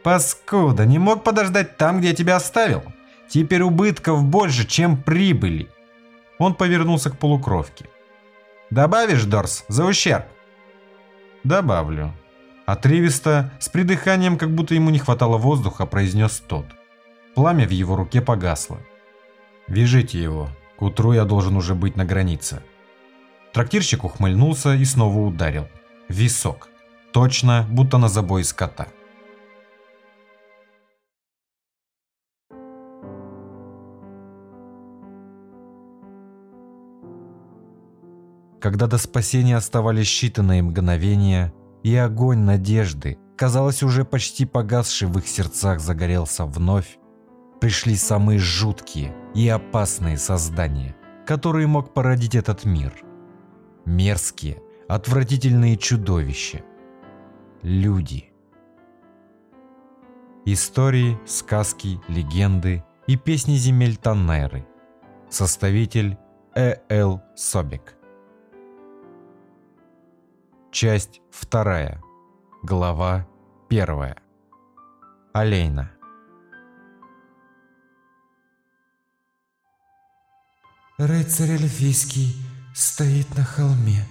«Паскуда, не мог подождать там, где я тебя оставил? Теперь убытков больше, чем прибыли!» Он повернулся к полукровке. «Добавишь, Дорс, за ущерб?» «Добавлю». Отрывисто, с придыханием, как будто ему не хватало воздуха, произнес тот. Пламя в его руке погасло. «Вяжите его. К утру я должен уже быть на границе». Трактирщик ухмыльнулся и снова ударил. Висок. Точно, будто на забой скота. Когда до спасения оставались считанные мгновения, и огонь надежды, казалось, уже почти погасший в их сердцах, загорелся вновь, пришли самые жуткие и опасные создания, которые мог породить этот мир. Мерзкие, отвратительные чудовища. Люди. Истории, сказки, легенды и песни земель Таннеры. Составитель Э. Л. Собек. Часть вторая. Глава первая. Олейна. Рыцарь эльфийский стоит на холме.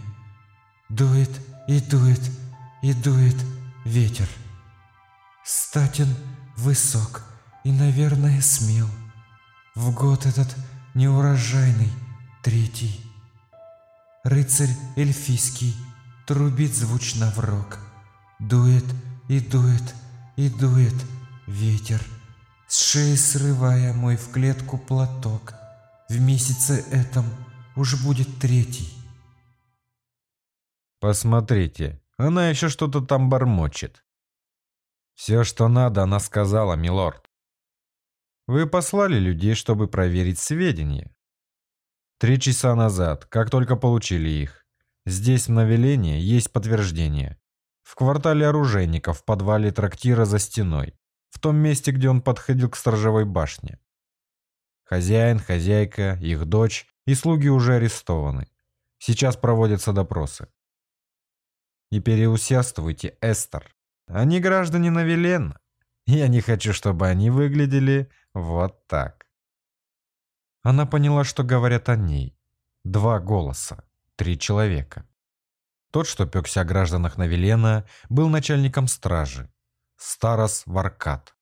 Дует и дует и дует ветер. Статен высок и, наверное, смел. В год этот неурожайный, третий. Рыцарь эльфийский трубит звучно в рог. Дует и дует и дует ветер, с шеи срывая мой в клетку платок. В месяце этом уж будет третий. Посмотрите, она еще что-то там бормочет. Все, что надо, она сказала, милорд. Вы послали людей, чтобы проверить сведения. Три часа назад, как только получили их. Здесь, в Навелении, есть подтверждение. В квартале оружейников, в подвале трактира за стеной. В том месте, где он подходил к сторожевой башне. Хозяин, хозяйка, их дочь и слуги уже арестованы. Сейчас проводятся допросы. Не переусердствуйте, Эстер. Они граждане Навелена. Я не хочу, чтобы они выглядели вот так. Она поняла, что говорят о ней. Два голоса, три человека. Тот, что пекся о гражданах Навелена, был начальником стражи. Старос Варкат.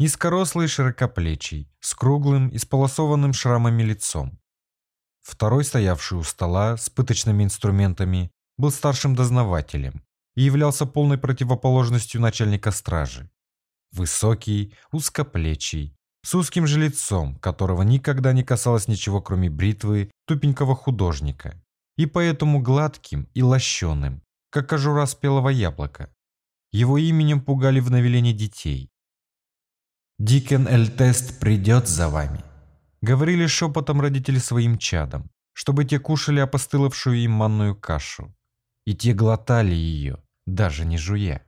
Низкорослый широкоплечий, с круглым и сполосованным шрамами лицом. Второй, стоявший у стола с пыточными инструментами, был старшим дознавателем и являлся полной противоположностью начальника стражи. Высокий, узкоплечий, с узким же лицом, которого никогда не касалось ничего, кроме бритвы тупенького художника, и поэтому гладким и лощеным, как кожура спелого яблока. Его именем пугали в навелении детей. «Дикен Эльтест придет за вами», — говорили шепотом родители своим чадам, чтобы те кушали опостыловшую им манную кашу, и те глотали ее, даже не жуя.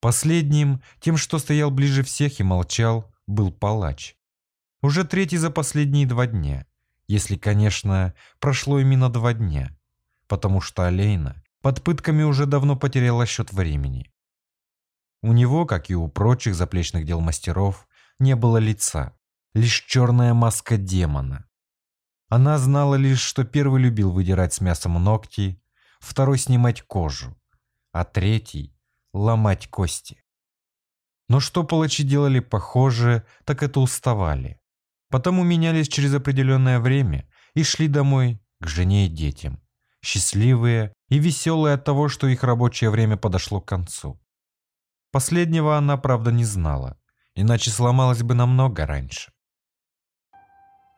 Последним, тем, что стоял ближе всех и молчал, был палач. Уже третий за последние два дня. Если, конечно, прошло именно два дня. Потому что Алейна под пытками уже давно потеряла счет времени. У него, как и у прочих заплечных дел мастеров, не было лица, лишь черная маска демона. Она знала лишь, что первый любил выдирать с мясом ногти, второй снимать кожу, а третий – ломать кости. Но что палачи делали похоже, так это уставали. Потому менялись через определенное время и шли домой к жене и детям, счастливые и веселые от того, что их рабочее время подошло к концу. Последнего она, правда, не знала, иначе сломалась бы намного раньше.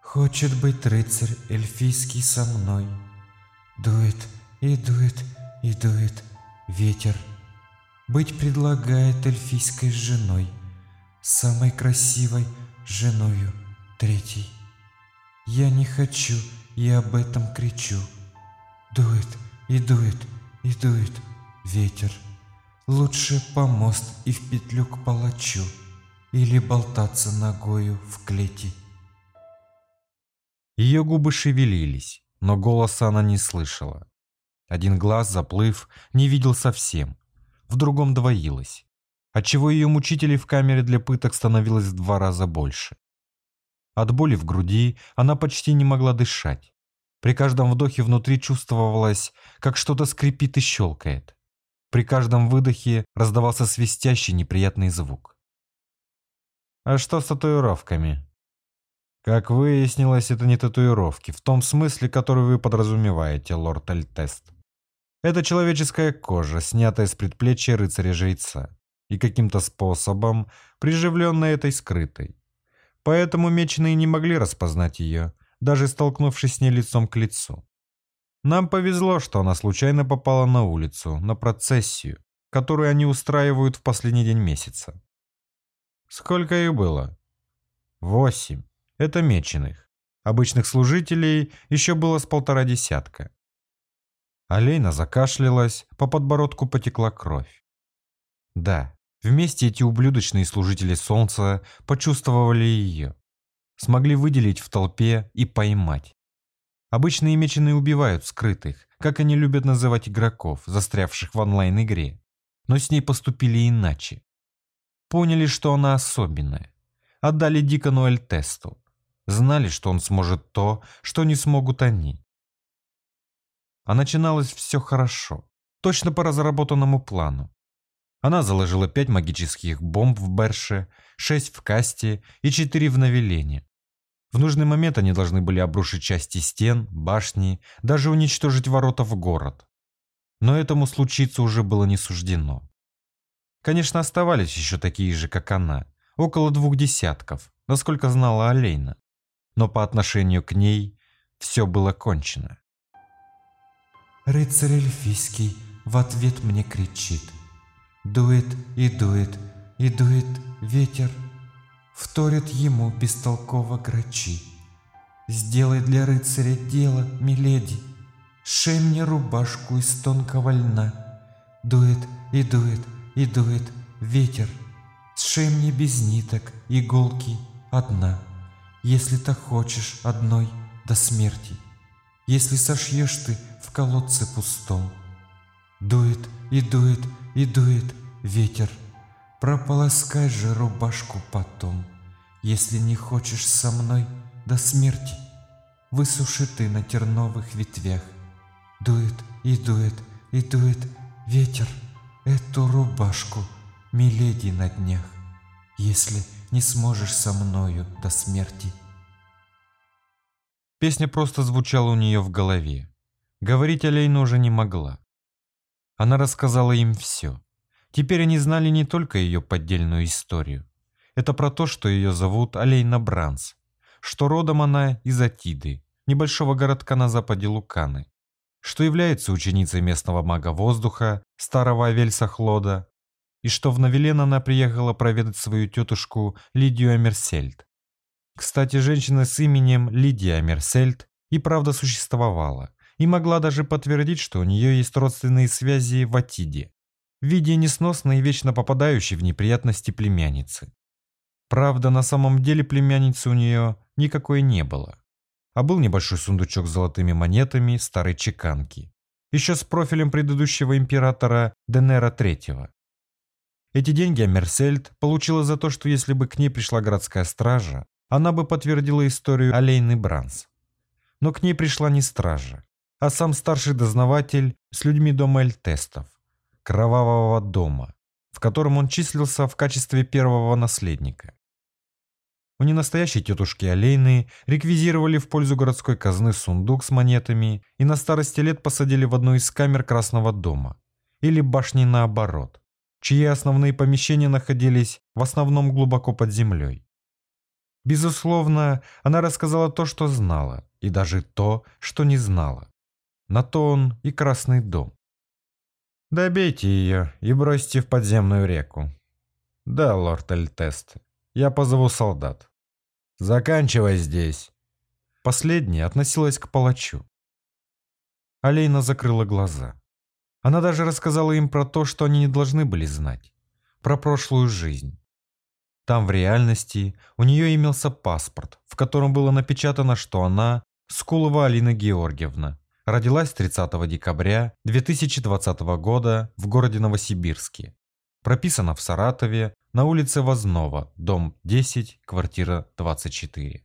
Хочет быть рыцарь эльфийский со мной. Дует и дует и дует ветер. Быть предлагает эльфийской женой, самой красивой женою третий. Я не хочу и об этом кричу. Дует и дует и дует ветер. Лучше помост и в петлю к палачу, или болтаться ногою в клете. Ее губы шевелились, но голоса она не слышала. Один глаз, заплыв, не видел совсем, в другом двоилось, отчего ее мучителей в камере для пыток становилось в два раза больше. От боли в груди она почти не могла дышать. При каждом вдохе внутри чувствовалось, как что-то скрипит и щелкает. При каждом выдохе раздавался свистящий неприятный звук. А что с татуировками? Как выяснилось, это не татуировки, в том смысле, который вы подразумеваете, лорд Эльтест. Это человеческая кожа, снятая с предплечья рыцаря-жреца, и каким-то способом приживленная этой скрытой. Поэтому меченые не могли распознать ее, даже столкнувшись с ней лицом к лицу. Нам повезло, что она случайно попала на улицу, на процессию, которую они устраивают в последний день месяца. Сколько их было? Восемь. Это меченых. Обычных служителей еще было с полтора десятка. Алейна закашлялась, по подбородку потекла кровь. Да, вместе эти ублюдочные служители солнца почувствовали ее. Смогли выделить в толпе и поймать. Обычные меченые убивают скрытых, как они любят называть игроков, застрявших в онлайн-игре. Но с ней поступили иначе. Поняли, что она особенная. Отдали Дикону Эль-тесту. Знали, что он сможет то, что не смогут они. А начиналось все хорошо. Точно по разработанному плану. Она заложила пять магических бомб в Берше, шесть в Касте и четыре в Навелене. В нужный момент они должны были обрушить части стен, башни, даже уничтожить ворота в город. Но этому случиться уже было не суждено. Конечно, оставались еще такие же, как она, около двух десятков, насколько знала Алейна. Но по отношению к ней все было кончено. Рыцарь эльфийский в ответ мне кричит. Дует и дует, и дует ветер вторят ему бестолково грачи. Сделай для рыцаря дело, миледи, Шей мне рубашку из тонкого льна. Дует и дует и дует ветер, Сшей мне без ниток, иголки одна, Если так хочешь одной до смерти, Если сошьешь ты в колодце пустом. Дует и дует и дует ветер, Прополоскай же рубашку потом, если не хочешь со мной до смерти. Высуши ты на терновых ветвях. Дует и дует и дует ветер эту рубашку, миледи на днях, если не сможешь со мною до смерти. Песня просто звучала у нее в голове. Говорить Алейна уже не могла. Она рассказала им все. Теперь они знали не только ее поддельную историю. Это про то, что ее зовут Алейна Бранс, что родом она из Атиды, небольшого городка на западе Луканы, что является ученицей местного мага воздуха, старого Авельса Хлода, и что в Навелен она приехала проведать свою тетушку Лидию Амерсельд. Кстати, женщина с именем Лидия Амерсельд и правда существовала, и могла даже подтвердить, что у нее есть родственные связи в Атиде в виде несносной и вечно попадающей в неприятности племянницы. Правда, на самом деле племянницы у нее никакой не было. А был небольшой сундучок с золотыми монетами старой чеканки. Еще с профилем предыдущего императора Денера III. Эти деньги Амерсельд получила за то, что если бы к ней пришла городская стража, она бы подтвердила историю Олейны Бранс. Но к ней пришла не стража, а сам старший дознаватель с людьми дома Эльтестов, кровавого дома, в котором он числился в качестве первого наследника. У ненастоящей тетушки Олейны реквизировали в пользу городской казны сундук с монетами и на старости лет посадили в одну из камер Красного дома, или башни наоборот, чьи основные помещения находились в основном глубоко под землей. Безусловно, она рассказала то, что знала, и даже то, что не знала. На то он и Красный дом. Добейте ее и бросьте в подземную реку. Да, лорд Эльтест, я позову солдат. Заканчивай здесь. Последняя относилась к палачу. Алейна закрыла глаза. Она даже рассказала им про то, что они не должны были знать. Про прошлую жизнь. Там в реальности у нее имелся паспорт, в котором было напечатано, что она Скулова Алина Георгиевна, родилась 30 декабря 2020 года в городе Новосибирске. Прописана в Саратове на улице Вознова, дом 10, квартира 24.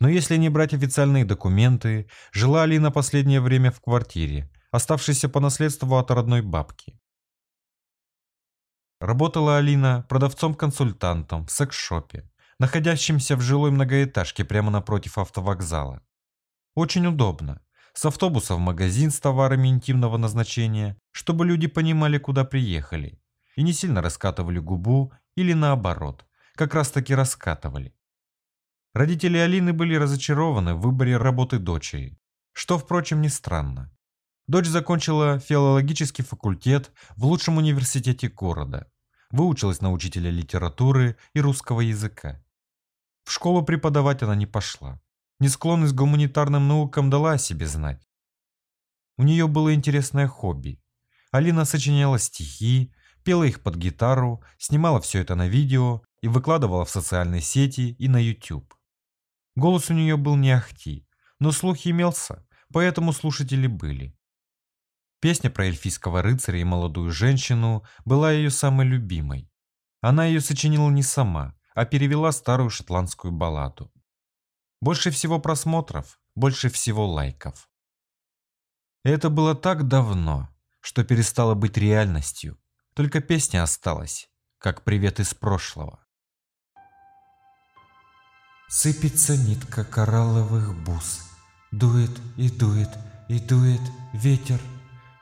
Но если не брать официальные документы, жила Алина последнее время в квартире, оставшейся по наследству от родной бабки. Работала Алина продавцом-консультантом в секс-шопе, находящемся в жилой многоэтажке прямо напротив автовокзала. Очень удобно. С автобуса в магазин с товарами интимного назначения, чтобы люди понимали, куда приехали, и не сильно раскатывали губу или наоборот, как раз таки раскатывали. Родители Алины были разочарованы в выборе работы дочери, что, впрочем, не странно. Дочь закончила филологический факультет в лучшем университете города, выучилась на учителя литературы и русского языка. В школу преподавать она не пошла. Несклонность к гуманитарным наукам дала о себе знать. У нее было интересное хобби. Алина сочиняла стихи, пела их под гитару, снимала все это на видео и выкладывала в социальные сети и на YouTube. Голос у нее был не ахти, но слух имелся, поэтому слушатели были. Песня про эльфийского рыцаря и молодую женщину была ее самой любимой. Она ее сочинила не сама, а перевела старую шотландскую балладу. Больше всего просмотров, больше всего лайков. Это было так давно, что перестало быть реальностью. Только песня осталась, как привет из прошлого. Сыпется нитка коралловых бус, Дует и дует и дует ветер,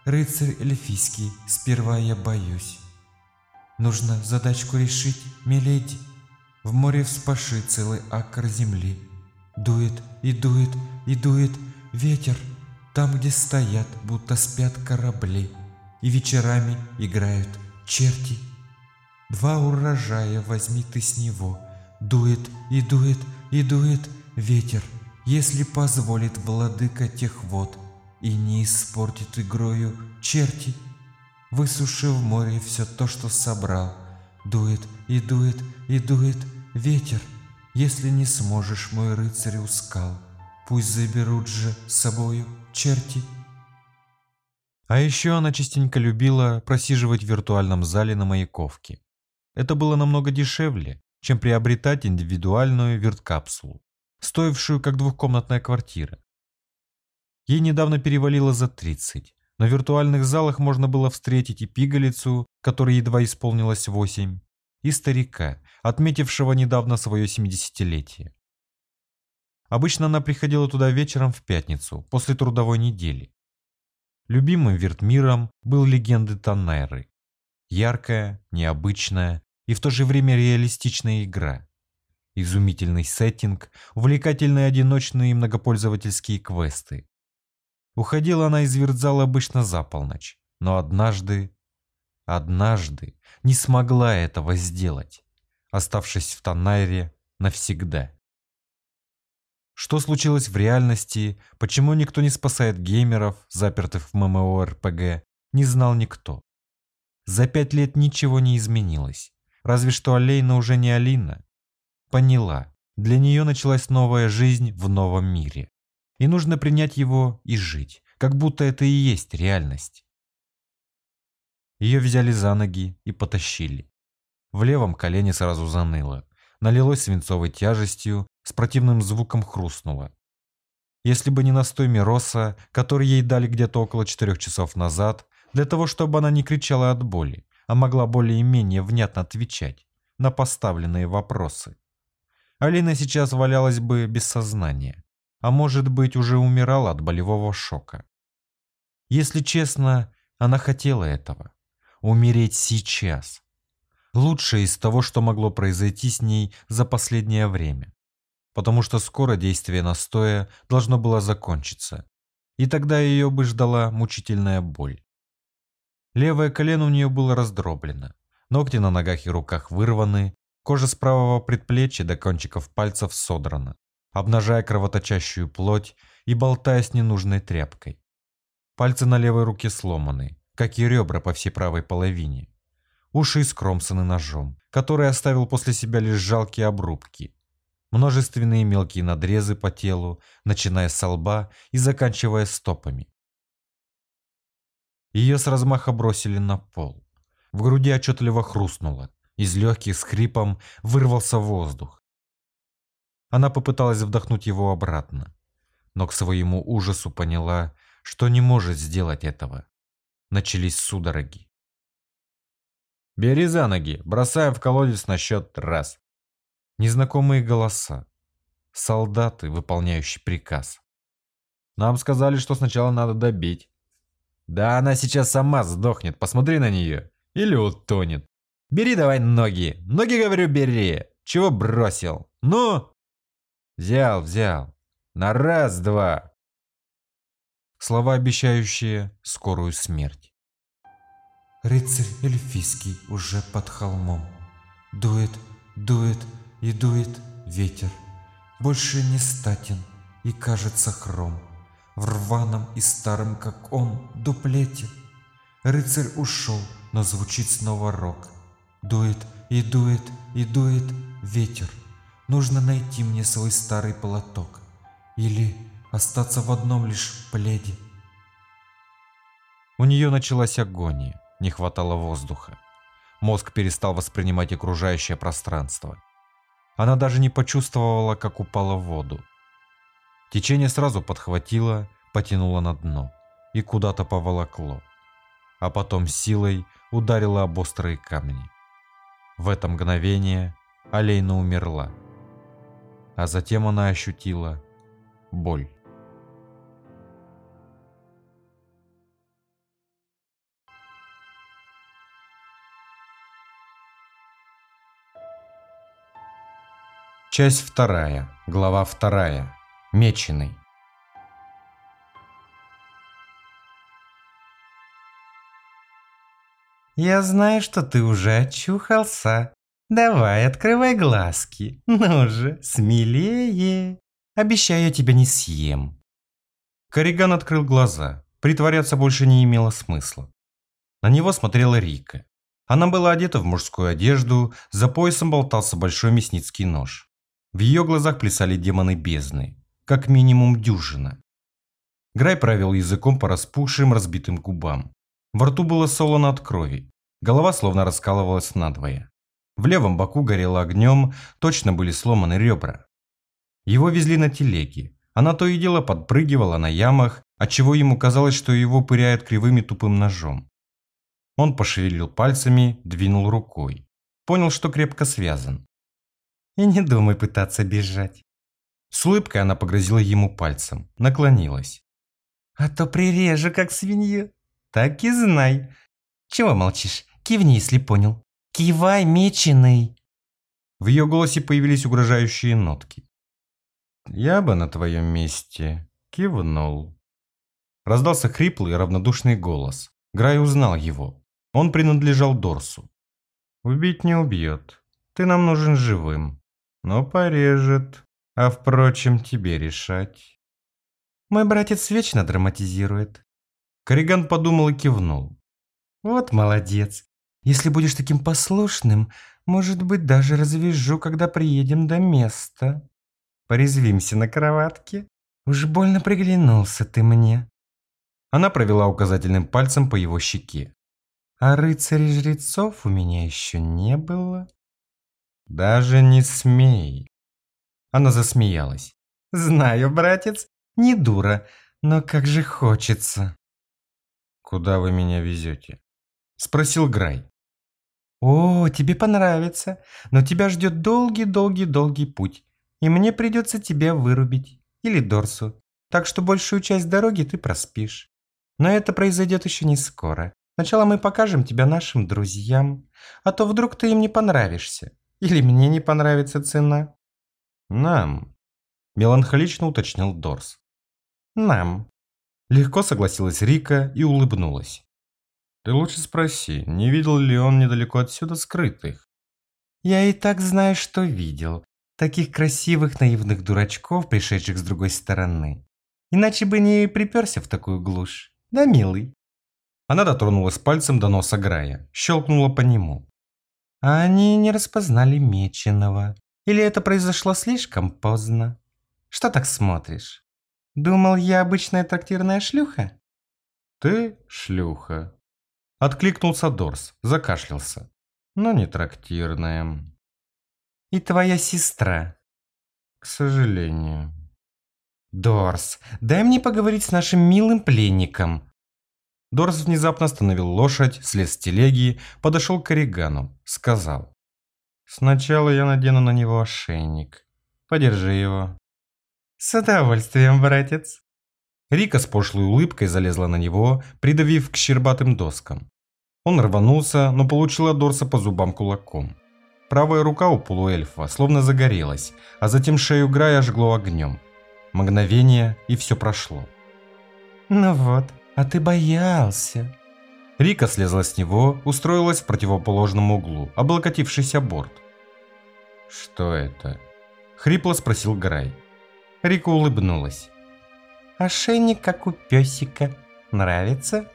Рыцарь эльфийский, сперва я боюсь. Нужно задачку решить, миледи, В море вспаши целый акр земли. Дует и дует и дует ветер, Там, где стоят, будто спят корабли, И вечерами играют черти. Два урожая возьми ты с него, Дует и дует и дует ветер, Если позволит владыка тех вод — и не испортит игрою черти. Высуши в море все то, что собрал. Дует и дует и дует ветер. Если не сможешь, мой рыцарь ускал, пусть заберут же с собою черти. А еще она частенько любила просиживать в виртуальном зале на Маяковке. Это было намного дешевле, чем приобретать индивидуальную верткапсулу, стоившую как двухкомнатная квартира. Ей недавно перевалило за 30, но в виртуальных залах можно было встретить и пигалицу, которой едва исполнилось 8, и старика, отметившего недавно свое 70-летие. Обычно она приходила туда вечером в пятницу, после трудовой недели. Любимым виртмиром был легенды Таннайры. Яркая, необычная и в то же время реалистичная игра. Изумительный сеттинг, увлекательные одиночные и многопользовательские квесты, Уходила она из виртзала обычно за полночь, но однажды, однажды не смогла этого сделать, оставшись в Танайре навсегда. Что случилось в реальности, почему никто не спасает геймеров, запертых в ММО-РПГ, не знал никто. За пять лет ничего не изменилось, разве что Алейна уже не Алина, поняла, для нее началась новая жизнь в новом мире. И нужно принять его и жить, как будто это и есть реальность. Ее взяли за ноги и потащили. В левом колене сразу заныло, налилось свинцовой тяжестью, с противным звуком хрустнуло. Если бы не настой Мироса, который ей дали где-то около четырех часов назад, для того, чтобы она не кричала от боли, а могла более-менее внятно отвечать на поставленные вопросы. Алина сейчас валялась бы без сознания, а может быть уже умирала от болевого шока. Если честно, она хотела этого. Умереть сейчас. Лучшее из того, что могло произойти с ней за последнее время. Потому что скоро действие настоя должно было закончиться. И тогда ее бы ждала мучительная боль. Левое колено у нее было раздроблено. Ногти на ногах и руках вырваны, кожа с правого предплечья до кончиков пальцев содрана, обнажая кровоточащую плоть и болтаясь ненужной тряпкой. Пальцы на левой руке сломаны, как и ребра по всей правой половине. Уши искромсаны ножом, который оставил после себя лишь жалкие обрубки. Множественные мелкие надрезы по телу, начиная с лба и заканчивая стопами. Ее с размаха бросили на пол. В груди отчетливо хрустнуло. Из легких с хрипом вырвался воздух. Она попыталась вдохнуть его обратно, но к своему ужасу поняла, что не может сделать этого начались судороги. «Бери за ноги, бросаем в колодец на счет раз». Незнакомые голоса. Солдаты, выполняющие приказ. Нам сказали, что сначала надо добить. Да она сейчас сама сдохнет, посмотри на нее. Или утонет. Бери давай ноги. Ноги, говорю, бери. Чего бросил? Ну? Взял, взял. На раз-два слова, обещающие скорую смерть. Рыцарь эльфийский уже под холмом. Дует, дует и дует ветер. Больше не статен и кажется хром. В рваном и старом, как он, дуплете. Рыцарь ушел, но звучит снова рок. Дует и дует и дует ветер. Нужно найти мне свой старый полоток. Или остаться в одном лишь пледе. У нее началась агония, не хватало воздуха. Мозг перестал воспринимать окружающее пространство. Она даже не почувствовала, как упала в воду. Течение сразу подхватило, потянуло на дно и куда-то поволокло, а потом силой ударило об острые камни. В это мгновение Алейна умерла, а затем она ощутила боль. Часть вторая, глава вторая. Меченый. «Я знаю, что ты уже очухался. Давай, открывай глазки. Ну же, смелее. Обещаю, я тебя не съем». Корриган открыл глаза. Притворяться больше не имело смысла. На него смотрела Рика. Она была одета в мужскую одежду, за поясом болтался большой мясницкий нож. В ее глазах плясали демоны бездны, как минимум дюжина. Грай провел языком по распухшим разбитым губам. Во рту было солоно от крови, голова словно раскалывалась надвое. В левом боку горело огнем, точно были сломаны ребра. Его везли на телеге. Она то и дело подпрыгивала на ямах, отчего ему казалось, что его пыряет кривым и тупым ножом. Он пошевелил пальцами, двинул рукой. Понял, что крепко связан. И не думай пытаться бежать. С улыбкой она погрозила ему пальцем, наклонилась. А то прирежу, как свинью. Так и знай. Чего молчишь? Кивни, если понял. Кивай, меченый. В ее голосе появились угрожающие нотки. Я бы на твоем месте кивнул. Раздался хриплый равнодушный голос. Грай узнал его. Он принадлежал Дорсу. Убить не убьет. Ты нам нужен живым но порежет. А впрочем, тебе решать. Мой братец вечно драматизирует. Кориган подумал и кивнул. Вот молодец. Если будешь таким послушным, может быть, даже развяжу, когда приедем до места. Порезвимся на кроватке. Уж больно приглянулся ты мне. Она провела указательным пальцем по его щеке. А рыцарей-жрецов у меня еще не было. Даже не смей. Она засмеялась. Знаю, братец, не дура, но как же хочется. Куда вы меня везете? Спросил Грай. О, тебе понравится, но тебя ждет долгий-долгий-долгий путь, и мне придется тебя вырубить, или Дорсу, так что большую часть дороги ты проспишь. Но это произойдет еще не скоро. Сначала мы покажем тебя нашим друзьям, а то вдруг ты им не понравишься, или мне не понравится цена. Нам, меланхолично уточнил Дорс. Нам. Легко согласилась Рика и улыбнулась. Ты лучше спроси, не видел ли он недалеко отсюда скрытых? Я и так знаю, что видел. Таких красивых наивных дурачков, пришедших с другой стороны. Иначе бы не приперся в такую глушь. Да, милый? Она дотронулась пальцем до носа Грая, щелкнула по нему. А они не распознали Меченого. Или это произошло слишком поздно? Что так смотришь? Думал, я обычная трактирная шлюха? Ты шлюха, Откликнулся Дорс, закашлялся. Но не трактирная. И твоя сестра. К сожалению. Дорс, дай мне поговорить с нашим милым пленником. Дорс внезапно остановил лошадь, слез с телеги, подошел к Оригану, сказал. Сначала я надену на него ошейник. Подержи его. С удовольствием, братец. Рика с пошлой улыбкой залезла на него, придавив к щербатым доскам. Он рванулся, но получил от Дорса по зубам кулаком. Правая рука у полуэльфа словно загорелась, а затем шею Грая жгло огнем. Мгновение, и все прошло. «Ну вот, а ты боялся». Рика слезла с него, устроилась в противоположном углу, облокотившись о борт. «Что это?» – хрипло спросил Грай. Рика улыбнулась. «Ошейник, как у песика. Нравится?»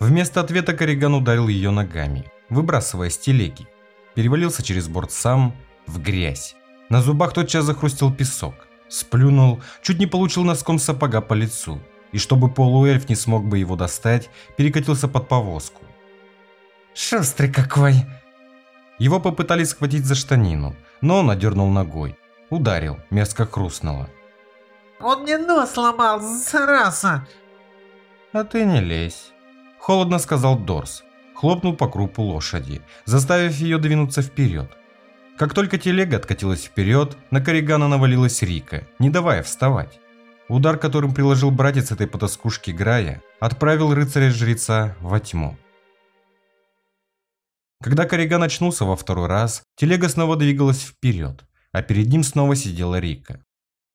Вместо ответа Корриган ударил ее ногами, выбрасывая с. Перевалился через борт сам в грязь. На зубах тотчас захрустил песок. Сплюнул, чуть не получил носком сапога по лицу. И чтобы полуэльф не смог бы его достать, перекатился под повозку. «Шустрый какой!» Его попытались схватить за штанину, но он одернул ногой. Ударил, мерзко хрустнуло. «Он мне нос сломал, зараза!» «А ты не лезь!» Холодно сказал Дорс. Хлопнул по крупу лошади, заставив ее двинуться вперед. Как только телега откатилась вперед, на Корригана навалилась Рика, не давая вставать. Удар, которым приложил братец этой потаскушки Грая, отправил рыцаря-жреца во тьму. Когда Корриган очнулся во второй раз, телега снова двигалась вперед, а перед ним снова сидела Рика.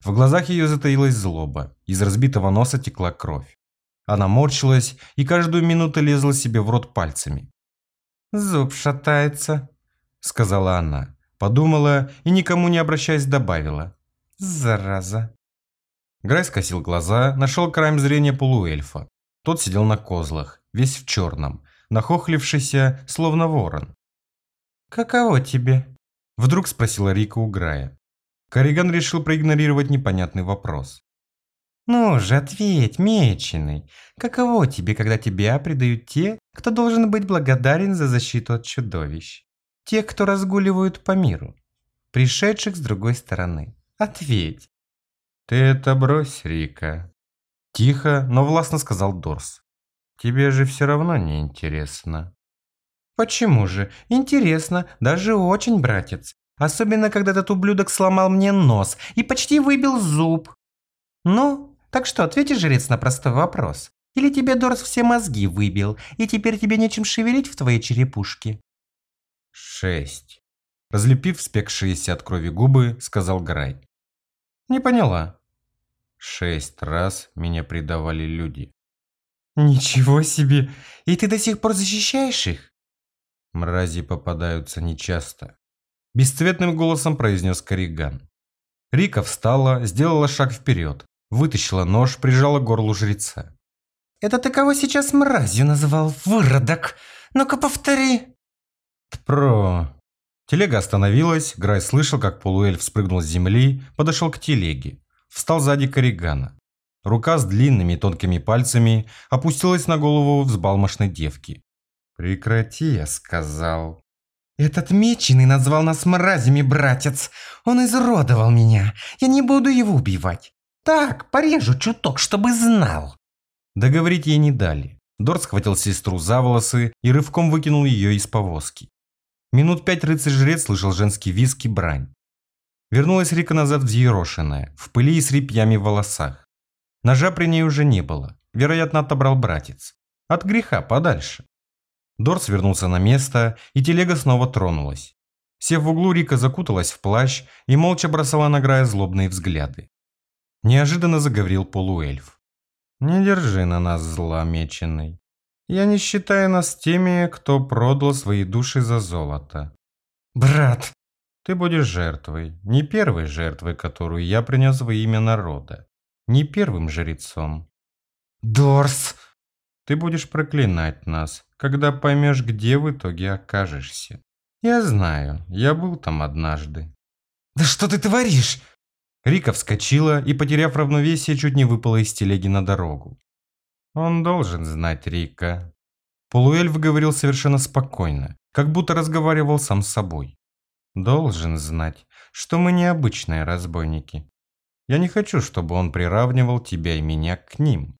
В глазах ее затаилась злоба, из разбитого носа текла кровь. Она морщилась и каждую минуту лезла себе в рот пальцами. «Зуб шатается», — сказала она. Подумала и никому не обращаясь добавила. «Зараза». Грай скосил глаза, нашел краем зрения полуэльфа. Тот сидел на козлах, весь в черном, нахохлившийся, словно ворон. «Каково тебе?» Вдруг спросила Рика у Грая. Корриган решил проигнорировать непонятный вопрос. «Ну же, ответь, меченый, каково тебе, когда тебя предают те, кто должен быть благодарен за защиту от чудовищ? Те, кто разгуливают по миру, пришедших с другой стороны. Ответь!» «Ты это брось, Рика!» Тихо, но властно сказал Дорс. «Тебе же все равно не интересно». «Почему же? Интересно, даже очень, братец. Особенно, когда этот ублюдок сломал мне нос и почти выбил зуб. Ну, так что, ответишь, жрец, на простой вопрос? Или тебе Дорс все мозги выбил, и теперь тебе нечем шевелить в твоей черепушке?» «Шесть». Разлепив спекшиеся от крови губы, сказал Грай. «Не поняла». «Шесть раз меня предавали люди». «Ничего себе! И ты до сих пор защищаешь их?» «Мрази попадаются нечасто», – бесцветным голосом произнес Кориган. Рика встала, сделала шаг вперед, Вытащила нож, прижала к горлу жреца. «Это ты кого сейчас мразью назвал, выродок? Ну-ка повтори!» Тпро. Телега остановилась, Грай слышал, как полуэльф спрыгнул с земли, подошел к телеге. Встал сзади Корригана. Рука с длинными тонкими пальцами опустилась на голову взбалмошной девки. «Прекрати», я сказал. «Этот меченый назвал нас мразями, братец. Он изуродовал меня. Я не буду его убивать. Так, порежу чуток, чтобы знал». Договорить ей не дали. Дор схватил сестру за волосы и рывком выкинул ее из повозки. Минут пять рыцарь-жрец слышал женский визг и брань. Вернулась Рика назад взъерошенная, в пыли и с репьями в волосах. Ножа при ней уже не было, вероятно, отобрал братец. От греха подальше. Дорс вернулся на место, и телега снова тронулась. Сев в углу, Рика закуталась в плащ и молча бросала на Грая злобные взгляды. Неожиданно заговорил полуэльф. «Не держи на нас зла, меченый. Я не считаю нас теми, кто продал свои души за золото. «Брат!» Ты будешь жертвой, не первой жертвой, которую я принес во имя народа, не первым жрецом. «Дорс!» Ты будешь проклинать нас, когда поймешь, где в итоге окажешься. Я знаю, я был там однажды. «Да что ты творишь?» Рика вскочила и, потеряв равновесие, чуть не выпала из телеги на дорогу. Он должен знать Рика. Полуэльф говорил совершенно спокойно, как будто разговаривал сам с собой. Должен знать, что мы необычные разбойники. Я не хочу, чтобы он приравнивал тебя и меня к ним.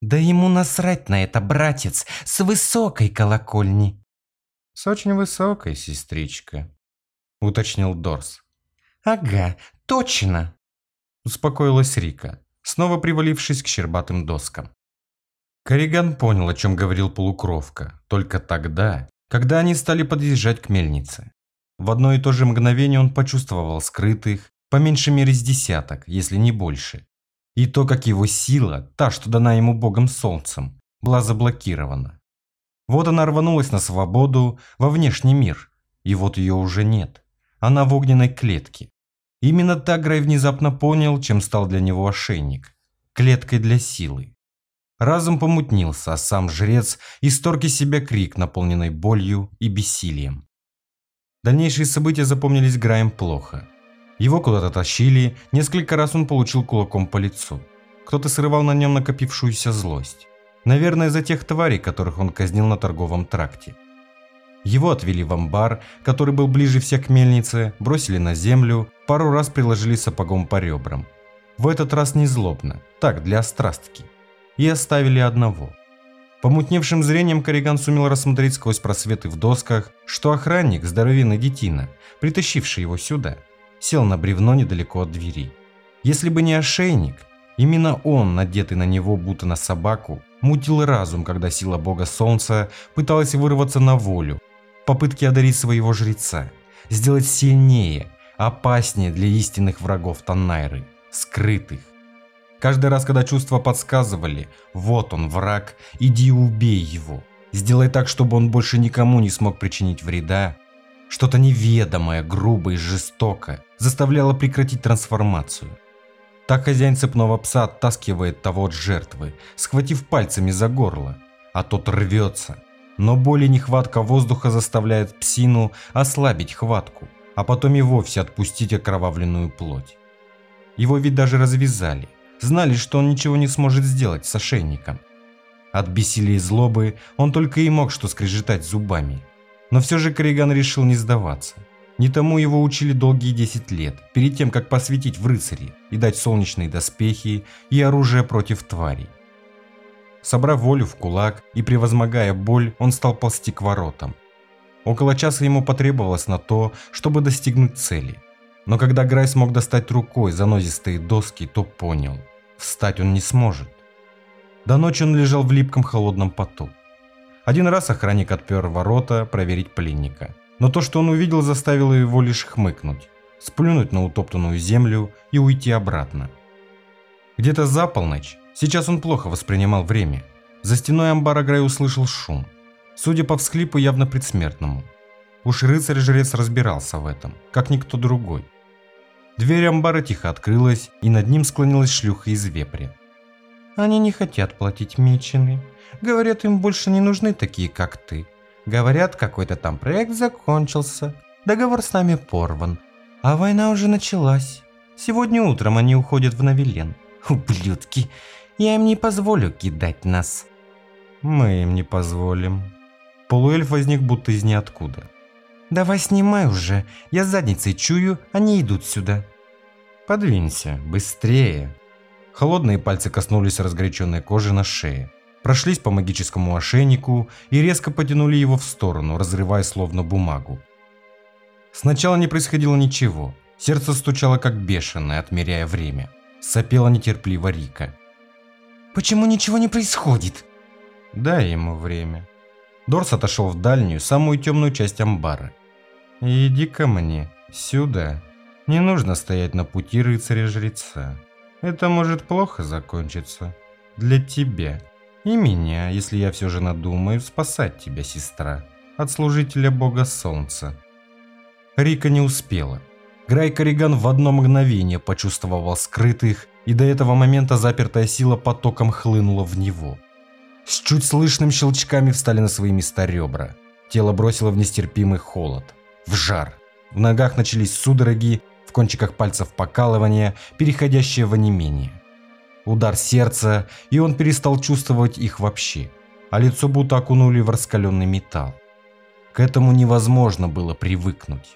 Да ему насрать на это, братец, с высокой колокольни. С очень высокой, сестричка, уточнил Дорс. Ага, точно. Успокоилась Рика, снова привалившись к щербатым доскам. Кориган понял, о чем говорил полукровка, только тогда, когда они стали подъезжать к мельнице. В одно и то же мгновение он почувствовал скрытых, по меньшей мере с десяток, если не больше, и то, как его сила, та, что дана ему богом солнцем, была заблокирована. Вот она рванулась на свободу, во внешний мир, и вот ее уже нет. Она в огненной клетке. Именно так Грай внезапно понял, чем стал для него ошейник. Клеткой для силы. Разум помутнился, а сам жрец исторг из себя крик, наполненный болью и бессилием. Дальнейшие события запомнились Граем плохо. Его куда-то тащили, несколько раз он получил кулаком по лицу. Кто-то срывал на нем накопившуюся злость. Наверное, за тех тварей, которых он казнил на торговом тракте. Его отвели в амбар, который был ближе всех к мельнице, бросили на землю, пару раз приложили сапогом по ребрам. В этот раз не злобно, так, для острастки. И оставили одного. Помутневшим зрением Кориган сумел рассмотреть сквозь просветы в досках, что охранник, здоровенный детина, притащивший его сюда, сел на бревно недалеко от двери. Если бы не ошейник, именно он, надетый на него будто на собаку, мутил разум, когда сила бога солнца пыталась вырваться на волю, попытки одарить своего жреца, сделать сильнее, опаснее для истинных врагов Таннайры, скрытых. Каждый раз, когда чувства подсказывали, вот он, враг, иди убей его, сделай так, чтобы он больше никому не смог причинить вреда, что-то неведомое, грубое и жестокое заставляло прекратить трансформацию. Так хозяин цепного пса оттаскивает того от жертвы, схватив пальцами за горло, а тот рвется. Но боль и нехватка воздуха заставляет псину ослабить хватку, а потом и вовсе отпустить окровавленную плоть. Его ведь даже развязали, знали, что он ничего не сможет сделать с ошейником. От бессилия и злобы он только и мог что скрежетать зубами – но все же Корриган решил не сдаваться. Не тому его учили долгие 10 лет, перед тем, как посвятить в рыцари и дать солнечные доспехи и оружие против тварей. Собрав волю в кулак и превозмогая боль, он стал ползти к воротам. Около часа ему потребовалось на то, чтобы достигнуть цели. Но когда Грай смог достать рукой занозистые доски, то понял – встать он не сможет. До ночи он лежал в липком холодном поту. Один раз охранник отпер ворота проверить пленника. Но то, что он увидел, заставило его лишь хмыкнуть, сплюнуть на утоптанную землю и уйти обратно. Где-то за полночь, сейчас он плохо воспринимал время, за стеной амбара Грей услышал шум, судя по всхлипу явно предсмертному. Уж рыцарь-жрец разбирался в этом, как никто другой. Дверь амбара тихо открылась, и над ним склонилась шлюха из вепря. «Они не хотят платить мечены», Говорят, им больше не нужны такие, как ты. Говорят, какой-то там проект закончился, договор с нами порван, а война уже началась. Сегодня утром они уходят в Навилен. Ублюдки, я им не позволю кидать нас. Мы им не позволим. Полуэльф возник будто из ниоткуда. Давай снимай уже, я задницей чую, они идут сюда. Подвинься, быстрее. Холодные пальцы коснулись разгоряченной кожи на шее, прошлись по магическому ошейнику и резко потянули его в сторону, разрывая словно бумагу. Сначала не происходило ничего. Сердце стучало как бешеное, отмеряя время. Сопела нетерпеливо Рика. «Почему ничего не происходит?» «Дай ему время». Дорс отошел в дальнюю, самую темную часть амбара. «Иди ко мне, сюда. Не нужно стоять на пути рыцаря-жреца. Это может плохо закончиться. Для тебя. И меня, если я все же надумаю спасать тебя, сестра, от служителя бога солнца». Рика не успела. Грай Кориган в одно мгновение почувствовал скрытых, и до этого момента запертая сила потоком хлынула в него. С чуть слышным щелчками встали на свои места ребра. Тело бросило в нестерпимый холод, в жар. В ногах начались судороги, в кончиках пальцев покалывание, переходящее в онемение. Удар сердца, и он перестал чувствовать их вообще, а лицо будто окунули в раскаленный металл. К этому невозможно было привыкнуть.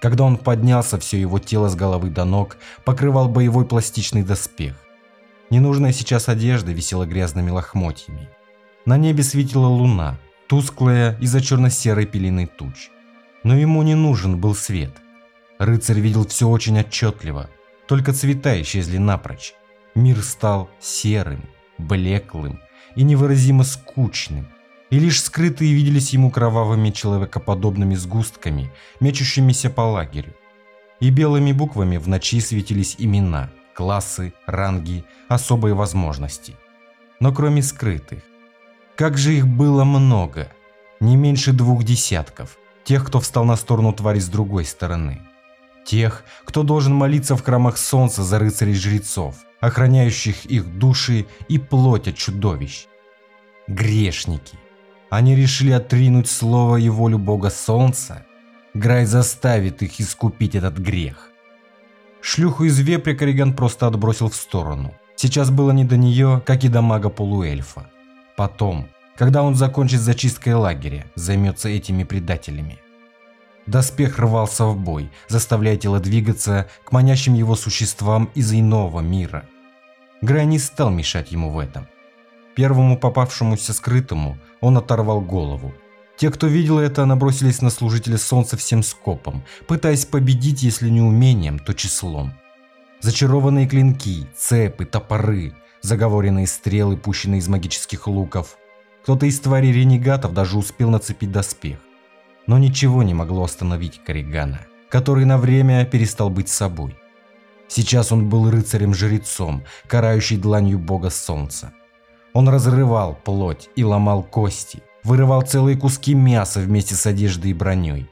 Когда он поднялся, все его тело с головы до ног покрывал боевой пластичный доспех. Ненужная сейчас одежда висела грязными лохмотьями. На небе светила луна, тусклая из-за черно-серой пелены туч. Но ему не нужен был свет. Рыцарь видел все очень отчетливо, только цвета исчезли напрочь. Мир стал серым, блеклым и невыразимо скучным и лишь скрытые виделись ему кровавыми человекоподобными сгустками, мечущимися по лагерю. И белыми буквами в ночи светились имена, классы, ранги, особые возможности. Но кроме скрытых. Как же их было много! Не меньше двух десятков. Тех, кто встал на сторону твари с другой стороны. Тех, кто должен молиться в храмах солнца за рыцарей-жрецов, охраняющих их души и плоть от чудовищ. Грешники. Они решили отринуть слово и волю бога солнца. Грай заставит их искупить этот грех. Шлюху из вепря Кориган просто отбросил в сторону. Сейчас было не до нее, как и до мага-полуэльфа. Потом, когда он закончит зачисткой лагеря, займется этими предателями. Доспех рвался в бой, заставляя тело двигаться к манящим его существам из иного мира. Грай не стал мешать ему в этом. Первому попавшемуся скрытому он оторвал голову. Те, кто видел это, набросились на служителя солнца всем скопом, пытаясь победить, если не умением, то числом. Зачарованные клинки, цепы, топоры, заговоренные стрелы, пущенные из магических луков. Кто-то из тварей ренегатов даже успел нацепить доспех. Но ничего не могло остановить Коригана, который на время перестал быть собой. Сейчас он был рыцарем-жрецом, карающий дланью бога солнца. Он разрывал плоть и ломал кости, вырывал целые куски мяса вместе с одеждой и броней.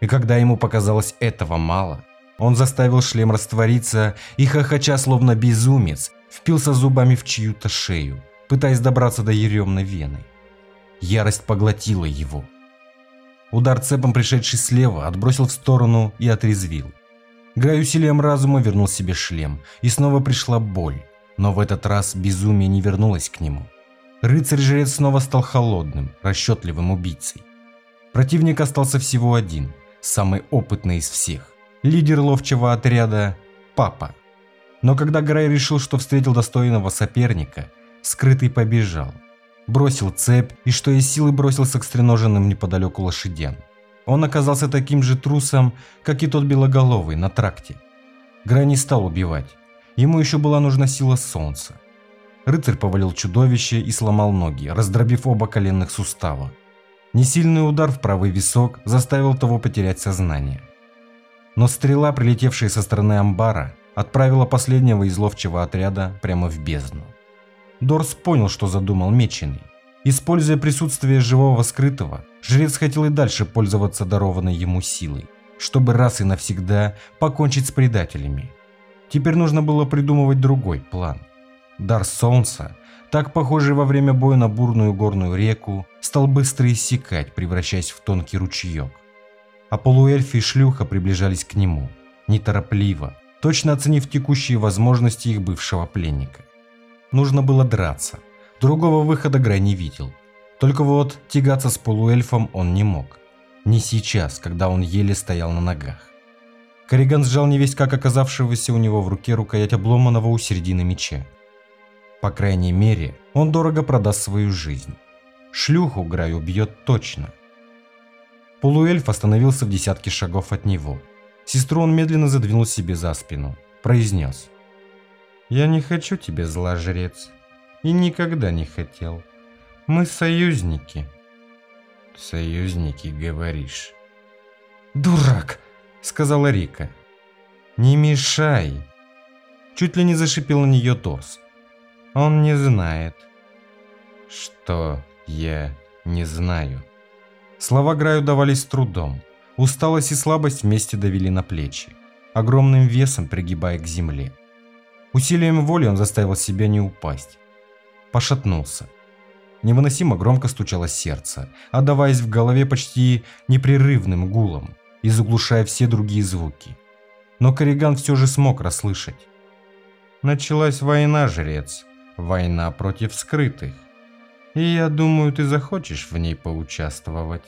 И когда ему показалось этого мало, он заставил шлем раствориться и, хохоча словно безумец, впился зубами в чью-то шею, пытаясь добраться до еремной вены. Ярость поглотила его. Удар цепом, пришедший слева, отбросил в сторону и отрезвил. Грай усилием разума вернул себе шлем, и снова пришла боль, но в этот раз безумие не вернулось к нему. Рыцарь-жрец снова стал холодным, расчетливым убийцей. Противник остался всего один, самый опытный из всех. Лидер ловчего отряда – Папа. Но когда Грай решил, что встретил достойного соперника, скрытый побежал. Бросил цепь и что из силы бросился к стреноженным неподалеку лошадям. Он оказался таким же трусом, как и тот белоголовый на тракте. Грай не стал убивать, Ему еще была нужна сила солнца. Рыцарь повалил чудовище и сломал ноги, раздробив оба коленных сустава. Несильный удар в правый висок заставил того потерять сознание. Но стрела, прилетевшая со стороны амбара, отправила последнего из ловчего отряда прямо в бездну. Дорс понял, что задумал Меченый. Используя присутствие живого скрытого, жрец хотел и дальше пользоваться дарованной ему силой, чтобы раз и навсегда покончить с предателями. Теперь нужно было придумывать другой план. Дар Солнца так похожий во время боя на бурную горную реку, стал быстро иссякать, превращаясь в тонкий ручеек. А полуэльф и шлюха приближались к нему, неторопливо, точно оценив текущие возможности их бывшего пленника. Нужно было драться. Другого выхода Грай не видел. Только вот тягаться с полуэльфом он не мог. Не сейчас, когда он еле стоял на ногах. Корриган сжал невесть как оказавшегося у него в руке рукоять обломанного у середины меча. По крайней мере, он дорого продаст свою жизнь. Шлюху Грай убьет точно. Полуэльф остановился в десятке шагов от него. Сестру он медленно задвинул себе за спину. Произнес. «Я не хочу тебе зла, жрец. И никогда не хотел. Мы союзники». «Союзники, говоришь?» «Дурак!» — сказала Рика. «Не мешай!» Чуть ли не зашипел на нее Торс. Он не знает. Что я не знаю? Слова Граю давались с трудом. Усталость и слабость вместе давили на плечи, огромным весом пригибая к земле. Усилием воли он заставил себя не упасть. Пошатнулся. Невыносимо громко стучало сердце, отдаваясь в голове почти непрерывным гулом и заглушая все другие звуки. Но Корриган все же смог расслышать. Началась война, жрец. Война против скрытых. И я думаю, ты захочешь в ней поучаствовать.